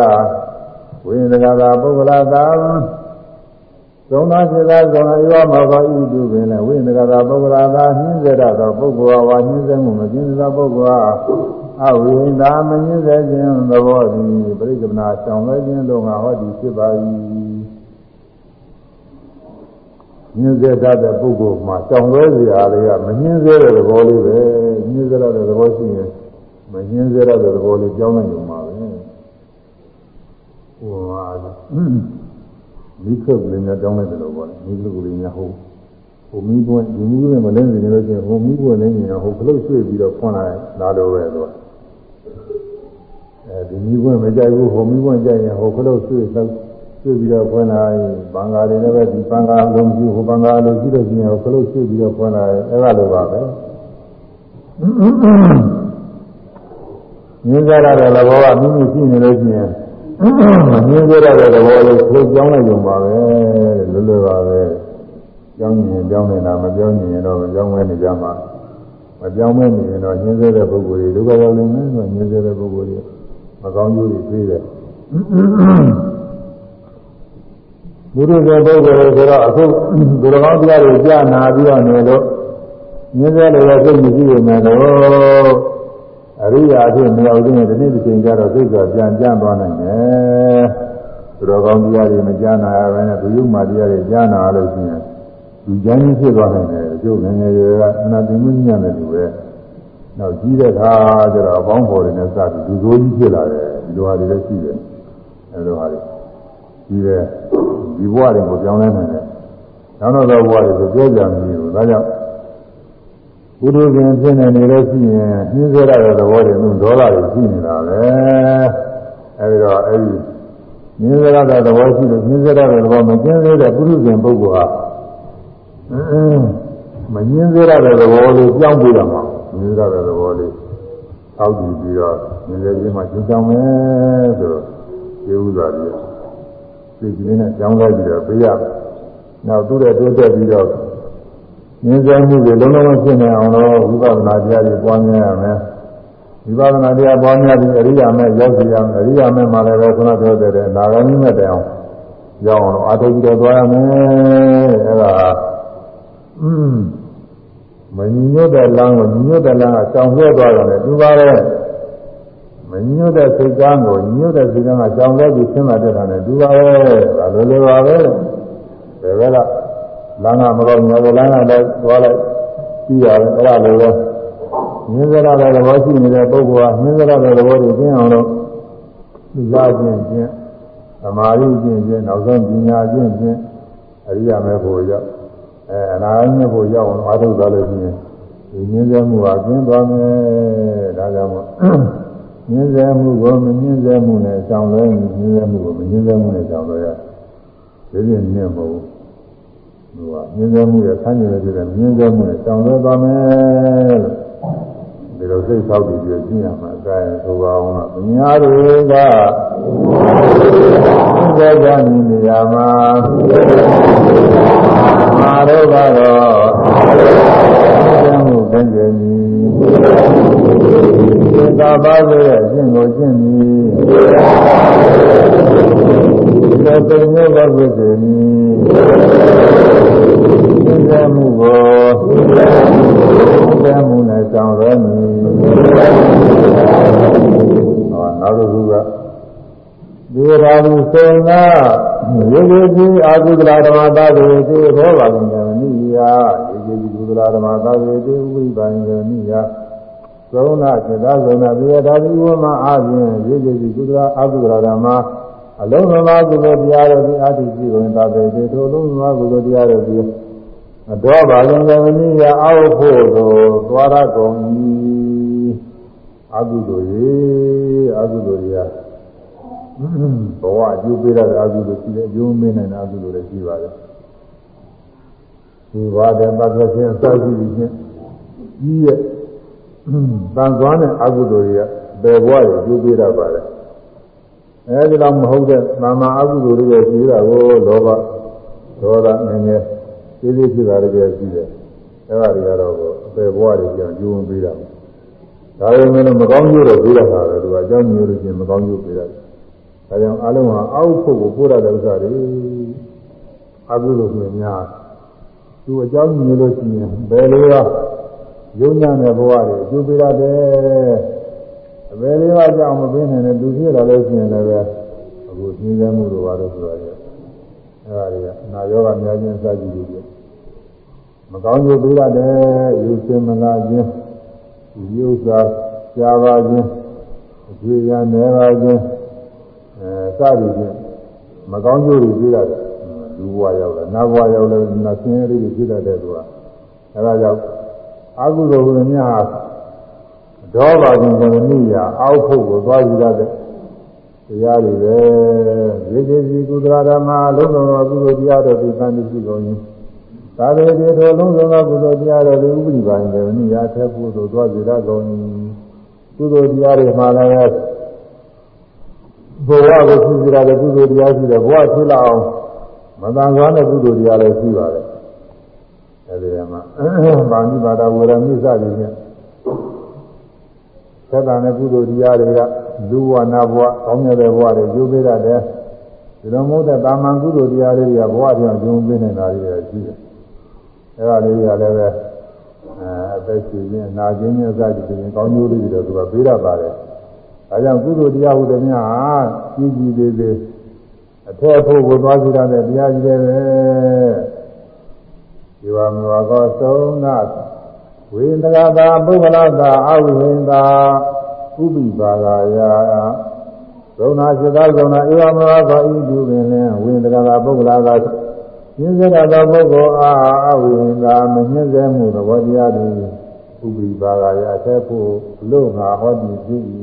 ဝိသကသာပုဂ္ဂလသာ သုံးသာစေသာဇောနာယောမောကောဤသူပင်လည်းဝိသကသာပုဂ္ဂလသာနှင်းစေတတ်သောပုဂ္ဂိုလ်ဝါနှင်းစေမှုမကျင်းသောပုဂ္ဂိုလ်အားအဝိန္ဒာမညင်းစေခြင်းသဘောသည်ပြိက္ခမာဆောင်လဲခြင်းတို့ငါဟောတိဖြစ်ပါ၏ညင်းစေတတ်တဲ့ပုဂ္ဂိုလ်မှာကြောင်လွဲစရာလေးကမညင်းစေတဲ့သဘောလေးပဲညင်းစေတဲ့သဘောရှိရင်မငင်းစေရတဲ့သဘောလေးကြောင်းနိုင်ုံပါပဲဟိုဟာ မိခပ်လေးများကြောင်းလိုက်တယ်လို့ပေါ့မိခပ်ကလေးများဟိုဟိုမိဘွန်းဒီမိဘွန်းမလဲနေလို့ချင်းဟိုမိဘွန်းလည်းနေဟိုခလုတ်ရွှေ့ပြီးတော့ဖွင့်လိုက်လာတော့ပဲတော့အဲဒီမိဘွန်းမကြိုက်ဘူးဟိုမိဘွန်းကြိုက်ရင်ဟိုခလုတ်ရွှေ့လောက်ရွှေ့ပြီးတော့ဖွင့်လိုက်ဘင်္ဂါတွေလည်းပဲဒီဘင်္ဂါလုံးကြီးဟိုဘင်္ဂါလုံးကြီးလို့ချင်းဟိုခလုတ်ရွှေ့ပြီးတော့ဖွင့်လိုက်အဲ့ဒါလိုပါပဲမြင်ကြရတဲ့သဘောကမိမိရှိနေလို့ရှိရင် မမြင်ကြရတဲ့သဘောလေးကိုကြောင်းလိုက်ကြပါပဲလွယ်လွယ်ပါပဲကြောင်းရင်ကြောင်းနေတာမကြောင်းရင်တော့မကြောင်းမဲနေကြမှာမကြောင်းမဲနေရင်တော့ညင်းစေတဲ့ပုဂ္ဂိုလ်တွေဒုက္ခရောက်နေတယ်ဆိုညင်းစေတဲ့ပုဂ္ဂိုလ်တွေမကောင်းကျိုးတွေပြေးတယ်ဘုရားရဲ့ပုဂ္ဂိုလ်တွေဆိုတော့အခုဒုရကောင်းတရားတွေကြားနာပြီးတော့နေလို့ညင်းစေလို့ရစိတ်မရှိရမယ်တော့ အရိယာအဖြစ်မရောက်တဲ့ဒီနေ့ဒီချိန်ကျတော့သိကြပြန်ကြံသွားနိုင်တယ်သူတော်ကောင်းတရားတွေမကြားနာရဘဲနဲ့သူယုံမှတရားတွေကြားနာလို့ရှိရင်ဒီကျမ်းကြီးဖြစ်သွားနိုင်တယ်ကျုပ်ငယ်ငယ်တွေကအနာသိမှုညံ့တယ်လူပဲနောက်ကြီးတဲ့အခါကျတော့အပေါင်းဖော်တွေနဲ့စပြီးလူဆိုးကြီးဖြစ်လာတယ်ဒီလိုဟာတွေလည်းရှိတယ်အဲလိုဟာတွေကြီးတဲ့ဒီဘဝတွေကိုပြောင်းလဲနိုင်တယ်နောက်တော့ဘဝတွေဆိုပြောကြမည်ဘူးဒါကြောင့် ပုရုဇဉ်ဖြစ်နေနေလို့ရှိရင်နှင်းစေရတဲ့သဘောတွေနဲ့ဒေါသတွေရှိနေတာပဲအဲဒီတော့အဲဒီနှင်းစေရတဲ့သဘောရှိလို့နှင်းစေရတဲ့သဘောမကျင်းသေးတဲ့ပုရုဇဉ်ပုဂ္ဂိုလ်ဟာမငင်းသေးရတဲ့သဘောလေးကြောင်းပြရမှာငင်းရတဲ့သဘောလေးထောက်ကြည့်ပြီးတော့ငင်းလေချင်းမှရှင်းကြောင်းမယ်ဆိုတော့ကျေဥစွာပြီးစိတ်ကလေးနဲ့ကြောင်းလိုက်ပြီးတော့ပြရနောက်သူ့ရဲ့တိုးတက်ပြီးတော့ ငင်းစဲမှုတွေလုံးလုံးဖြစ်နေအောင်လို့ဝိပဿနာတရားတွေပွားများရမယ်ဝိပဿနာတရားပွားများပြီးအရိယာမဲ့ရောက်စီရမယ်အရိယာမဲ့မှာလည်းပဲခုနပြောတဲ့အနာဂါမိမဲ့တိုင်အောင်ရောက်အောင်အာထုပ်ပြီးတော့သွားရမယ်အဲ့ဒါอืมမညီညွတ်တဲ့လမ်းကိုညီညွတ်တဲ့လမ်းကကြောင်ဆွဲသွားတယ်သူပါတဲ့မညီညွတ်တဲ့စိတ်ကမ်းကိုညီညွတ်တဲ့စိတ်ကမ်းကကြောင်ဆွဲပြီးဆင်းလာတဲ့တာနဲ့သူပါပဲဒါလိုလိုပါပဲဘယ်ဘက်က လမ်းကမကောင်းညာဘလမ်းကလည်းသွားလိုက်ပြီးရတယ်အဲ့ဒါလိုပဲမြင်စရတဲ့သဘောရှိနေတဲ့ပုဂ္ဂိုလ်ဟာမြင်စရတဲ့သဘောကိုသိအောင်လို့ဒီလာခြင်းချင်းသမာဓိချင်းချင်းနောက်ဆုံးပညာချင်းချင်းအရိယာမေဖို့ရောက်အဲအနာဂတ်ဖို့ရောက်အောင်အားထုတ်သွားလို့ရှိရင်ဒီမြင်စေမှုဟာကျင်းသွားမယ်ဒါကြောင့်မို့မြင်စေမှုကိုမမြင်စေမှုနဲ့ကြောင်းလဲမြင်စေမှုကိုမမြင်စေမှုနဲ့ကြောင်းလဲရဒီပြင်မြင်မ ဟုတ်ဘူးဟိုကမြင်စေမှုရဲ့ဆန်းကျင်တဲ့မြင်စေမှုနဲ့ကြောင်းလဲသွားမယ်လို့ဒီလိုစိတ်ဆောက်ပြီးပြည့်ရမှာအကဲဆိုပါအောင်လား။ညာတွေကသစ္စာဉာဏ်နေရာမှာမာရောကတော့သစ္စာမှုသင်္ကြန်ကြီးသစ္စာပါးရဲ့အကျင့်ကိုကျင့်ပြီး ဒီလိုသိညောဘုရားရှင်သစ္စာမှုကိုသစ္စာမှုနဲ့ဆောင်ရမည်ဟောနောက်တစ်ခုကဒီရာဟုစေနာရေရေကြီးအာဟုဒရာဓမ္မသာဝေတိဘောဘာကံနိယရေရေကြီးကုဒရာဓမ္မသာဝေတိဥပိပံကနိယသုံးနာစေတာသုံးနာပြေတာဒီဝမအားဖြင့်ရေရေကြီးကုဒရာအာဟုဒရာဓမ္မ အလုံးစုံသောကုသိုလ်တရားတို့ဒီအတ္တိရှိဝင်သာပေတိထိုလုံးစုံသောကုသိုလ်တရားတို့ဒီအတော်ဘာကံကနိယအောက်ဖို့သို့သွားရကုန်၏အကုသိုလ်ရေအကုသိုလ်ရာဘဝအကျိုးပေးတဲ့အကုသိုလ်ရှိတယ်အကျိုးမင်းနိုင်တဲ့အကုသိုလ်လည်းရှိပါတယ်ဒီဘာတဲ့ပတ်သက်ခြင်းအစရှိပြီးချင်းကြီးရဲ့တန်သွားတဲ့အကုသိုလ်တွေကဘယ်ဘဝကိုအကျိုးပေးတတ်ပါလဲ အဲဒီတော့မဟုတ်တဲ့မာမအကုသိုလ်တွေရှိတာကိုလောဘဒေါသငငယ်သေးသေးဖြစ်တာတွေရှိတယ်အဲဒါတွေကတော့အပေဘဝတွေကြောင့်ကျိုးဝင်ပေးတာဒါပေမဲ့မကောင်းကျိုးတော့ပေးရတာပဲသူကအကြောင်းမျိုးလို့ချင်းမကောင်းကျိုးပေးရတယ်ဒါကြောင့်အလုံးဟာအောက်ဖို့ကိုပို့ရတဲ့ဥစ္စာတွေအကုသိုလ်တွေများသူအကြောင်းမျိုးလို့ရှိရင်ဘယ်လိုရောယုံညာတဲ့ဘဝတွေအကျိုးပေးရတယ် အဘယ်လေးပါးကြောင့်မပေးနိုင်တဲ့သူဖြစ်လာလို့ရှိရင်လည်းအခုသင်္ကြန်မှုတို့ပါတော့ဆိုတာလေအဲဒါတွေကအနာရောဂါများခြင်းစကြည့်လို့မကောင်းကျိုးပေးရတယ်ယူစင်မလာခြင်းဒီဥစ္စာရှားပါခြင်းအကျွေးရနေပါခြင်းအဲစသည်ဖြင့်မကောင်းကျိုးတွေပေးရတယ်လူဘဝရောက်တယ်နတ်ဘဝရောက်တယ်နတ်ဆင်းရဲတွေဖြစ်တတ်တဲ့သူကအဲဒါကြောင့်အကုသိုလ်ဝင်များ ဒေါဘာခြင်းကမိယာအောက်ဖို့ကိုသွားယူရတဲ့တရားတွေပဲရေကြီးစီကုသရဓမ္မလုံးစုံသောကုသိုလ်တရားတို့ဒီသံတိရှိကုန်၏သာဝေတိထိုလုံးစုံသောကုသိုလ်တရားတို့ဒီဥပ္ပရိပိုင်းလည်းမိယာထက်ဖို့သို့သွားယူရကုန်၏ကုသိုလ်တရားတွေမှာလည်းဘဝကိုဖြစ်စီရတဲ့ကုသိုလ်တရားရှိတယ်ဘဝဖြစ်လာအောင်မတန်ဆွမ်းတဲ့ကုသိုလ်တရားလည်းရှိပါတယ်အဲဒီမှာဗာမိပါဒဝေရမိစသည်ဖြင့် သက်တာနဲ့ကုသိုလ်တရားတွေကလူဘဝနာဘဝကောင်းတဲ့ဘဝတွေကျိုးပေးရတယ်ဒီလိုမဟုတ်တဲ့တာမန်ကုသိုလ်တရားတွေကဘဝတရားကျိုးပေးနေတာတွေရှိတယ်အဲဒါလေးတွေကလည်းပဲအဲအသက်ရှင်ခြင်းနာခြင်းနဲ့စသည်ဖြင့်ကောင်းကျိုးတွေတော့သူကပေးရပါတယ်ဒါကြောင့်ကုသိုလ်တရားဟုသည်များဟာကြီးကြီးသေးသေးအထက်ဖို့ကိုသွားကြည့်ရတဲ့တရားကြီးတွေပဲဒီဝမဝကောသုံးနာ ဝိန္ဒရာတာပုဂ္ဂလတာအဝိဟိန္တာဥပိပါဂာယသုံးနာစိတ္တသုံးနာဧဝမဝကောဤသူပင်လင်ဝိန္ဒရာတာပုဂ္ဂလတာညင်းစေတသောပုဂ္ဂိုလ်အားအဝိဟိန္တာမညင်းစေမှုသဘောတရားတွေဥပိပါဂာယအထက်ဖို့လို့ငါဟောတည်ဖြစ်၏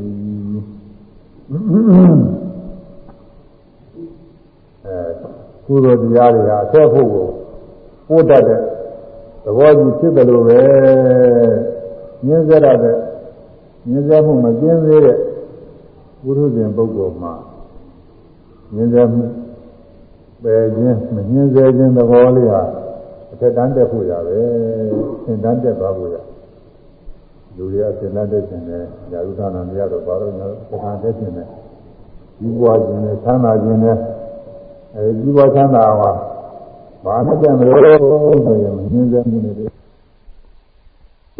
အဲကုသိုလ်တရားတွေဟာအဆက်ဖို့ကိုပို့တတ်တဲ့ ဘောကြီးဖြစ်တယ်လို့ပဲညင်းစေရတဲ့ညင်းစေမှုမကျင်းသေးတဲ့ပုရုဇဉ်ပုဂ္ဂိုလ်မှာညင်းစေမှုပယ်ခြင်းမညင်းစေခြင်းသဘောလေးဟာအထက်တန်းတက်ဖို့ရပဲသင်တန်းတက်သွားဖို့ရလူတွေအစင်တန်းတက်ခြင်းနဲ့ယာရုသနာမရတော့ဘာလို့လဲပခံတက်ခြင်းနဲ့ဒီဘဝခြင်းနဲ့ချမ်းသာခြင်းနဲ့အဲဒီဘဝချမ်းသာ အောင်ဘာနဲ့ကြံမလို့ဆိုရင်မညင်းစေမှုတွေ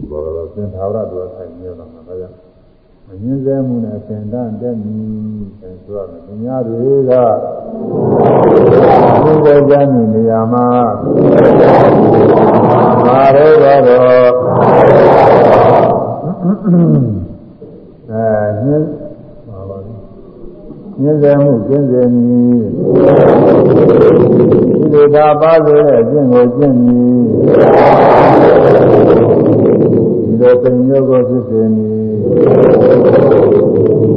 ဘောရသင်္သာဝရတို့ဆိုင်နေတော့မှာဒါကြောင့်မငင်းစဲမှုနဲ့သင်တန်းတက်မည်ဆိုဆိုရမယ်။သူများတွေကသူ့ရဲ့ဉာဏ်နေရာမှာမာရောတော့အဲညင်းပါပါ ညင်းစဲမှုကျင့်စေမည်ဒီလိုသာပါစေတဲ့အကျင့်ကိုကျင့်မည်ဒီလိုပင်မျိုးကိုဖြစ်စေမည်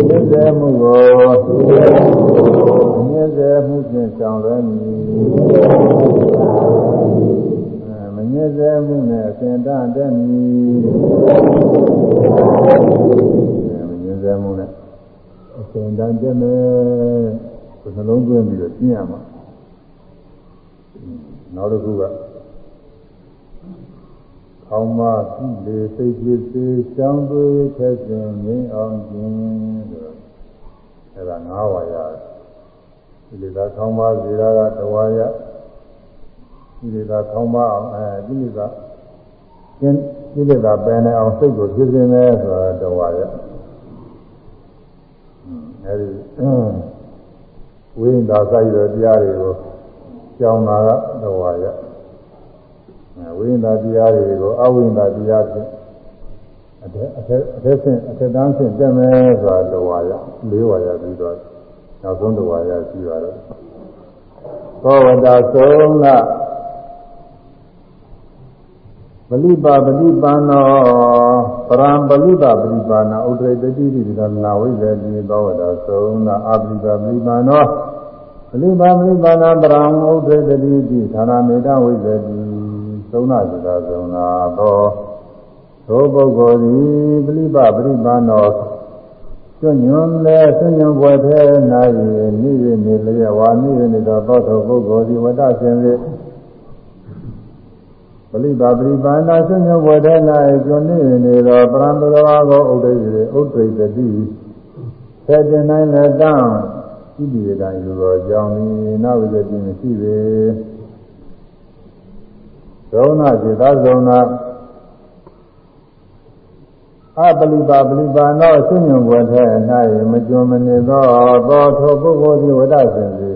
မြစ်စေမှုကိုမြစ်စေမှုဖြင့်ဆောင်ရွက်မည်မမြစ်စေမှုနဲ့အစဉ်တန်တက်မည်မမြစ်စေမှုနဲ့အ စဉ်တန်တက်မယ်ဒီနှလုံးသွင်းပြီးတော့ကျင့်ရမှာနောက်တစ်ခုကကောင်းပါပြီလေစိတ်ဖြစ်စေရှောင်းသွေးထက်စဉ်ငြိမ်းအောင်ခြင်းဆိုအဲ့ဒါ၅ဝါရဒီလေသာကောင်းပါဇေရာကတဝါရဒီလေသာကောင်းပါအောင်အဲဒီလေသာကျင်းဒီလေသာပယ်နေအောင်စိတ်ကိုဖြစ်စေမယ်ဆိုတာတဝါရ အဲဒီဝိညာဉ်သာဆိုင်တဲ့တရားတွေကိုကြောင်းတာကတဝါရဝိညာဉ်တရားတွေကိုအဝိညာဉ်တရားဖြင့်အထက်အထက်အထက်ဆင့်အထက်တန်းဆင့်တက်မယ်ဆိုတာတဝါရ၄ဝါရပြီးတော့နောက်ဆုံးတဝါရရှိပါတယ်သောဝတ္တဆုံးက ပလိပါပလိပန္နောပရံပလိပါပလိပါဏဥဒ္ဒိတတိတိသနာဝိဇ္ဇတိသောဝတ္တဆုံးကအပလိပါပလိပန္နောပလိပါပလိပါဏပရံဥဒ္ဒိတတိတိဌာနမေတဝိဇ္ဇတိသုံးနာစကားသုံးနာသောသောပုဂ္ဂိုလ်သည်ပလိပပရိပန္နောကျွညွန်လဲဆွညွန်ပွဲထဲ၌နိရနေလျက်ဝါနိရနေသောသောသောပုဂ္ဂိုလ်သည်ဝတ္တဆင်စေ ပလိပပရိပန္နာဆွညွန်ပွဲထဲ၌ကျွနိရနေသောပရံပရဝါကိုဥဒိစေဥဒိတတိသေတင်နိုင်လက်တံဣတိယတံယူသောကြောင့်ဤနဝိဇ္ဇတိမရှိပေဇုံနာစေသာဇုံနာအပလိပါပလိပါနောဆင်းညွန်ွယ်ထဲ၌မကျွမနေသောသောထိုပုဂ္ဂိုလ်သည်ဝဒဆင်စေ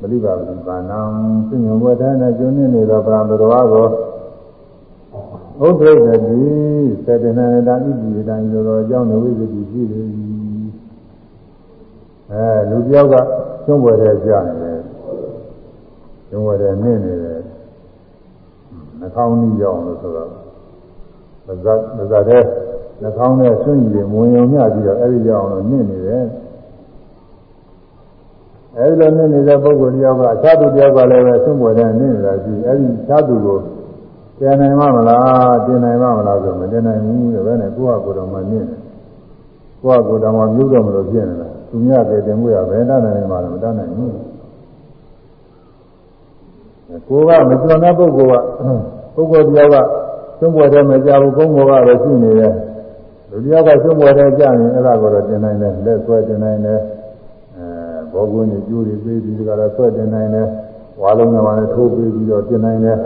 ပလိပါပလိပါနံဆင်းညွန်ွယ်ထဲ၌ကျွနေနေသောပရံတော်ကို ဥဒ္ဒိတတိစေတနာတံဣတိတံရောတော်ကြောင့်ဝိသတိရှိသည်အဲလူတယောက်ကကျွန်းွယ်ထဲကြာနေတယ်ကျွန်းွယ်ထဲနင်းနေတယ်နှာခေါင်းကြီးရောက်လို့ဆိုတော့မဇတ်မဇတ်တဲ့နှာခေါင်းနဲ့ဆွင့်ကြည့်မဝင်ုံညပြီးတော့အဲဒီရောက်အောင်နင့်နေတယ်အဲဒီလိုနင့်နေတဲ့ပုဂ္ဂိုလ်တယောက်ကအခြားသူတယောက်ကလည်းပဲဆွင့်ပေါ်တဲ့နင့်နေတာရှိအဲဒီအခြားသူကို တင်နိုင်မမလားတင်နိုင်မမလားဆိုမတင်နိုင်ဘူးတဲ့ဘယ်နဲ့ကိုယ့်ဟာကိုယ်တော်မှနင့်တယ်ကိုယ့်ဟာကိုယ်တော်မှပြုတော့မလို့ဖြစ်နေတာသူများကတင်မှုရဘယ်တတ်နိုင်မှာလဲမတတ်နိုင်ဘူးကိုကမကျွမ်းတဲ့ပုဂ္ဂိုလ်ကပုဂ္ဂိုလ်တယောက်ကသွင်းပေါ်တယ်မကြဘူးကုန်းပေါ်ကပဲရှိနေတယ်လူတယောက်ကသွင်းပေါ်တယ်ကြာရင်အဲ့ဒါကိုတော့တင်နိုင်တယ်လက်ဆွဲတင်နိုင်တယ်အဲဘောကွင်းကြီးကျိုးတွေပေးပြီးဒီကရဆွဲတင်နိုင်တယ်ဝါလုံးနဲ့မှလည်းထိုးပေးပြီးတော့တင်နိုင်တယ်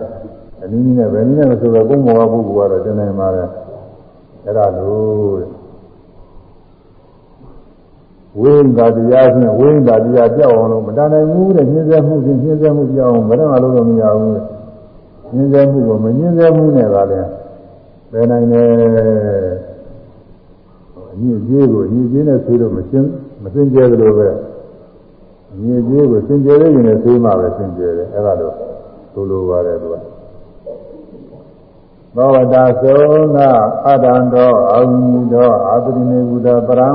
အနည်းနည်းနဲ့ဘယ်နည်းနဲ့မဆိုတော့ကုန်းပေါ်ကပုဂ္ဂိုလ်ကတော့တင်နိုင်ပါတယ်အဲ့ဒါလို့ဝိညာတရားဖြင့်ဝိညာတရားကြောက်အောင်လို့မတန်နိုင်ဘူးတဲ့ညှင်းဆဲမှုဖြင့်ညှင်းဆဲမှုကြောက်အောင်ဘယ်တော့မှလုပ်လို့မရဘူးညှင်းဆဲမှုကိုမညှင်းဆဲမှုနဲ့ပါလေဘယ်နိုင်လဲအညစ်အကြေးကိုအညစ်အကြေးနဲ့ဆွေးလို့မရှင်းမစင်ကြဲသလိုပဲအညစ်အကြေးကိုစင်ကြဲရရင်လည်းဆွေးမှပဲစင်ကြဲတယ်အဲ့ဒါလို့ဆိုလိုပါတယ်သူက သောဝတ္တသောနာအတ္တံတော်အာဝိသောအာသရိနေဘုဒ္ဓပရံ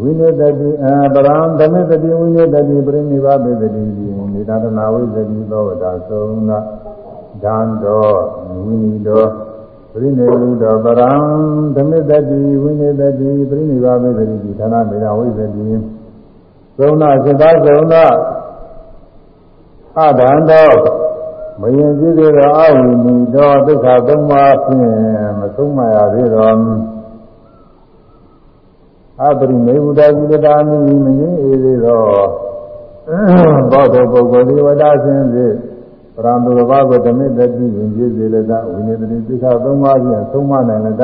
ဝိနည်းတတိအပရံဓမေတတိဝိနည်းတတိပြိနိဗ္ဗာပေတတိဒီနေတာတနာဝိသတိသောဝတ္တသုံးနာဒံတော်ဝိနိတော်ပရိနေဟုတော်ပရံဓမ္မတတိဝိနေတတိပရိနိဗ္ဗာမေတ္တိဌာနမေယဝိသတိသုံးနာစိတ္တသုံးနာအဒံတော် မယင်ကြည့်သေးသောအဝိနိတော်ဒုက္ခသုံးပါးဖြင့်မဆုံးမရသေးတော်အပရိမေဝဒကိလတာမိမငြင်းအေသေးသောဘောဓပုဂ္ဂိုလ်ဒီဝဒရှင်ဖြင့်ပရံသူတော်ဘာကိုဓမ္မတတိဝင်ကြည့်စေလတဝိနေတတိသိက္ခာသုံးပါးဖြင့်သုံးမနိုင်လတ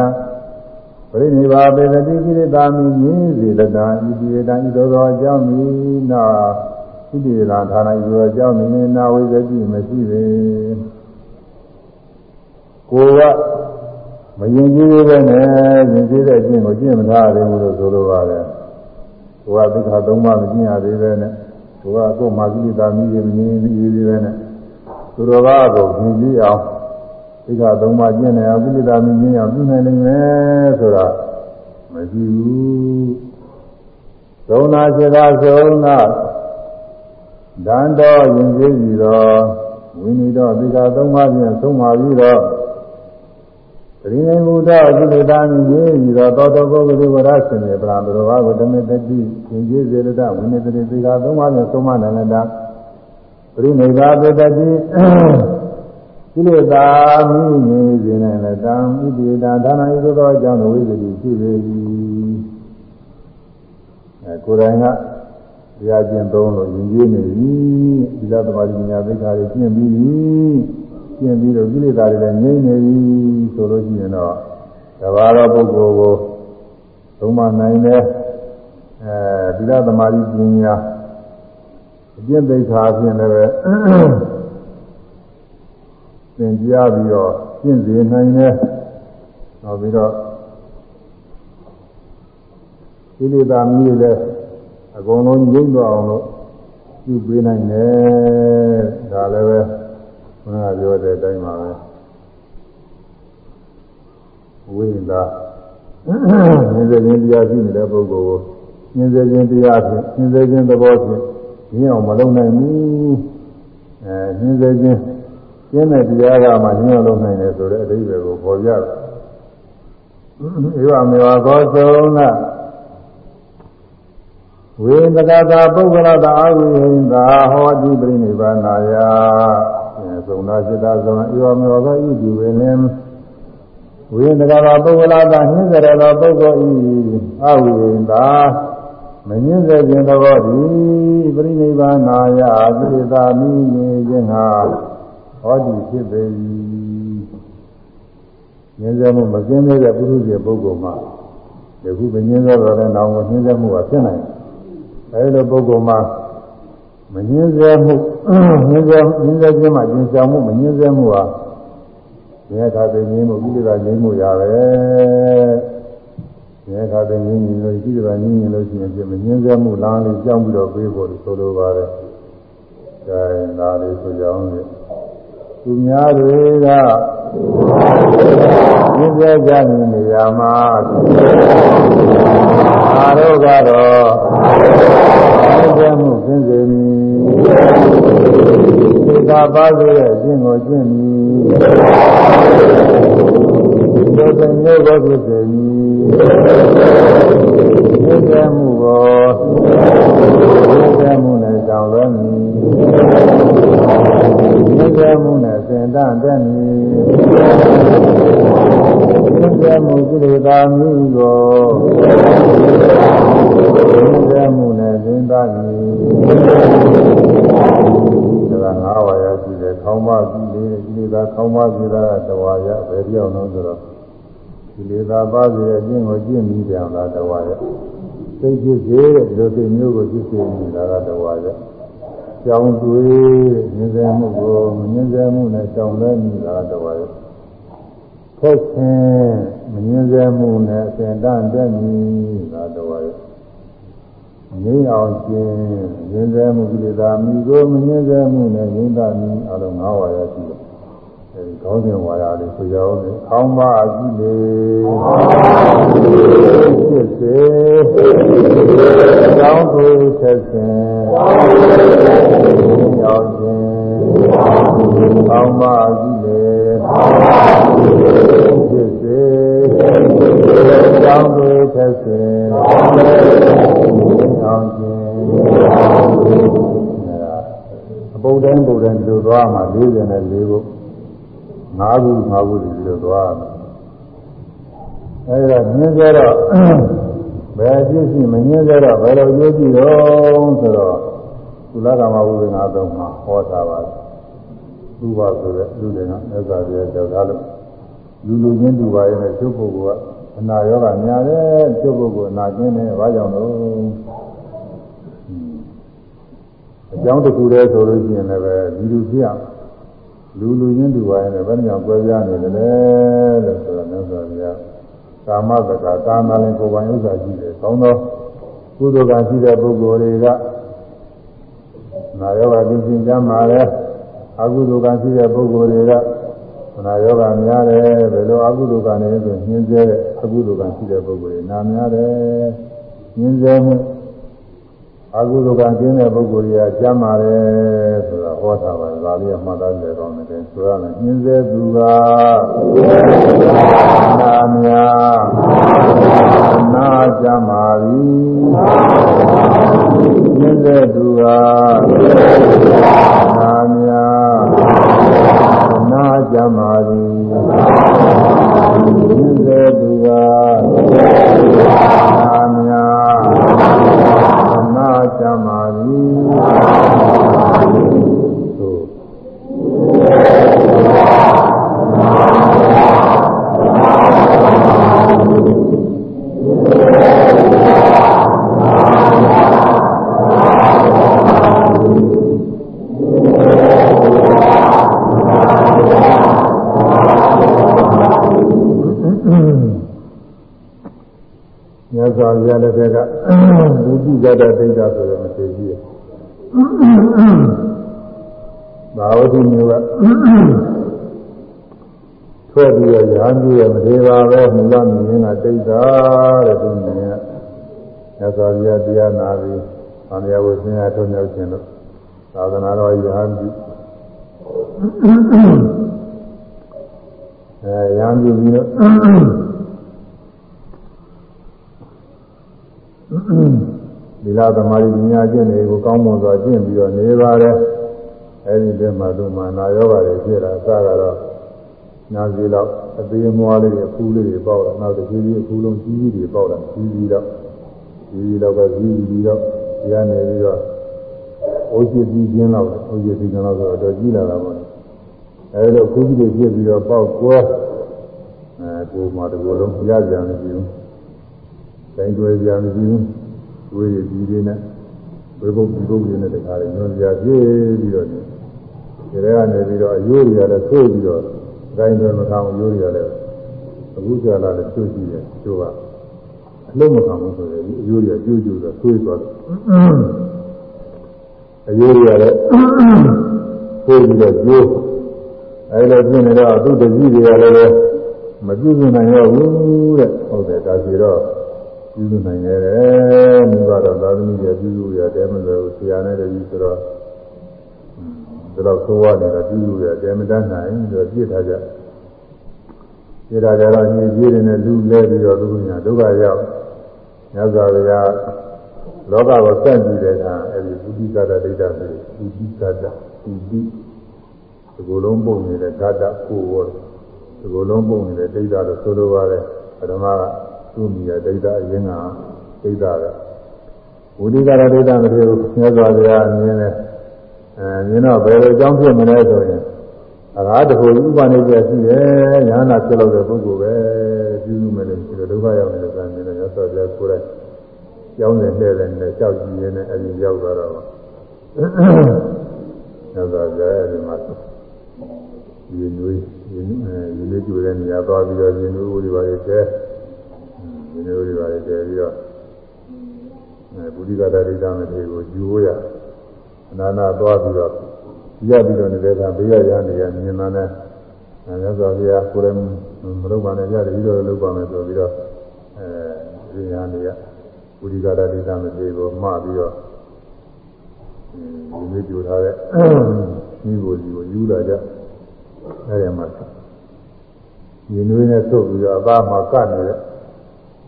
ပရိနိဗ္ဗာပေတတိကိလေသာမိငြင်းစေလတဤဒီတံဤသောသောအကြောင်းမိနာ ဣတိရာဌာနဤသောအကြောင်းမိနာဝိဇ္ဇတိမရှိပေကိုကမရင်ကြည့်သေးပဲနဲ့ရင်ကြည့်တဲ့အကျင့်ကိုကျင့်မထားသေးဘူးလို့ဆိုလိုပါတယ်ကိုကသိက္ခာသုံးပါးမကျင့်ရသေးပဲနဲ့ကိုကကိုယ်မာကိလေသာမိရင်မငြင်းသေးသေးပဲနဲ့သူတော်ဘာကိုမြင်ကြည့်အောင်သိက္ခာသုံးပါးကျင့်နေအောင်ကိလေသာမြင်အောင်ပြုနိုင်နိုင်မယ်ဆိုတာမရှိဘူးသုံးနာစေတာသုံးနာ ဒန္တော်ရင်ကြည့်စီတော့ဝိနိတော်သိက္ခာသုံးပါးဖြင့်သုံးပါပြီးတော့တရိနေမူတော်ကိလေသာမြင်ကြည့်စီတော့သောတော်ပုဂ္ဂိုလ်ဝရရှင်ရဲ့ပရံတော်ဘာကိုဓမ္မတတိရင်ကြည့်စေလတဝိနိတတိသိက္ခာသုံးပါးဖြင့်သုံးပါနိုင်တဲ့ပရိနိဗ္ဗာပတ္တိကိလေသာမိနေစေနိုင်လည်းတံဣတိတာဒါနဤသို့သောအကြောင်းဝိသတိရှိပေ၏အဲကိုယ်တိုင်က တရားကျင့်သုံးလို့ယဉ်ကျေးနေပြီဒီလိုသမာဓိညာသိက္ခာတွေကျင့်ပြီးပြီကျင့်ပြီးတော့ကိလေသာတွေလည်းငြိမ့်နေပြီဆိုလို့ရှိရင်တော့တဘာသောပုဂ္ဂိုလ်ကိုသုံးမနိုင်တဲ့အဲဒီလိုသမာဓိပညာအကျင့်သိက္ခာဖြင့်လည်းပဲသင်ကြားပြီးတော့ကျင့်စေနိုင်တယ်။နောက်ပြီးတော့ကိလေသာမျိုးလည်း အကုန်လုံးငြိမ့်တော့အောင်လို့ပြုပေးနိုင်တယ်။ဒါလည်းပဲဘုရားပြောတဲ့အတိုင်းပါပဲ။ဝိလာဉာဏ်စေခြင်းတရားရှိနေတဲ့ပုဂ္ဂိုလ်ကိုဉာဏ်စေခြင်းတရားဖြင့်ဉာဏ်စေခြင်းသဘောဖြင့်ရင်းအောင်မလုပ်နိုင်ဘူးအဲညင်းစေခြင်းကျင်းတဲ့တရားကမှညင်းအောင်လုပ်နိုင်တယ်ဆိုတဲ့အဓိပ္ပာယ်ကိုပေါ်ပြတယ်ဧဝမေဝသောသုံးနာ ဝိသကတာပုဂ္ဂလတာအဝိဟိန္တာဟောတိပရိနိဗ္ဗာနာယအဲသုံးနာစိတ္တသုံးဧဝမေဝသောဣတိဝေလင်ဝိသကတာပုဂ္ဂလတာနှင်းကြရသောပုဂ္ဂိုလ်ဤအဝိဟိန္တာမငင်းစေခြင်းသဘောသည်ပရိနိဗ္ဗာနာယသတိသာမိနေခြင်းဟာဟောဒီဖြစ်ပေ၏ငင်းစေမှုမကင်းသေးတဲ့ပုရုဇဉ်ပုဂ္ဂိုလ်မှာဒီခုမငင်းစေတော့တဲ့နောင်ကိုငင်းစေမှုကဖြစ်နိုင်တယ် အဲဒီလိုပုဂ္ဂိုလ်မှာမငင်းစေမှုငင်းစေငင်းစေခြင်းမှာကျင်ဆောင်မှုမငင်းစေမှုဟာဒီအခါသိငင်းမှုကိလေသာငြိမ်းမှုရပဲဒီအခါတည်းငင်းငင်းလို့ရှိတယ်ဗာငင်းငင်းလို့ရှိရင်ပြမငင်းစဲမှုလားလေးကြောင်းပြီးတော့ပြေးဖို့ဆိုလိုပါတယ်။ဒါရင်ဒါလေးဆိုကြအောင်လေ။သူများတွေကငင်းစဲကြနေရမှာအာရုံကတော့ ငင်းစဲမှုကျင်းစေမည်။ဒီကပါစေတဲ့အကျင့်ကိုကျင့်မည်။ဒီလိုမျိုးကိုဖြစ်စေမည်မြင့်တဲ့မှုကိုမြင့်တဲ့မှုနဲ့ကြောင်းလွဲမည်မြင့်တဲ့မှုနဲ့စင်တတ်တဲ့မည်မြင့်တဲ့မှုကိလေသာမျိုးကို မြင့်တဲ့မှုနဲ့စင်တတ်မည်ဒါကငါးဝါရရှိတယ်ခေါင်းပါကြည့်လေကိလေသာခေါင်းပါကြည့်တာတဝါရပဲပြောင်းလို့ဆိုတော့ဒီလေသာပါစေအကျင့်ကိုကျင့်ပြီးပြန်လာတဝါရသိဖြစ်စေတဲ့ဒီလိုသိမျိုးကိုသိစေနေတာကတဝါရကြောင်းတွေးမြင်စေမှုကိုမမြင်စေမှုနဲ့ကြောင်းလဲနေတာတဝါရဖက်ခြင်းမမြင်စေမှုနဲ့အစဉ်တန်တက်မည်ဒါတဝါရ ငြိမ်းအောင်ခြင်းရင်းစဲမှုကိလေသာမိကိုမငြိမ်းစဲမှုနဲ့ငြိမ်းတာမိအလုံး၅ဝါရရှိတယ်။အဲဒီကောင်းစဉ်ဝါရလေးဆိုကြအောင်လေ။အောင်းပါအကြည့်လေ။ဖြစ်စေ။ကြောင်းကိုဆက်စင်။ကြောင်းခြင်းအောင်းပါအကြည့်လေ။ဖြစ်စေ။ကြောင်းကိုဆက်စင်။ အောင်ခြင်းအပုဒ်တိုင်းပုဒ်တိုင်းဒီလိုသွားမှာ44ခု5ခု5ခုဒီလိုသွားမှာအဲဒါညင်းကြတော့ဘယ်အဖြစ်ရှိမညင်းကြတော့ဘယ်လိုရေးကြည့်တော့ဆိုတော့ကုလကမဝိပင်္ဂါတော့မှာဟောတာပါသူပါဆိုတဲ့လူတွေကမြတ်စွာဘုရားကြောက်ထားလို့လူလူချင်းတူပါရဲ့နဲ့ချုပ်ပုဂ္ဂိုလ်ကအနာရောဂါများတယ်ချုပ်ပုဂ္ဂိုလ်အနာကျင်းတယ်ဘာကြောင့်လို့ အကြောင်းတစ်ခုတည်းဆိုလို့ရှိရင်လည်းပဲဒီလူဖြစ်အောင်လူလူချင်းတူပါရဲ့နဲ့ဘယ်ကြောင့်ကြွယ်ပြားနေတယ်လဲလို့ဆိုတော့မြတ်စွာဘုရားကာမတက္ကကာမလည်းကိုယ်ပိုင်ဥစ္စာရှိတယ်ကောင်းသောကုသိုလ်ကရှိတဲ့ပုဂ္ဂိုလ်တွေကနာယောဂသိချင်းကြမှာလဲအကုသိုလ်ကရှိတဲ့ပုဂ္ဂိုလ်တွေကနာယောဂများတယ်ဘယ်လိုအကုသိုလ်ကနေဆိုညှင်းဆဲတဲ့အကုသိုလ်ကရှိတဲ့ပုဂ္ဂိုလ်တွေနာများတယ်ညှင်းဆဲမှု အကုသိုလ်ကကျင်းတဲ့ပုဂ္ဂိုလ်တွေကကြမ်းပါတယ်ဆိုတာဟောတာပါဒါလေးကမှတ်သားကြတော့မယ်ဆိုရမယ်ညှင်းဆဲသူကနာများနာကြမ်းပါသည်ညှင်းဆဲသူကနာများနာကြမ်းပါသည်ညှင်းဆဲသူကနာများနာ ကြမ်းပါသည်မြတ်စွာဘုရားလက်ထက်က ဘူတိဇတဒိဋ္ဌဆိုတဲ့မထေကြီးရဲ့ဘာဝတိမျိုးကထွက်ပြီးတော့ရဟန်းကြီးရဲ့မထေပါပဲမူလမြင်ကဒိဋ္ဌတဲ့သူမြင်ကမြတ်စွာဘုရားတရားနာပြီးသံဃာဝိသင်္ယထုံးမြောက်ခြင်းလို့သာသနာတော်ရဟန်းကြီးအဲရဟန်းကြီးပြီးတော့ ဒီလာသမာဓိဉာဏ်ကျင့်တွေကိုကောင်းမွန်စွာကျင့်ပြီးတော့နေပါတယ်အဲဒီတည်းမှာသူမှနာယောဂါတွေဖြစ်တာအစကတော့နာစီတော့အသေးမွားလေးတွေအဖူးလေးတွေပေါက်တာနောက်တစ်ပြေးပြေးအဖူးလုံးကြီးကြီးတွေပေါက်တာကြီးကြီးတော့ကြီးကြီးတော့ပဲကြီးကြီးတော့ဒီကနေပြီးတော့အိုးကြီးကြီးချင်းတော့အိုးကြီးကြီးချင်းတော့ဆိုတော့ကြီးလာတာပေါ့အဲဒီတော့ခုကြီးတွေဖြစ်ပြီးတော့ပေါက်ကွဲအဲကိုယ်မှတကူလုံးရကြံနေပြီတိုင်းကျွဲကြံနေပြီ ဝေးရည်ကြီးတွေနဲ့ဝေဘုတ်ဒီဘုတ်တွေနဲ့တခါလေညွန်ပြပြပြီးတော့ဒီထဲကနေပြီးတော့အယိုးတွေကလည်းဆိုးပြီးတော့ဂိုင်းတွေမခံဘူးအယိုးတွေကလည်းအခုကျလာလည်းဆိုးကြည့်တယ်ကျိုးကအလုံးမခံဘူးဆိုရင်အယိုးတွေကကျိုးကျိုးဆိုဆိုးသွားတယ်အယိုးတွေကလည်းဆိုးပြီးတော့ကျိုးအဲလိုဖြစ်နေတော့သူ့တကြီးတွေကလည်းမပြုစုနိုင်တော့ဘူးတဲ့ဟုတ်တယ်ဒါစီတော့ ပြုစုနိုင်တယ်မိဘတော်သာသမီတွေပြုစုရတယ်မလို့ဆရာနဲ့တည်းဆိုတော့ဒီတော့သိုးရနေတာပြုစုရတယ်မတတ်နိုင်ဆိုတော့ပြစ်ထားကြပြစ်ထားကြတော့ညီကြီးတွေနဲ့လူလဲပြီးတော့သူကဒုက္ခရောက်ညဇာဗျာလောကကိုစက်ကြည့်တဲ့အခါအဲဒီပုတိကတဒိဋ္ဌဆိုပုတိကတပုတိဒီကိုယ်လုံးပုံနေတဲ့ဓာတ်ကိုဝတ်ဒီကိုယ်လုံးပုံနေတဲ့ဒိဋ္ဌလို့ဆိုလိုပါတယ်ပထမက သူ့မိရဒိဋ္ဌအရင်ကဒိဋ္ဌပဲဝိဓိကရဒိဋ္ဌမထေဘူးမြတ်စွာဘုရားမြင်တယ်အဲမြင်တော့ဘယ်လိုအကြောင်းဖြစ်မလဲဆိုရင်အရာတခုဥပနိစ္စရှိတယ်ညာနာဖြစ်လို့တဲ့ပုဂ္ဂိုလ်ပဲပြုလို့မယ်လို့ရှိတယ်ဒုက္ခရောက်နေတယ်ဆိုရင်မြတ်စွာဘုရားကိုယ်တိုင်ကျောင်းနဲ့လှည့်တယ်နဲ့ကြောက်ကြည့်ရင်းနဲ့အဲဒီရောက်သွားတော့မြတ်စွာဘုရားအဲဒီမှာဒီနွေးဒီနွေးဒီလေးကျိုးတဲ့နေရာသွားပြီးတော့ဒီနွေးဦးတွေပါရဲ့ ကျဲဒီနွေးဦးတွေပါရဲ့ကျဲပြီးတော့အဲဘုဒ္ဓဂါဒိဋ္ဌမထေကိုယူရအနာနာသွားပြီးတော့ရပြီးတော့နေတဲ့ကဘေးရရနေရမြင်မှန်းနဲ့မြတ်စွာဘုရားကိုယ်လည်းမလုပ်ပါနဲ့ကြတယ်ပြီးတော့လုပ်ပါမယ်ဆိုပြီးတော့အဲဒီညာနေရဘုဒ္ဓဂါဒိဋ္ဌမထေကိုမှားပြီးတော့ဒီလိုကြိုထားတဲ့ဒီကိုဒီကိုယူလာကြအဲဒီမှာရင်နွေးနဲ့သုတ်ပြီးတော့အသားမှာကတ်နေတဲ့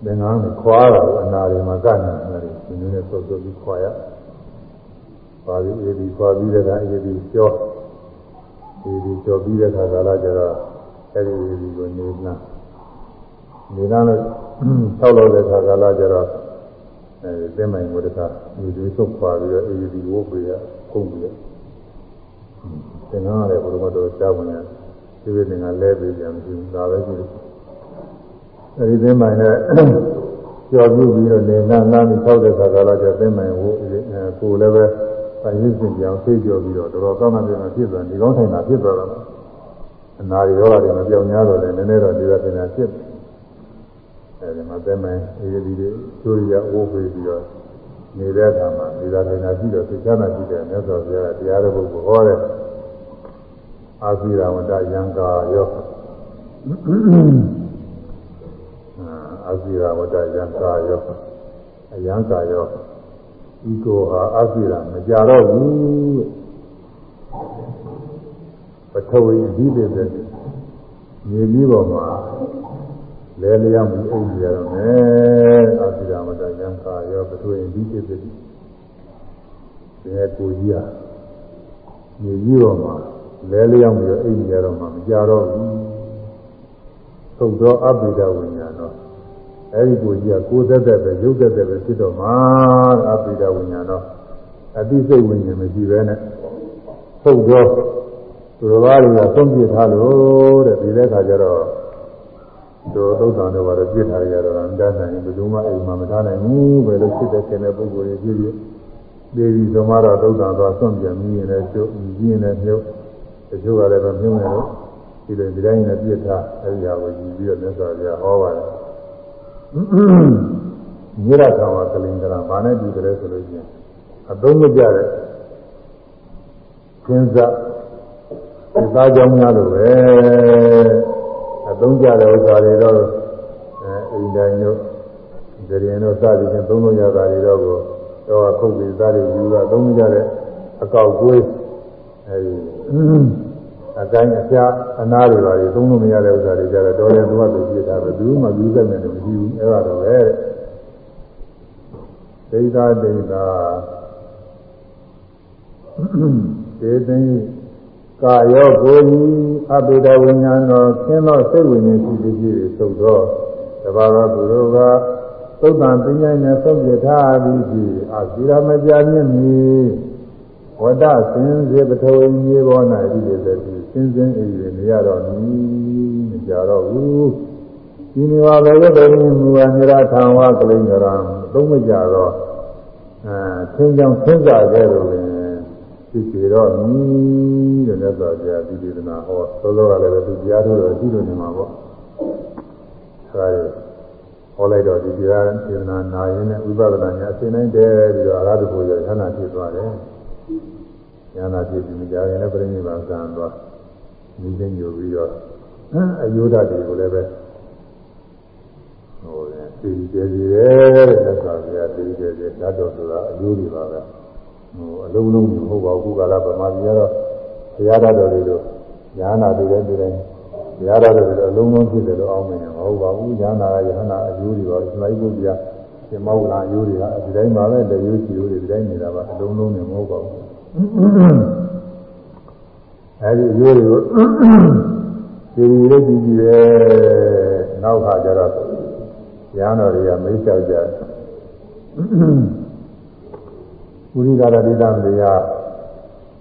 သင်္ကန်းကိုခွာတာအနာတွေမှာကနေတယ်ဒီနည်းနဲ့စောစောပြီးခွာရပါပြီးအေးဒီခွာပြီးတဲ့အခါအေးဒီကျော်အေးဒီကျော်ပြီးတဲ့အခါကာလကျတော့အဲ့ဒီအေးဒီကိုနေနာနေနာလို့ဆောက်လို့တဲ့အခါကာလကျတော့အဲသင်္မိုင်ကိုတခါဒီဒီဆုတ်ခွာပြီးတော့အေးဒီဝုတ်ပြီးရခုန်ပြီးရသင်္ကန်းရတယ်ဘုရားတော်ကြောက်ဝင်ရဒီဝိသင်္ကလဲပြီးပြန်ပြီးဒါပဲကြည့် အဲဒီသင်္မိုင်နဲ့ကြော်ပြုပြီးတော့နေနာနာပြီးဆောက်တဲ့ခါကလာကျသင်္မိုင်ဝုတ်ကိုလည်းပဲအရင်းစင်ပြောင်းသိကြော်ပြီးတော့တော်တော်ကောင်းကောင်းပြန်ဖြစ်သွားဒီကောင်းထိုင်တာဖြစ်သွားတော့အနာရောဂါတွေမပြောင်းများတော့လည်းနည်းနည်းတော့ဒီဝိသင်္ကဖြစ်အဲဒီမှာသင်္မိုင်အေးဒီတွေကျိုးရဝုတ်ပြီးပြီးတော့နေတဲ့အခါမှာဒီသာသနာရှိတော့သိချမ်းသာရှိတဲ့မြတ်စွာဘုရားကတရားတော်ကိုဟောတဲ့အာသီရဝတ္တယံကာယော အာသီရဝတ္တယံကာယောအယံကာယောဤကိုဟာအာသီရမကြတော့ဘူးပထဝီဒီတဲ့တဲ့မြေကြီးပေါ်မှာလဲလျောင်းပြီးအိပ်ကြရတော့မယ်အာသီရဝတ္တယံကာယောပထဝီဒီတဲ့တဲ့ဒီကိုကြီးဟာမြေကြီးပေါ်မှာလဲလျောင်းပြီးတော့အိပ်ကြရတော့မှမကြတော့ဘူးသုတ်သောအပိဒဝိညာဏတော့ အဲဒီကိုကြီးကကိုယ်သက်သက်ပဲရုပ်သက်သက်ပဲဖြစ်တော့မှာအပိဒဝိညာဏတော့အတိစိတ်ဝိညာဉ်မရှိပဲနဲ့သုတ်သောသူတော်ဘာတွေကသုံးပြထားလို့တဲ့ဒီတဲ့ခါကျတော့တို့သုတ်တန်တော့ဘာလို့ပြစ်ထားရတော့မတတ်နိုင်ဘူးဘယ်သူမှအိမ်မှာမထားနိုင်ဘူးဘယ်လိုဖြစ်တဲ့ခင်တဲ့ပုဂ္ဂိုလ်တွေဖြစ်ဖြစ်ဒေဒီသမားတော့သုတ်တန်သွားဆွန့်ပြန်ပြီးရင်လည်းကျုပ်ကြီးရင်လည်းမြုပ်တချို့ကလည်းမမြုပ်နိုင်လို့ဒီလိုဒီတိုင်းနဲ့ပြစ်ထားအဲဒီဟာကိုယူပြီးတော့မြတ်စွာဘုရားဟောပါတယ် မြေရကံဝကလင်္ကရာဘာနဲ့ဒီကြလဲဆိုလို့ချင်းအသုံးမကျတဲ့ကျင်းစားဒီသားကြောင့်များလို့ပဲအသုံးကျတဲ့ဥစ္စာတွေတော့အဲအိမ်တိုင်းတို့ဒရင်တို့စသည်ဖြင့်သုံးလို့ရတာတွေတော့ကိုတော့ခုတ်ပြီးသားတွေယူတာသုံးကြတဲ့အကောက်ကွေးအဲဒီ အတိုင်းအပြားအနာတွေပါလေသုံးလို့မရတဲ့ဥစ္စာတွေကြတော့တော်တယ်သူကသူပြတာပဲဘူးမှဘူးသက်နေတယ်မရှိဘူးအဲ့ဒါတော့ပဲဒိဋ္ဌဒိဋ္ဌဒေသိကာယောကိုယ်ဤအပိဒဝိညာဏတော်ခင်းသောစိတ်ဝိညာဉ်ရှိသည်ဖြစ်သုတ်သောတဘာဝသူတို့ကသုတ်တံပညာနဲ့ဆုံးပြထားသည်ဖြစ်အာသီရမပြမြင့်မီဝဒစင်စေပထဝီမြေပေါ်၌ဒီလိုတည်း စင်းစင်းအေးအေးနေရတော့နီးမကြတော့ဘူးဒီနေပါပဲဘယ်လိုမူဝနိရထံဝကလိင်္ဂရံသုံးမကြတော့အဲသင်ကြောင့်သင်္စားခဲ့လို့လည်းသိကြတော့နီးတဲ့လက်တော်ကြာဒီဒေသနာဟောသောသောကလည်းသူတရားထုတ်တော့ကြည့်လို့နေမှာပေါ့အဲဒါဟောလိုက်တော့ဒီတရားဒေသနာနာရင်နဲ့ဥပဒနာညာအစဉ်တိုင်းတည်းပြီးတော့အာရတကိုရဌာနဖြစ်သွားတယ်ဉာဏ်ဖြစ်ပြီးကြာရင်လည်းပြိဋိဘံကံသွား မိသိညိုပြီးတော့အယုဒ္ဓတွေကိုလည်းပဲဟိုသိကြည်ကြည်တယ်တဲ့သက်သာပြသိကြည်ကြည်ဓာတ်တော်ဆိုတာအယုတွေပါပဲဟိုအလုံးလုံးမဟုတ်ပါဘူးကာလဗမာပြည်ကတော့ဘုရားဓာတ်တော်တွေလို့ညာနာတွေလည်းတွေ့တယ်ဘုရားဓာတ်တော်တွေအလုံးလုံးဖြစ်တယ်လို့အောင်းမြင်တယ်မဟုတ်ပါဘူးညာနာကယဟနာအယုတွေပါစလိုက်ဖို့ပြရှင်မောကလာအယုတွေကဒီတိုင်းပါပဲလက်ယုချီယုတွေဒီတိုင်းနေတာပါအလုံးလုံးနေမဟုတ်ပါဘူး အဲဒီရိုးတွေကိုဒီလိုကြည့်ကြည့်ရဲနောက်ခါကျတော့ရဟန်းတော်တွေကမိတ်ဆက်ကြပုရိသရတိတံတရား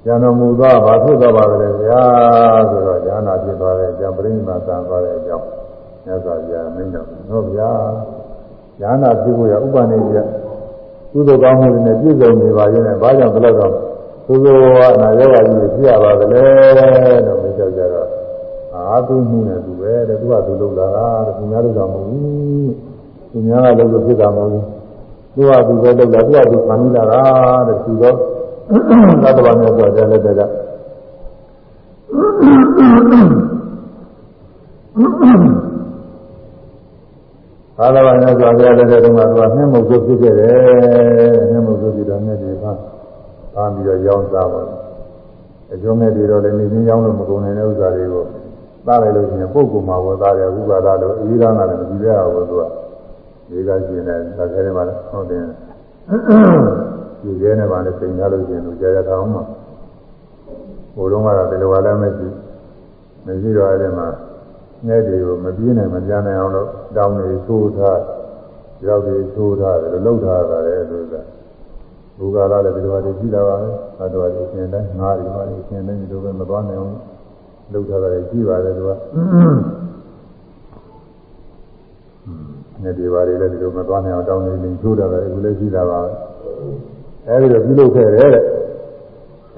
ဉာဏ်တော်မူသောဘာဖြစ်သွားပါလဲဗျာဆိုတော့ဉာဏ်နာဖြစ်သွားတဲ့အကြောင်းပြိဋိမာသံသွားတဲ့အကြောင်းမြတ်စွာဘုရားမင်းတော်ဟုတ်ဗျာဉာဏ်နာဖြစ်ဖို့ရဥပနိယကုသိုလ်ကောင်းမှုတွေနဲ့ပြည့်စုံနေပါရင်လည်းဘာကြောင့်ဘယ်လောက်တော့ သို့သောအနာရောဂါကြီးဖြစ်ရပါသလဲတော့မကြောက်ကြတော့အာသူမှုနဲ့သူပဲတဲ့သူကသူလုပ်လာတာတဲ့သူများလုပ်တာမဟုတ်ဘူးသူများကလုပ်လို့ဖြစ်တာမဟုတ်ဘူးသူကသူပဲလုပ်တာသူကသူခံမိလာတာတဲ့သူတော့သတ္တဝါမျိုးဆိုတဲ့လက်တက်ကသာသနာ့နဲ့ဆိုကြတဲ့တုန်းကသူကနှင်းမုတ်ဆိုဖြစ်ခဲ့တယ်နှင်းမုတ်ဆိုပြီးတော့မြတ်ဒီက ဖမ်းပြီးတော့ရောင်းစားပါအကျိုးမဲ့တွေတော့လည်းနေချင်းရောင်းလို့မကုန်နိုင်တဲ့ဥစ္စာတွေကိုသားလိုက်လို့ရှိရင်ပုဂ္ဂိုလ်မှာဝယ်သားတယ်ဥပါဒလို့အေးရမ်းကလည်းမကြည့်ရဘူးသူကဒီကရှင်တဲ့သခဲထဲမှာဟုတ်တယ်ဒီကျဲနဲ့ပါလေစိန်ရလို့ရှင်လို့ကြာကြာထောင်းမှာဟိုတုန်းကတော့ဒီလိုကလည်းမရှိမရှိတော့အဲ့ဒီမှာငဲ့တွေကိုမပြေးနိုင်မပြန်နိုင်အောင်လို့တောင်းနေထိုးထားရောက်တွေထိုးထားတယ်လို့လှုပ်ထားတာလေဆိုတာ ဘူကာလာလည်းဒီလိုပါတည်းရှိတာပါပဲအတော်အရှင်တိုင်းငါးဒီပါအရှင်တိုင်းဒီလိုပဲမသွားနိုင်အောင်လှုပ်ထားတာကြီးပါတယ်သူကနေဒီပါလေလည်းဒီလိုမသွားနိုင်အောင်တောင်းနေနေထိုးတာပဲအခုလည်းရှိတာပါပဲအဲဒီတော့ပြုလုပ်ခဲ့တယ်တဲ့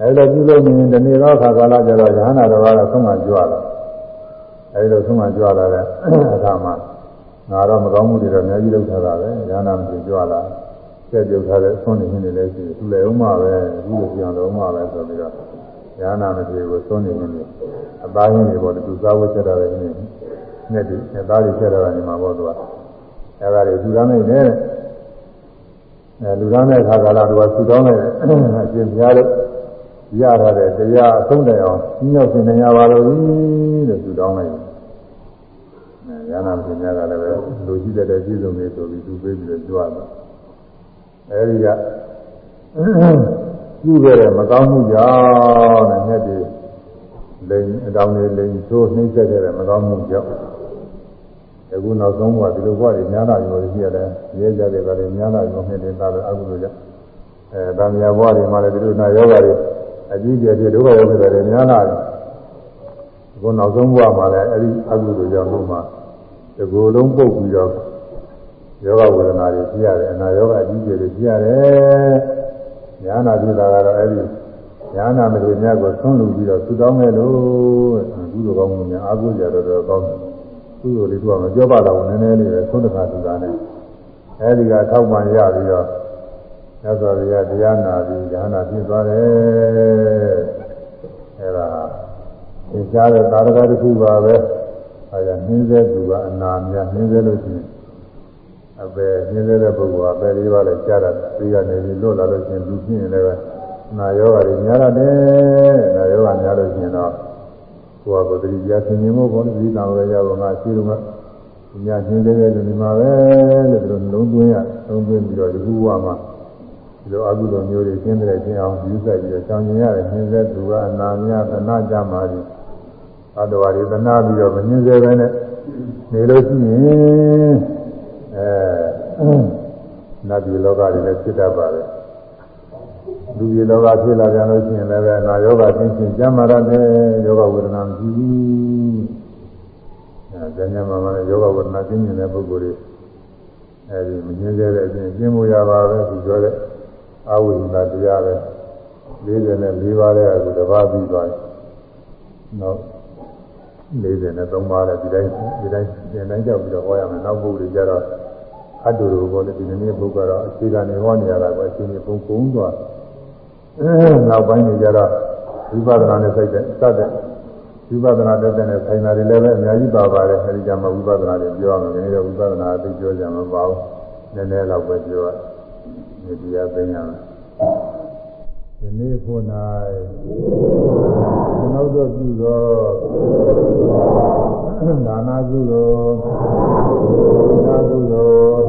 အဲဒီတော့ပြုလုပ်နေဒီနေ့တော့ခါကာလကျတော့ရဟန္တာတော်ကဆုံးမကြွလာအဲဒီတော့ဆုံးမကြွလာတဲ့အခါမှာငါတော့မကောင်းမှုတွေတော့အများကြီးလုပ်ထားတာပဲရဟန္တာမကြွလာ ကျက်ပြုတ်ထားတဲ့ဆုံးနေနေလည်းရှိတယ်သူလည်းဥမပဲအခုလိုပြောင်းတော့ဥမပဲဆိုပြီးတော့ရဟန္တာမကြွကိုဆုံးနေနေအသားရင်းတွေပေါ်သူစားဝတ်ချက်တာပဲနေနဲ့ဒီအသားတွေချက်တာကနေမှာပေါ့သူကအဲဒါတွေသူကနိုင်တယ်အဲလူသားတဲ့ခါကာလကသူတောင်းနေတယ်အရှင်ဘုရားတို့ရရတဲ့တရားအဆုံးတိုင်အောင်ညှောက်ရှင်နေရပါလို့လို့သူတောင်းလိုက်တယ်။ဉာဏ်နာပညာကလည်းပဲလူကြီးတဲ့တဲ့ပြည့်စုံနေဆိုပြီးသူပေးပြီးတော့ကြွားတာ။ အဲဒီကပြုခဲ့တဲ့မကောင်းမှုကြောင့်နဲ့မြတ်ဒီလိန်အတောင်တွေလိန်သိုးနှိမ့်ဆက်ခဲ့တဲ့မကောင်းမှုကြောင့်အခုနောက်ဆုံးကဒီလိုဘဝတွေများလာရောရှိရတယ်ရဲကြတယ်ကလည်းများလာရောနှစ်တင်သားပဲအကုသိုလ်ကြောင့်အဲဗာမယာဘဝတွေမှာလည်းဒီလိုနာယောဂတွေအကြီးကျယ်ပြဒုက္ခရောက်ခဲ့တယ်များလာတယ်အခုနောက်ဆုံးဘဝမှာလည်းအဲဒီအကုသိုလ်ကြောင့်လို့မှဒီကိုယ်လုံးပုတ်ပြီးတော့ ယောဂဝေဒနာတွေဖြစ်ရတယ်အနာယောဂအကြီးကျယ်တွေဖြစ်ရတယ်ညာနာပြတာကတော့အဲဒီညာနာမတွေများကိုဆွန့်လူပြီးတော့သူတောင်းခဲ့လို့ကုသိုလ်ကောင်းမှုများအာဟုကြတော်တော်ကောင်းတယ်ကုသိုလ်လေးကမပြောပါတော့နည်းနည်းလေးပဲသုံးတခါသူတာနဲ့အဲဒီကထောက်ပံ့ရပြီးတော့မြတ်စွာဘုရားတရားနာပြီးဉာဏ်နာပြည့်သွားတယ်အဲဒါသင်ကြားတဲ့သာရကတစ်ခုပါပဲအဲဒါနှင်းစေသူကအနာများနှင်းစေလို့ရှိရင် အပယ်နှင်းစေတဲ့ပုဂ္ဂိုလ်ကအပယ်လေးပါးလည်းကြားတာပြီးကနေပြီးလွတ်လာလို့ရှိရင်သူဖြစ်ရင်လည်းနာယောဂတွေများရတယ်နာယောဂများလို့ရှိရင်တော့ကိုယ်ကသတိတရားသင်မြင်ဖို့ဘောသတိတော်ရရပါငါရှိလို့ကညနှင်းစေတဲ့လူဒီမှာပဲလို့ဒီလိုလုံးသွင်းရလုံးသွင်းပြီးတော့ဒီခုဘဝမှာဒီလိုအကုသိုလ်မျိုးတွေကျင်းတဲ့ခြင်းအောင်ယူဆိုင်ပြီးတော့ဆောင်ကျင်ရတယ်နှင်းစေသူကအနာမြသနာကြမှာကြီးအတ္တဝါတွေသနာပြီးတော့မနှင်းစေပဲနဲ့နေလို့ရှိရင် အဲနတ်ပြည်လောကတွေလည်းဖြစ်တတ်ပါတယ်လူပြည်လောကဖြစ်လာကြလို့ရှိရင်လည်းနာယောဂသင်ချင်းကျမ်းမာရတယ်ယောဂဝေဒနာမရှိဘူးအဲကျမ်းမာမှာလည်းယောဂဝေဒနာကျင်းနေတဲ့ပုဂ္ဂိုလ်တွေအဲဒီမငြင်းသေးတဲ့အပြင်ကျင်းမှုရပါပဲသူပြောတဲ့အဝိဇ္ဇာတရားပဲ44ပါးတဲ့အခုတစ်ပါးပြီးသွားတယ်နောက်43ပါးတဲ့ဒီတိုင်းဒီတိုင်းဒီတိုင်းကြောက်ပြီးတော့ဟောရမယ်နောက်ပုဂ္ဂိုလ်တွေကြတော့ အတူတူဘောလေဒီနေ့ပုဂ္ဂိုလ်ကတော့အခြေခံနေဟောနေရတာကအချင်းချင်းပုံကုန်းသွားနောက်ပိုင်းတွေကြတော့ဝိပဿနာနဲ့စိုက်တဲ့စတဲ့ဝိပဿနာတက်တဲ့နဲ့ဆိုင်တာတွေလည်းပဲအများကြီးပါပါတယ်အဲဒီကြမှာဝိပဿနာတွေပြောရမယ်ဒီနေ့တော့ဝိပဿနာအသိပြောကြမှာမပါဘူးနည်းနည်းတော့ပဲပြောရဒီတရားသိညာ ဒီနေ့ဖို့၌နောက်တော့ပြုသောဒါနာကုသိုလ်သာကုသိုလ်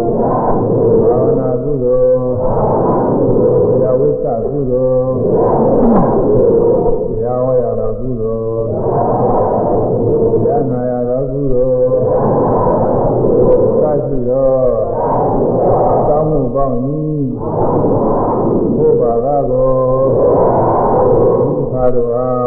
ဘာဝနာကုသိုလ်ယဝိသကုသိုလ်တရားဟောရသောကုသိုလ်တရားနာရသောကုသိုလ်သရှိသောကောင်းမှုပေါင်း၏ဘုရားကကိုဒီခါ တော်အား